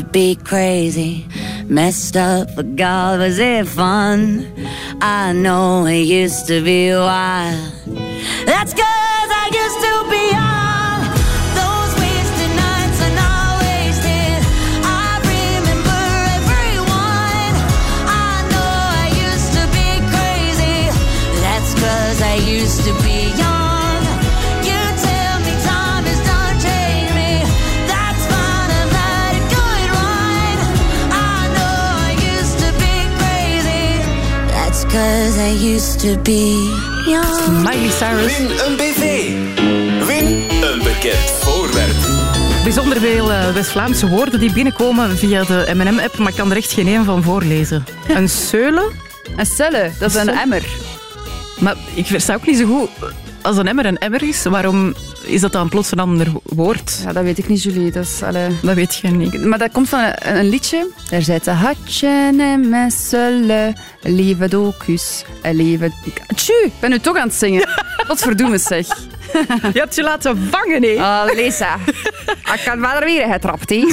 To be crazy, messed up, but God, was it fun? I know it used to be wild. That's cause I used to be young. Those wasted nights are not wasted. I remember everyone. I know I used to be crazy. That's cause I used to be young. Cause I used to be young. Miley Cyrus. Win een BV. Win een bekend voorwerp. Bijzonder veel eh, West-Vlaamse woorden die binnenkomen via de M&M-app, maar ik kan er echt geen één van voorlezen. Een seule? Een celle, dat is een emmer. Maar ik versta ook niet zo goed, als een emmer een emmer is, waarom is dat dan plots een ander woord? Ja, dat weet ik niet, Julie. Dat, is, allee. Dat weet je niet. Maar dat komt van een, een liedje. Daar zit een hatje en mijn lieve docus, een lieve... Tju, ik ben nu toch aan het zingen. Wat verdoemen zeg. Je hebt je laten vangen, hè? Ah, Lisa. Ik kan wel er weer getrapt, hè.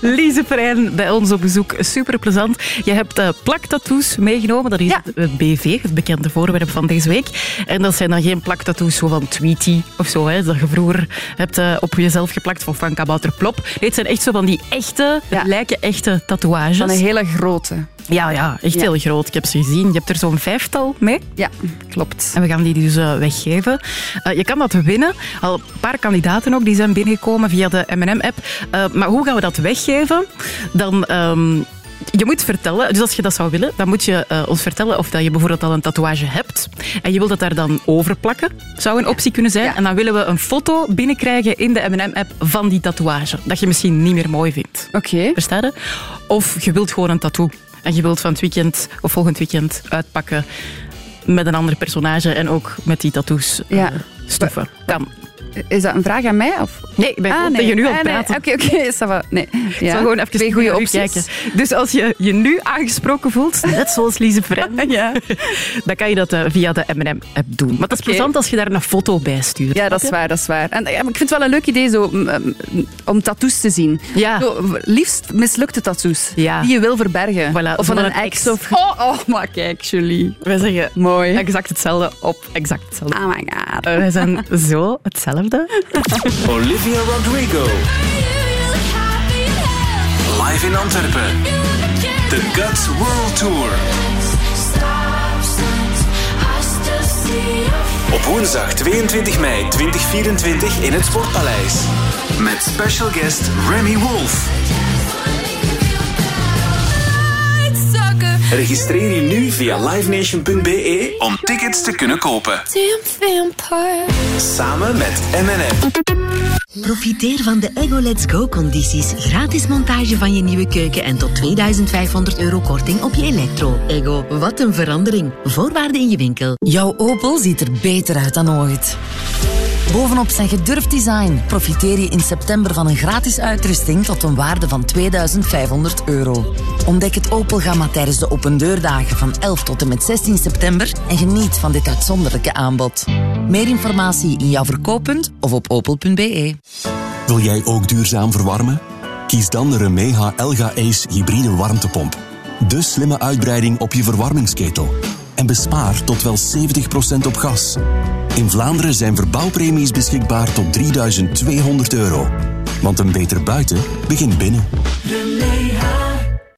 Lise Perijn bij ons op bezoek. Super plezant. Je hebt uh, plaktattoos meegenomen. Dat is het BV, het bekende voorwerp van deze week. En dat zijn dan geen plaktattoos zo van Tweety of zo, hè, dat je vroeger hebt uh, op jezelf geplakt van Van Kabouter Plop. Nee, het zijn echt zo van die echte, lijken echte tatoeages. Van een hele grote. Ja, ja, echt Ja. heel groot. Ik heb ze gezien. Je hebt er zo'n vijftal mee. Ja, klopt. En we gaan die dus uh, weggeven. Uh, je kan dat winnen. Al een paar kandidaten ook, die zijn binnengekomen via de M&M-app. Uh, maar hoe gaan we dat weggeven? Dan... Um, je moet vertellen, dus als je dat zou willen, dan moet je ons vertellen of dat je bijvoorbeeld al een tatoeage hebt. En je wilt dat daar dan over plakken. Zou een optie kunnen zijn. Ja. En dan willen we een foto binnenkrijgen in de M&M-app van die tatoeage. Dat je misschien niet meer mooi vindt. Oké. Okay. Versta je? Of je wilt gewoon een tattoo. En je wilt van het weekend of volgend weekend uitpakken met een ander personage en ook met die tattoos ja. uh, stoffen. Kan. Is dat een vraag aan mij? Of? Nee, ik ben ah, nee. tegen nu aan het praten. Oké, oké. Okay, nee. Ja. Zal gewoon even Twee goede opties. Dus als je je nu aangesproken voelt, net zoals Lise Vren, ja. dan kan je dat uh, via de M&M-app doen. Maar dat is okay. plezant als je daar een foto bij stuurt. Ja, dat is waar, dat is waar. En ja, ik vind het wel een leuk idee zo, om tattoos te zien. Ja. Zo, liefst mislukte tattoos. Ja. Die je wil verbergen. Voilà, of van een, een ex. Of... Oh, oh, maar kijk, Julie. Wij zeggen mooi. exact hetzelfde op exact hetzelfde. Oh my god. Uh, wij zijn zo hetzelfde. Olivia Rodrigo. Live in Antwerpen. The Guts World Tour. Op woensdag 22 mei 2024 in het Sportpaleis. Met special guest Remy Wolf. Registreer je nu via livenation.be om tickets te kunnen kopen. Samen met M&M. Profiteer van de Ego Let's Go condities. Gratis montage van je nieuwe keuken en tot 2500 euro korting op je elektro. Ego, wat een verandering. Voorwaarden in je winkel. Jouw Opel ziet er beter uit dan ooit. Bovenop zijn gedurfd design profiteer je in september van een gratis uitrusting tot een waarde van 2500 euro. Ontdek het Opel-gamma tijdens de opendeurdagen van 11 tot en met 16 september en geniet van dit uitzonderlijke aanbod. Meer informatie in jouw verkooppunt of op opel.be. Wil jij ook duurzaam verwarmen? Kies dan de Remeha Elga Ace hybride warmtepomp. De slimme uitbreiding op je verwarmingsketel. En bespaar tot wel 70% op gas. In Vlaanderen zijn verbouwpremies beschikbaar tot 3200 euro. Want een beter buiten begint binnen.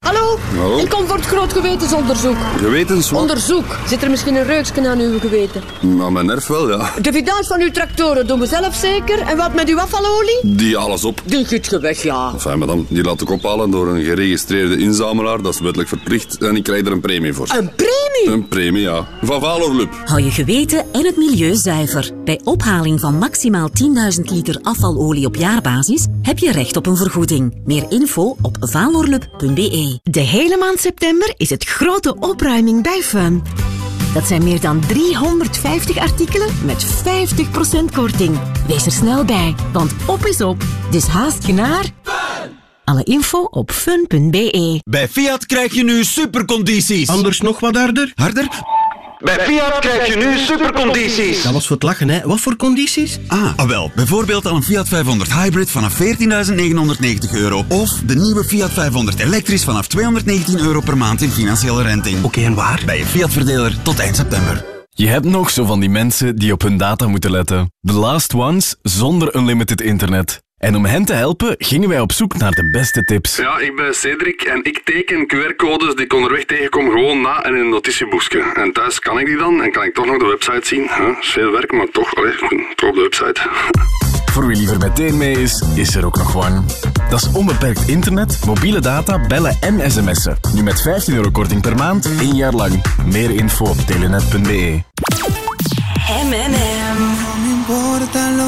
Hallo? Hallo? Ik kom voor het groot gewetensonderzoek. Gewetensonderzoek? Onderzoek. Zit er misschien een reuksken aan uw geweten? Nou, mijn nerf wel, ja. De vidange van uw tractoren doen we zelf zeker. En wat met uw afvalolie? Die alles op. Die giet je weg, ja. Enfin, madame, die laat ik ophalen door een geregistreerde inzamelaar. Dat is wettelijk verplicht. En ik krijg er een premie voor. Een premie? Een premie, ja. Van Valorlup. Hou je geweten en het milieu zuiver. Bij ophaling van maximaal 10.000 liter afvalolie op jaarbasis heb je recht op een vergoeding. Meer info op valorlup.be. De hele maand september is het grote opruiming bij Fun. Dat zijn meer dan 350 artikelen met 50% korting. Wees er snel bij, want op is op. Dus haast je naar... Alle info op fun.be. Bij Fiat krijg je nu supercondities. Anders nog wat harder? Harder? Bij Fiat krijg je nu supercondities. Dat was voor het lachen, hè. Wat voor condities? Ah, ah, wel. Bijvoorbeeld al een Fiat 500 Hybrid vanaf 14.990 euro. Of de nieuwe Fiat 500 elektrisch vanaf 219 euro per maand in financiële renting. Oké, en waar? Bij je Fiat-verdeler tot eind september. Je hebt nog zo van die mensen die op hun data moeten letten. The last ones zonder unlimited internet. En om hen te helpen gingen wij op zoek naar de beste tips. Ja, ik ben Cedric en ik teken QR-codes die ik onderweg tegenkom gewoon na en in een notitieboekje. En thuis kan ik die dan en kan ik toch nog de website zien. Huh? Is veel werk, maar toch, allee, toch op de website. Voor wie liever meteen mee is, is er ook nog One. Dat is onbeperkt internet, mobiele data, bellen en sms'en. Nu met 15 euro korting per maand, één jaar lang. Meer info op telenet.be. M&M.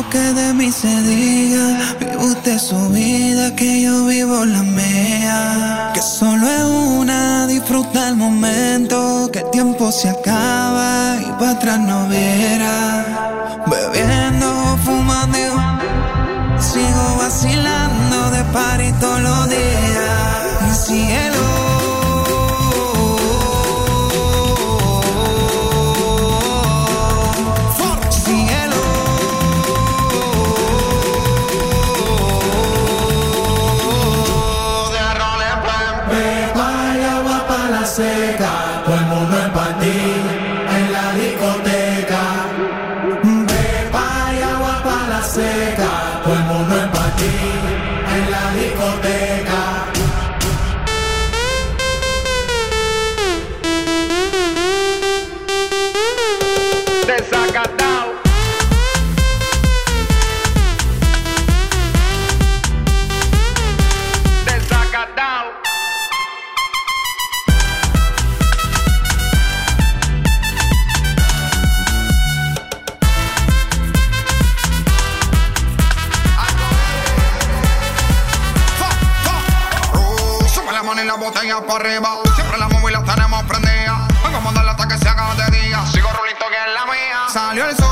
Que de mí se diga. Vive usted su vida, que yo vivo la mía. Que solo es una, disfruta el momento. Que el tiempo se acaba y para atrás no viera. Bebiendo, fumando, sigo vacilando de party todos los días. Mi cielo. Cielo. Para la arriba. Siempre la móvil la tenemos prendida. Vamos a darle hasta que se haga de día. Sigo rulito que es la mía. Salió el sol.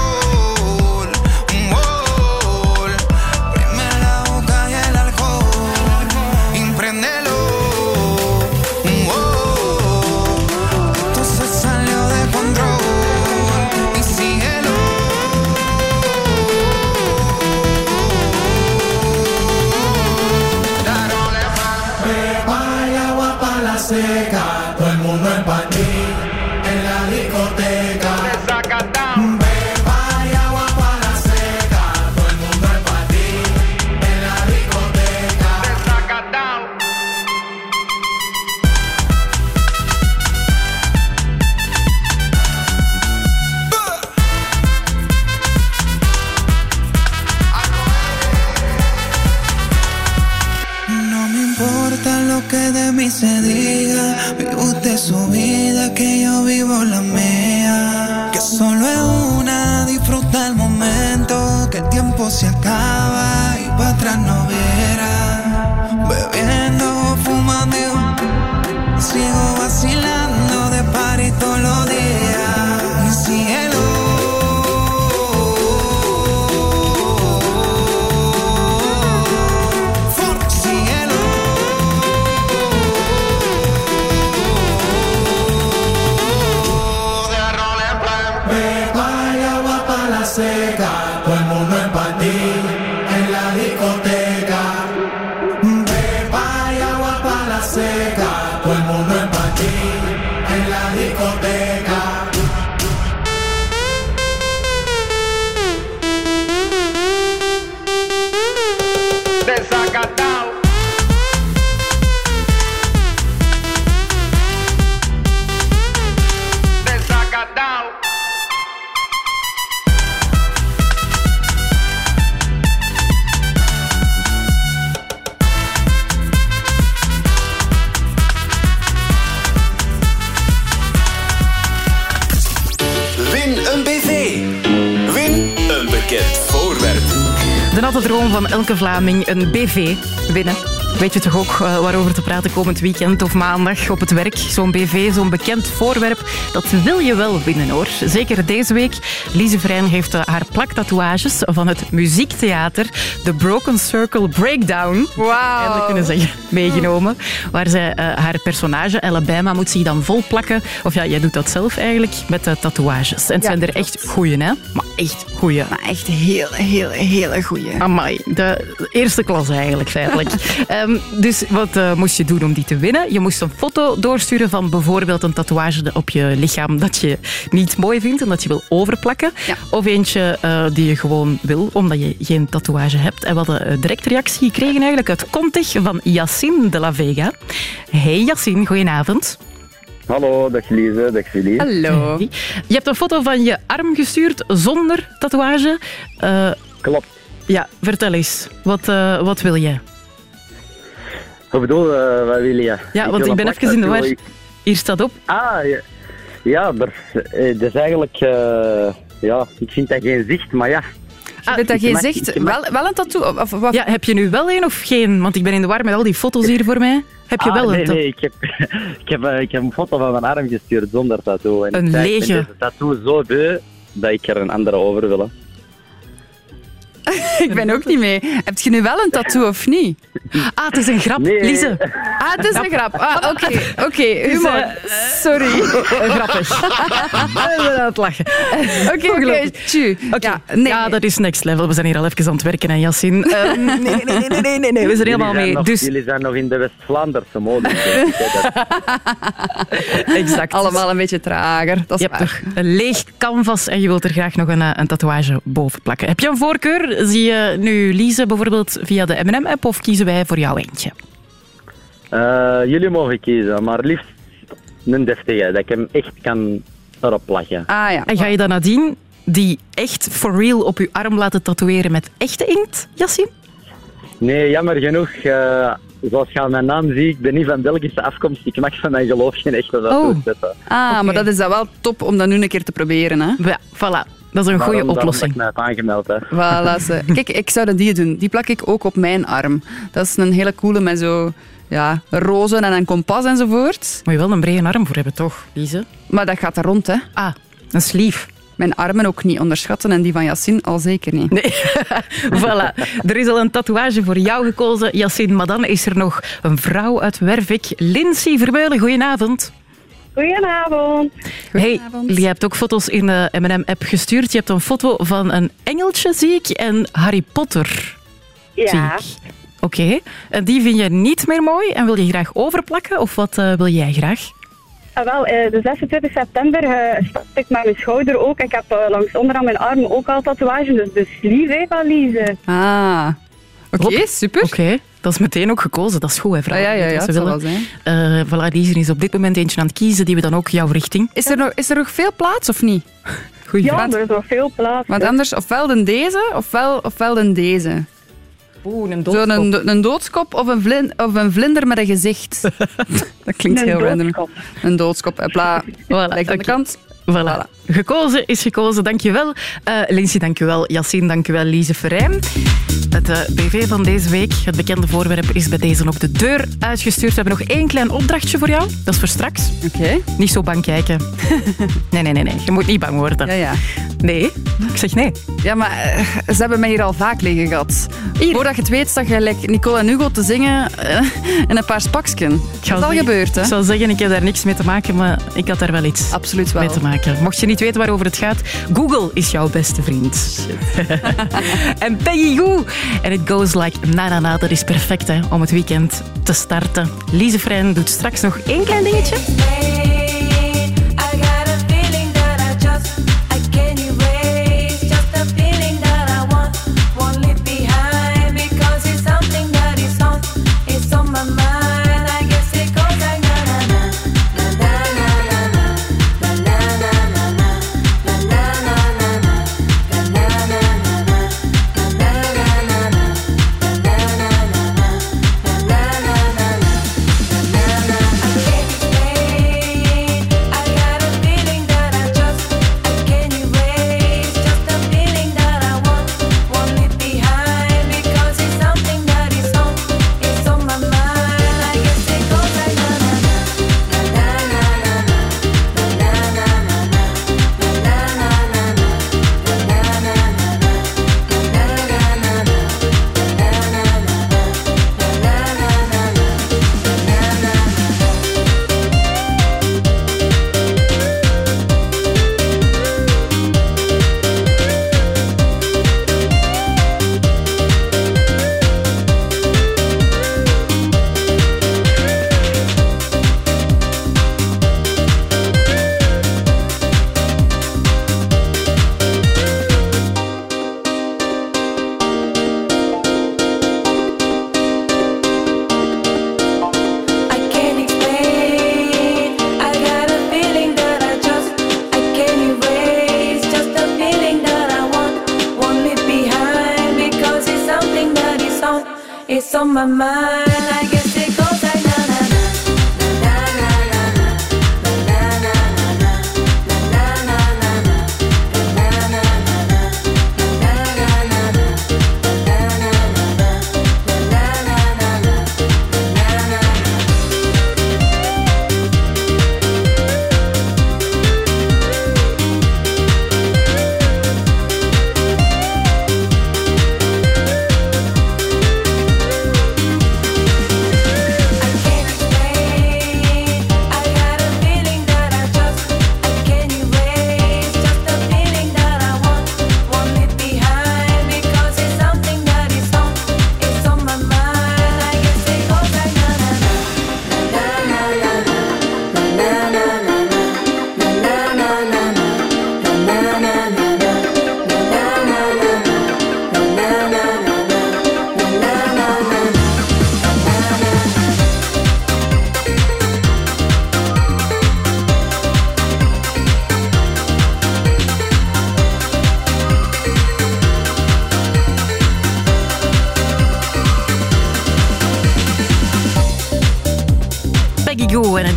Mí se diga. Vive usted su vida, que yo vivo la mía. Que solo es una, disfruta el momento. Que el tiempo se acaba y para atrás no viera. Bebiendo, fumando, sigo elke Vlaming, een BV, winnen. Weet je toch ook eh, waarover te praten komend weekend of maandag op het werk? Zo'n BV, zo'n bekend voorwerp, dat wil je wel winnen hoor. Zeker deze week. Lise Vrijn heeft eh, haar plaktatoeages van het muziektheater The Broken Circle Breakdown, eigenlijk kunnen zeggen, meegenomen. Waar zij eh, haar personage Alabama moet zich dan vol plakken. Of ja, jij doet dat zelf eigenlijk met de tatoeages. En het Ja, zijn er echt goeie, hè? Maar echt goeie. Maar echt heel, heel, hele goeie. Amai, de eerste klas eigenlijk, feitelijk. Ehm, dus wat eh, moest je doen om die te winnen? Je moest een foto doorsturen van bijvoorbeeld een tatoeage op je lichaam dat je niet mooi vindt en dat je wil overplakken. Of eentje eh, die je gewoon wil, omdat je geen tatoeage hebt. En we hadden eh, direct reactie gekregen eigenlijk uit Contig van Yassine de la Vega. Hey Yassine, goedenavond. Hallo, dag Lise, dag. Hallo. Je hebt een foto van je arm gestuurd zonder tatoeage. Klopt. Ja, vertel eens. Wat, eh, wat wil jij? Wat bedoel je, wat wil je? Ja, want ik ben even in de war. Hier staat op. Ah, ja. Ja, er, eh, dat is eigenlijk... eh, ja, ik vind dat geen zicht, maar ja. Vindt dat geen mag- zicht? Wel, wel een tattoo? Of, wat? Ja, heb je nu wel een of geen? Want ik ben in de war met al die foto's hier voor mij. Heb je Ah, wel een nee, tattoo? nee, ik heb, ik, heb, eh, ik heb een foto van mijn arm gestuurd zonder tattoo. En Een lege. Ik ben deze tattoo zo beu dat ik er een andere over wil. ik ben ook niet mee. Heb je nu wel een tattoo of niet? Ah, het is een grap, Lise. Ah, het is een grap. Ah, oké. Oké, is, humor. eh, Sorry. Grappig. Ik ben aan het lachen. Oké, oké. tju. Ja, nee. Ja, dat is next level. We zijn hier al even aan het werken, en Yassine. Ehm, nee, nee, nee, nee, nee, nee, nee, we zijn helemaal mee. Nog, Dus Jullie zijn nog in de West-Vlaanderse mode. Ik weet dat. exact. Allemaal een beetje trager. Dat is je hebt toch een leeg canvas en je wilt er graag nog een, eh, een tatoeage boven plakken. Heb je een voorkeur? Zie je nu Lise bijvoorbeeld via de M&M-app of kiezen wij voor jou eentje? Eh, jullie mogen kiezen, maar liefst een deftige, dat ik hem echt kan erop plakken. Ah ja. En ga je dan nadien die echt for real op je arm laten tatoeëren met echte inkt, Yassine? Nee, jammer genoeg, eh, zoals je aan mijn naam ziet, ik ben niet van Belgische afkomst, ik mag van mijn geloof geen echte tattoo Oh. zetten. Ah, maar dat is dan wel top om dat nu een keer te proberen. Hè? Ja, voilà. Dat is een goede oplossing. dat ik mij heb aangemeld. Hè. Voilà, ze. Kijk, ik zou dat die doen. Die plak ik ook op mijn arm. Dat is een hele coole met zo ja, rozen en een kompas enzovoort. Moet je wel een brede arm voor hebben, toch, Lise? Maar dat gaat er rond, hè. Ah, een sleeve. Mijn armen ook niet onderschatten en die van Yassine al zeker niet. Nee. voilà. Er is al een tatoeage voor jou gekozen, Yassine. Maar dan is er nog een vrouw uit Wervik, Lindsay Vermeulen. Goedenavond. Goedenavond. Hey, je hebt ook foto's in de M&M-app gestuurd. Je hebt een foto van een engeltje, zie ik, en Harry Potter. Ja. Oké. En die vind je niet meer mooi en wil je graag overplakken? Of wat eh, wil jij graag? Ah, wel, eh, de 26 september eh start ik met mijn schouder ook. Ik heb langs onderaan mijn armen ook al tatoeages, dus de sleeve hè, van Lise. Ah, oké, super. Oké, dat is meteen ook gekozen. Dat is goed, hè, vrouwen. Ah, ja, ja, ja, zal willen. wel Eh, voilà, Lise is op dit moment eentje aan het kiezen, die we dan ook jouw richting. Is er, nog, is er nog veel plaats of niet? Goeie Ja, vraag. er is nog veel plaats. Want anders, ofwel dan deze, ofwel, ofwel dan deze. Oeh, een Zo'n een, een doodskop of een, vlin, of een vlinder met een gezicht. dat klinkt Een heel random. doodskop. Een doodskop. Hopla. Voilà, Lijkt aan de kant. Voilà. Gekozen is gekozen, dankjewel. Uh, Lindsay, dankjewel. Yassine, dankjewel. Lise Verijn. Het eh, BV van deze week, het bekende voorwerp, is bij deze ook de deur uitgestuurd. We hebben nog één klein opdrachtje voor jou. Dat is voor straks. Oké. Niet zo bang kijken. nee, nee, nee, nee. Je moet niet bang worden. Ja, ja. Nee, ik zeg nee. Ja, maar eh, ze hebben mij hier al vaak liggen gehad. Voordat je het weet, zag je Nicole en Hugo te zingen in een paar spaksken. Dat is al gebeurd, hè? Ik zou zeggen, ik heb daar niks mee te maken, maar ik had daar wel iets Absoluut wel. mee te maken. Mocht je niet weten waarover het gaat, Google is jouw beste vriend. en Peggy Goo. En it goes like na na na. Dat is perfect hè, om het weekend te starten. Lise Frein doet straks nog één klein dingetje.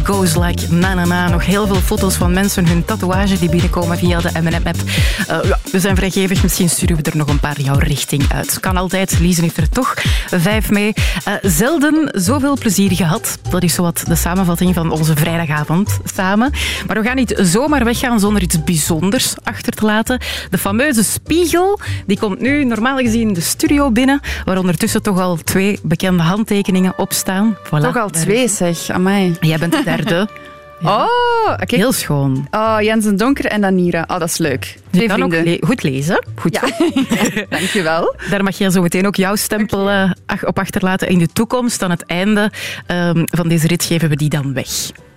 Goes Like Na Na Na. Nog heel veel foto's van mensen, hun tatoeage die binnenkomen via de M&M-app. Eh, ja, we zijn vrijgevig, misschien sturen we er nog een paar jouw richting uit. Kan altijd, Liesen heeft er toch vijf mee. Eh, zelden zoveel plezier gehad. Dat is zowat de samenvatting van onze vrijdagavond samen. Maar we gaan niet zomaar weggaan zonder iets bijzonders achter te laten. De fameuze spiegel, die komt nu normaal gezien de studio binnen, waar ondertussen toch al twee bekende handtekeningen op staan. Voilà, Toch al twee, zeg. Amai. Jij bent derde. Oh, oké. Heel schoon. Oh, Jensen Donker en Danira. Oh, dat is leuk. Je kan ook le- goed lezen. Goed Ja. Dankjewel. Daar mag jij zo meteen ook jouw stempel eh, op achterlaten. In de toekomst, aan het einde ehm, van deze rit, geven we die dan weg.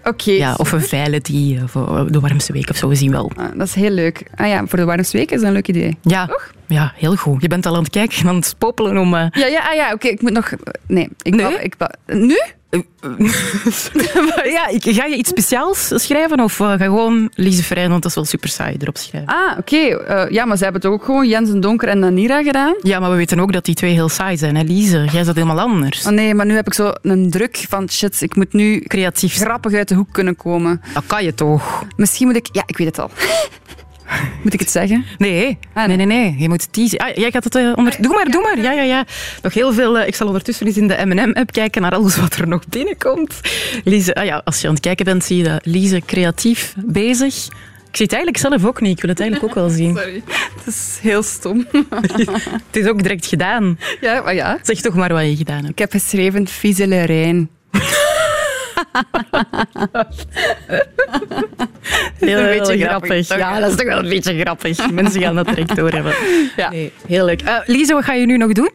Oké. Ja, of we veilen die eh, voor de warmste week of zo, we zien wel. Ah, dat is heel leuk. Ah ja, voor de warmste week is dat een leuk idee. Ja, ja, heel goed. Je bent al aan het kijken, aan het popelen om... eh, Ja, ja, ah, ja oké. ik moet nog... Nee. Ik Nee? ik nu? ja, ik, ga je iets speciaals schrijven of eh, ga gewoon Lise Frein, want dat is wel super saai, erop schrijven? Ah, oké. Eh, ja, maar ze hebben toch ook gewoon Jensen Donker en Danira gedaan? Ja, maar we weten ook dat die twee heel saai zijn, hè, Lise? Jij zat helemaal anders. Oh nee, maar nu heb ik zo een druk van shit, ik moet nu Creatief. grappig uit de hoek kunnen komen. Dat kan je toch? Misschien moet ik... Ja, ik weet het al. moet ik het zeggen? Nee, Ah, nee, nee, nee. Je moet teasen. Ah, jij gaat het eh, onder... Doe maar, doe maar. Ja, ja, ja. Nog heel veel... eh, ik zal ondertussen eens in de M&M-app kijken naar alles wat er nog binnenkomt. Lise, ah ja, als je aan het kijken bent, zie je dat Lise creatief bezig. Ik zie het eigenlijk zelf ook niet. Ik wil het eigenlijk ook wel zien. Sorry. Het is heel stom. Het is ook direct gedaan. ja, maar ja. Zeg toch maar wat je gedaan hebt. Ik heb geschreven Viezelerijn. Heel, een heel beetje grappig. Ja, dat is toch wel een beetje grappig. Mensen gaan dat direct doorhebben. Ja. Nee, heel leuk. Eh, Lise, wat ga je nu nog doen?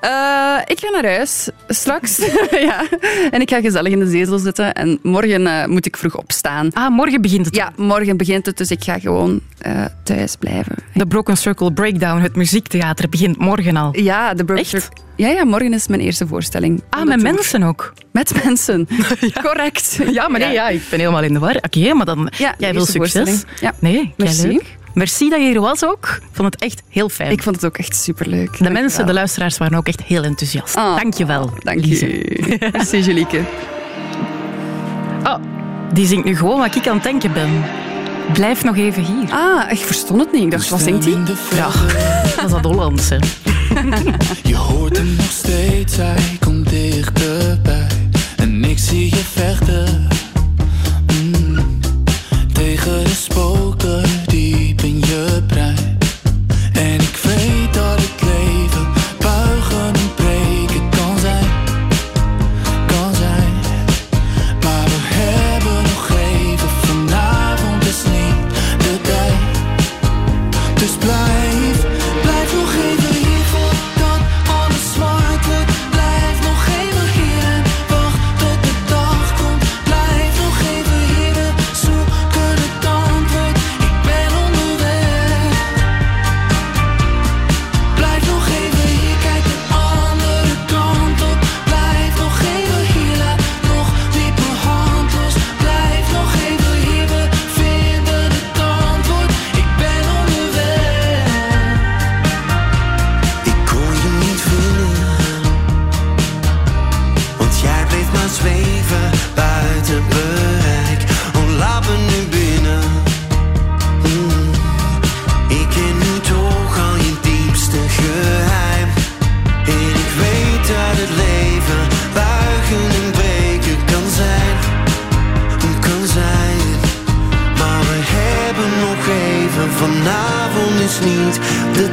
Eh, ik ga naar huis straks. ja. En ik ga gezellig in de zetel zitten. En morgen eh, moet ik vroeg opstaan. Ah, morgen begint het. Ja, morgen begint het. Dus ik ga gewoon eh, thuis blijven. De Broken Circle Breakdown, het muziektheater, begint morgen al. Ja, de Broken? Circle- Ja, ja, morgen is mijn eerste voorstelling. Ah, met mensen ook. Met mensen. Correct. Ja, maar nee, ja, ik ben helemaal in de war. Oké, maar dan... Ja, jij wil succes. Ja. Nee, leuk. Merci dat je hier was ook. Ik vond het echt heel fijn. Ik vond het ook echt superleuk. de mensen, de luisteraars waren ook echt heel enthousiast. Oh, Dank je wel. Dank je. Merci, Jolieke. Oh, die zingt nu gewoon wat ik aan het denken ben. Blijf nog even hier. Ah, ik verstond het niet. Ik dacht, wat zingt hij? Ja, dat is dat Hollands, hè. Je hoort hem nog steeds, hij komt dichterbij. En ik zie je vechten.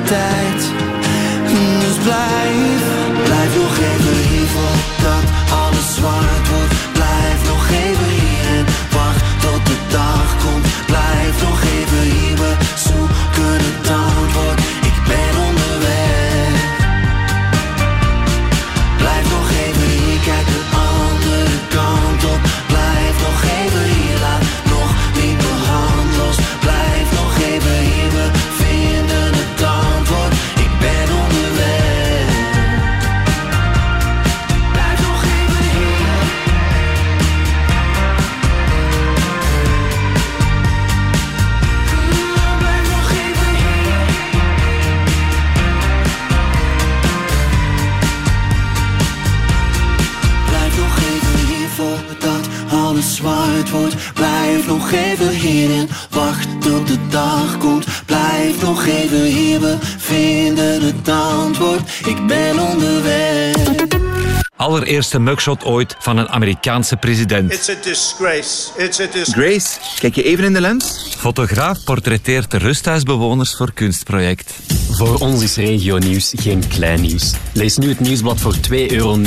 De Blijf nog even hier en wacht tot de dag komt. Blijf nog even hier, we vinden het antwoord. Ik ben onderweg. Allereerste mugshot ooit van een Amerikaanse president. It's a disgrace. It's a disgrace. Grace, kijk je even in de lens? Fotograaf portretteert de rusthuisbewoners voor kunstproject. Voor ons is regionieuws geen klein nieuws. Lees nu het nieuwsblad voor 2,99 euro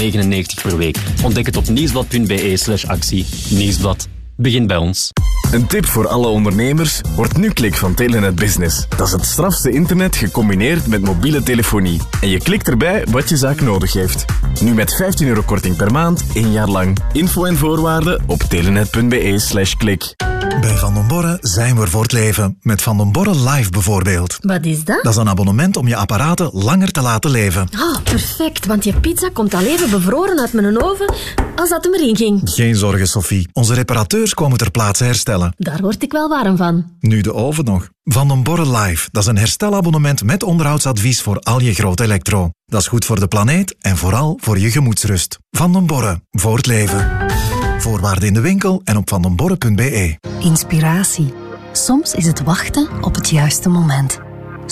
per week. Ontdek het op nieuwsblad.be slash actie. Nieuwsblad. Begin bij ons. Een tip voor alle ondernemers, wordt nu klik van Telenet Business. Dat is het strafste internet gecombineerd met mobiele telefonie. En je klikt erbij wat je zaak nodig heeft. Nu met 15 euro korting per maand, één jaar lang. Info en voorwaarden op telenet.be slash klik. Bij Van den Borre zijn we voor het leven. Met Van den Borre Live bijvoorbeeld. Wat is dat? Dat is een abonnement om je apparaten langer te laten leven. Ah, perfect, want je pizza komt al even bevroren uit mijn oven als dat hem erin ging. Geen zorgen, Sophie. Onze reparateurs komen ter plaatse herstellen. Daar word ik wel warm van. Nu de oven nog. Van den Borre Live. Dat is een herstelabonnement met onderhoudsadvies voor al je grote elektro. Dat is goed voor de planeet en vooral voor je gemoedsrust. Van den Borre. Voor het leven. Voorwaarden in de winkel en op vandenborre.be. Inspiratie. Soms is het wachten op het juiste moment.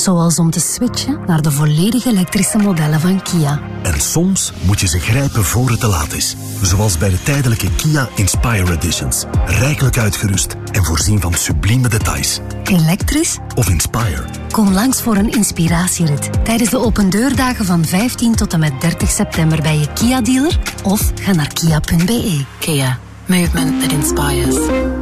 Zoals om te switchen naar de volledig elektrische modellen van Kia. En soms moet je ze grijpen voor het te laat is. Zoals bij de tijdelijke Kia Inspire Editions. Rijkelijk uitgerust en voorzien van sublieme details. Elektrisch? Of Inspire. Kom langs voor een inspiratierit tijdens de opendeurdagen van 15 tot en met 30 september bij je Kia-dealer of ga naar kia.be. Kia. Movement that inspires.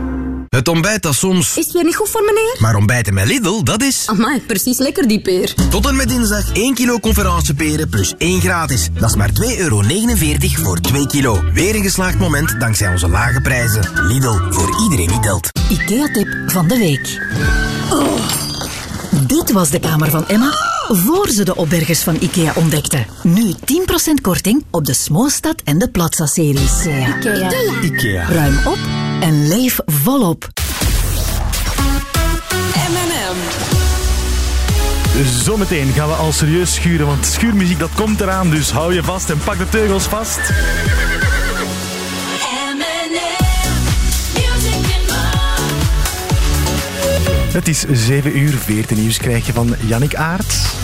Het ontbijt dat soms... Is het weer niet goed voor meneer? Maar ontbijten met Lidl, dat is... Amai, precies lekker die peer. Tot en met dinsdag 1 kilo conferentieperen plus 1 gratis. Dat is maar 2,49 euro voor 2 kilo. Weer een geslaagd moment dankzij onze lage prijzen. Lidl, voor iedereen die telt. IKEA-tip van de week. Oh, dit was de kamer van Emma voor ze de opbergers van IKEA ontdekte. Nu 10% korting op de Smoostad en de Plaza-series. IKEA. IKEA. Ruim op en leef volop. M&M. Zometeen gaan we al serieus schuren, want schuurmuziek dat komt eraan, dus hou je vast en pak de teugels vast. Het is 7 uur, 14 nieuws krijg je van Jannik Aert.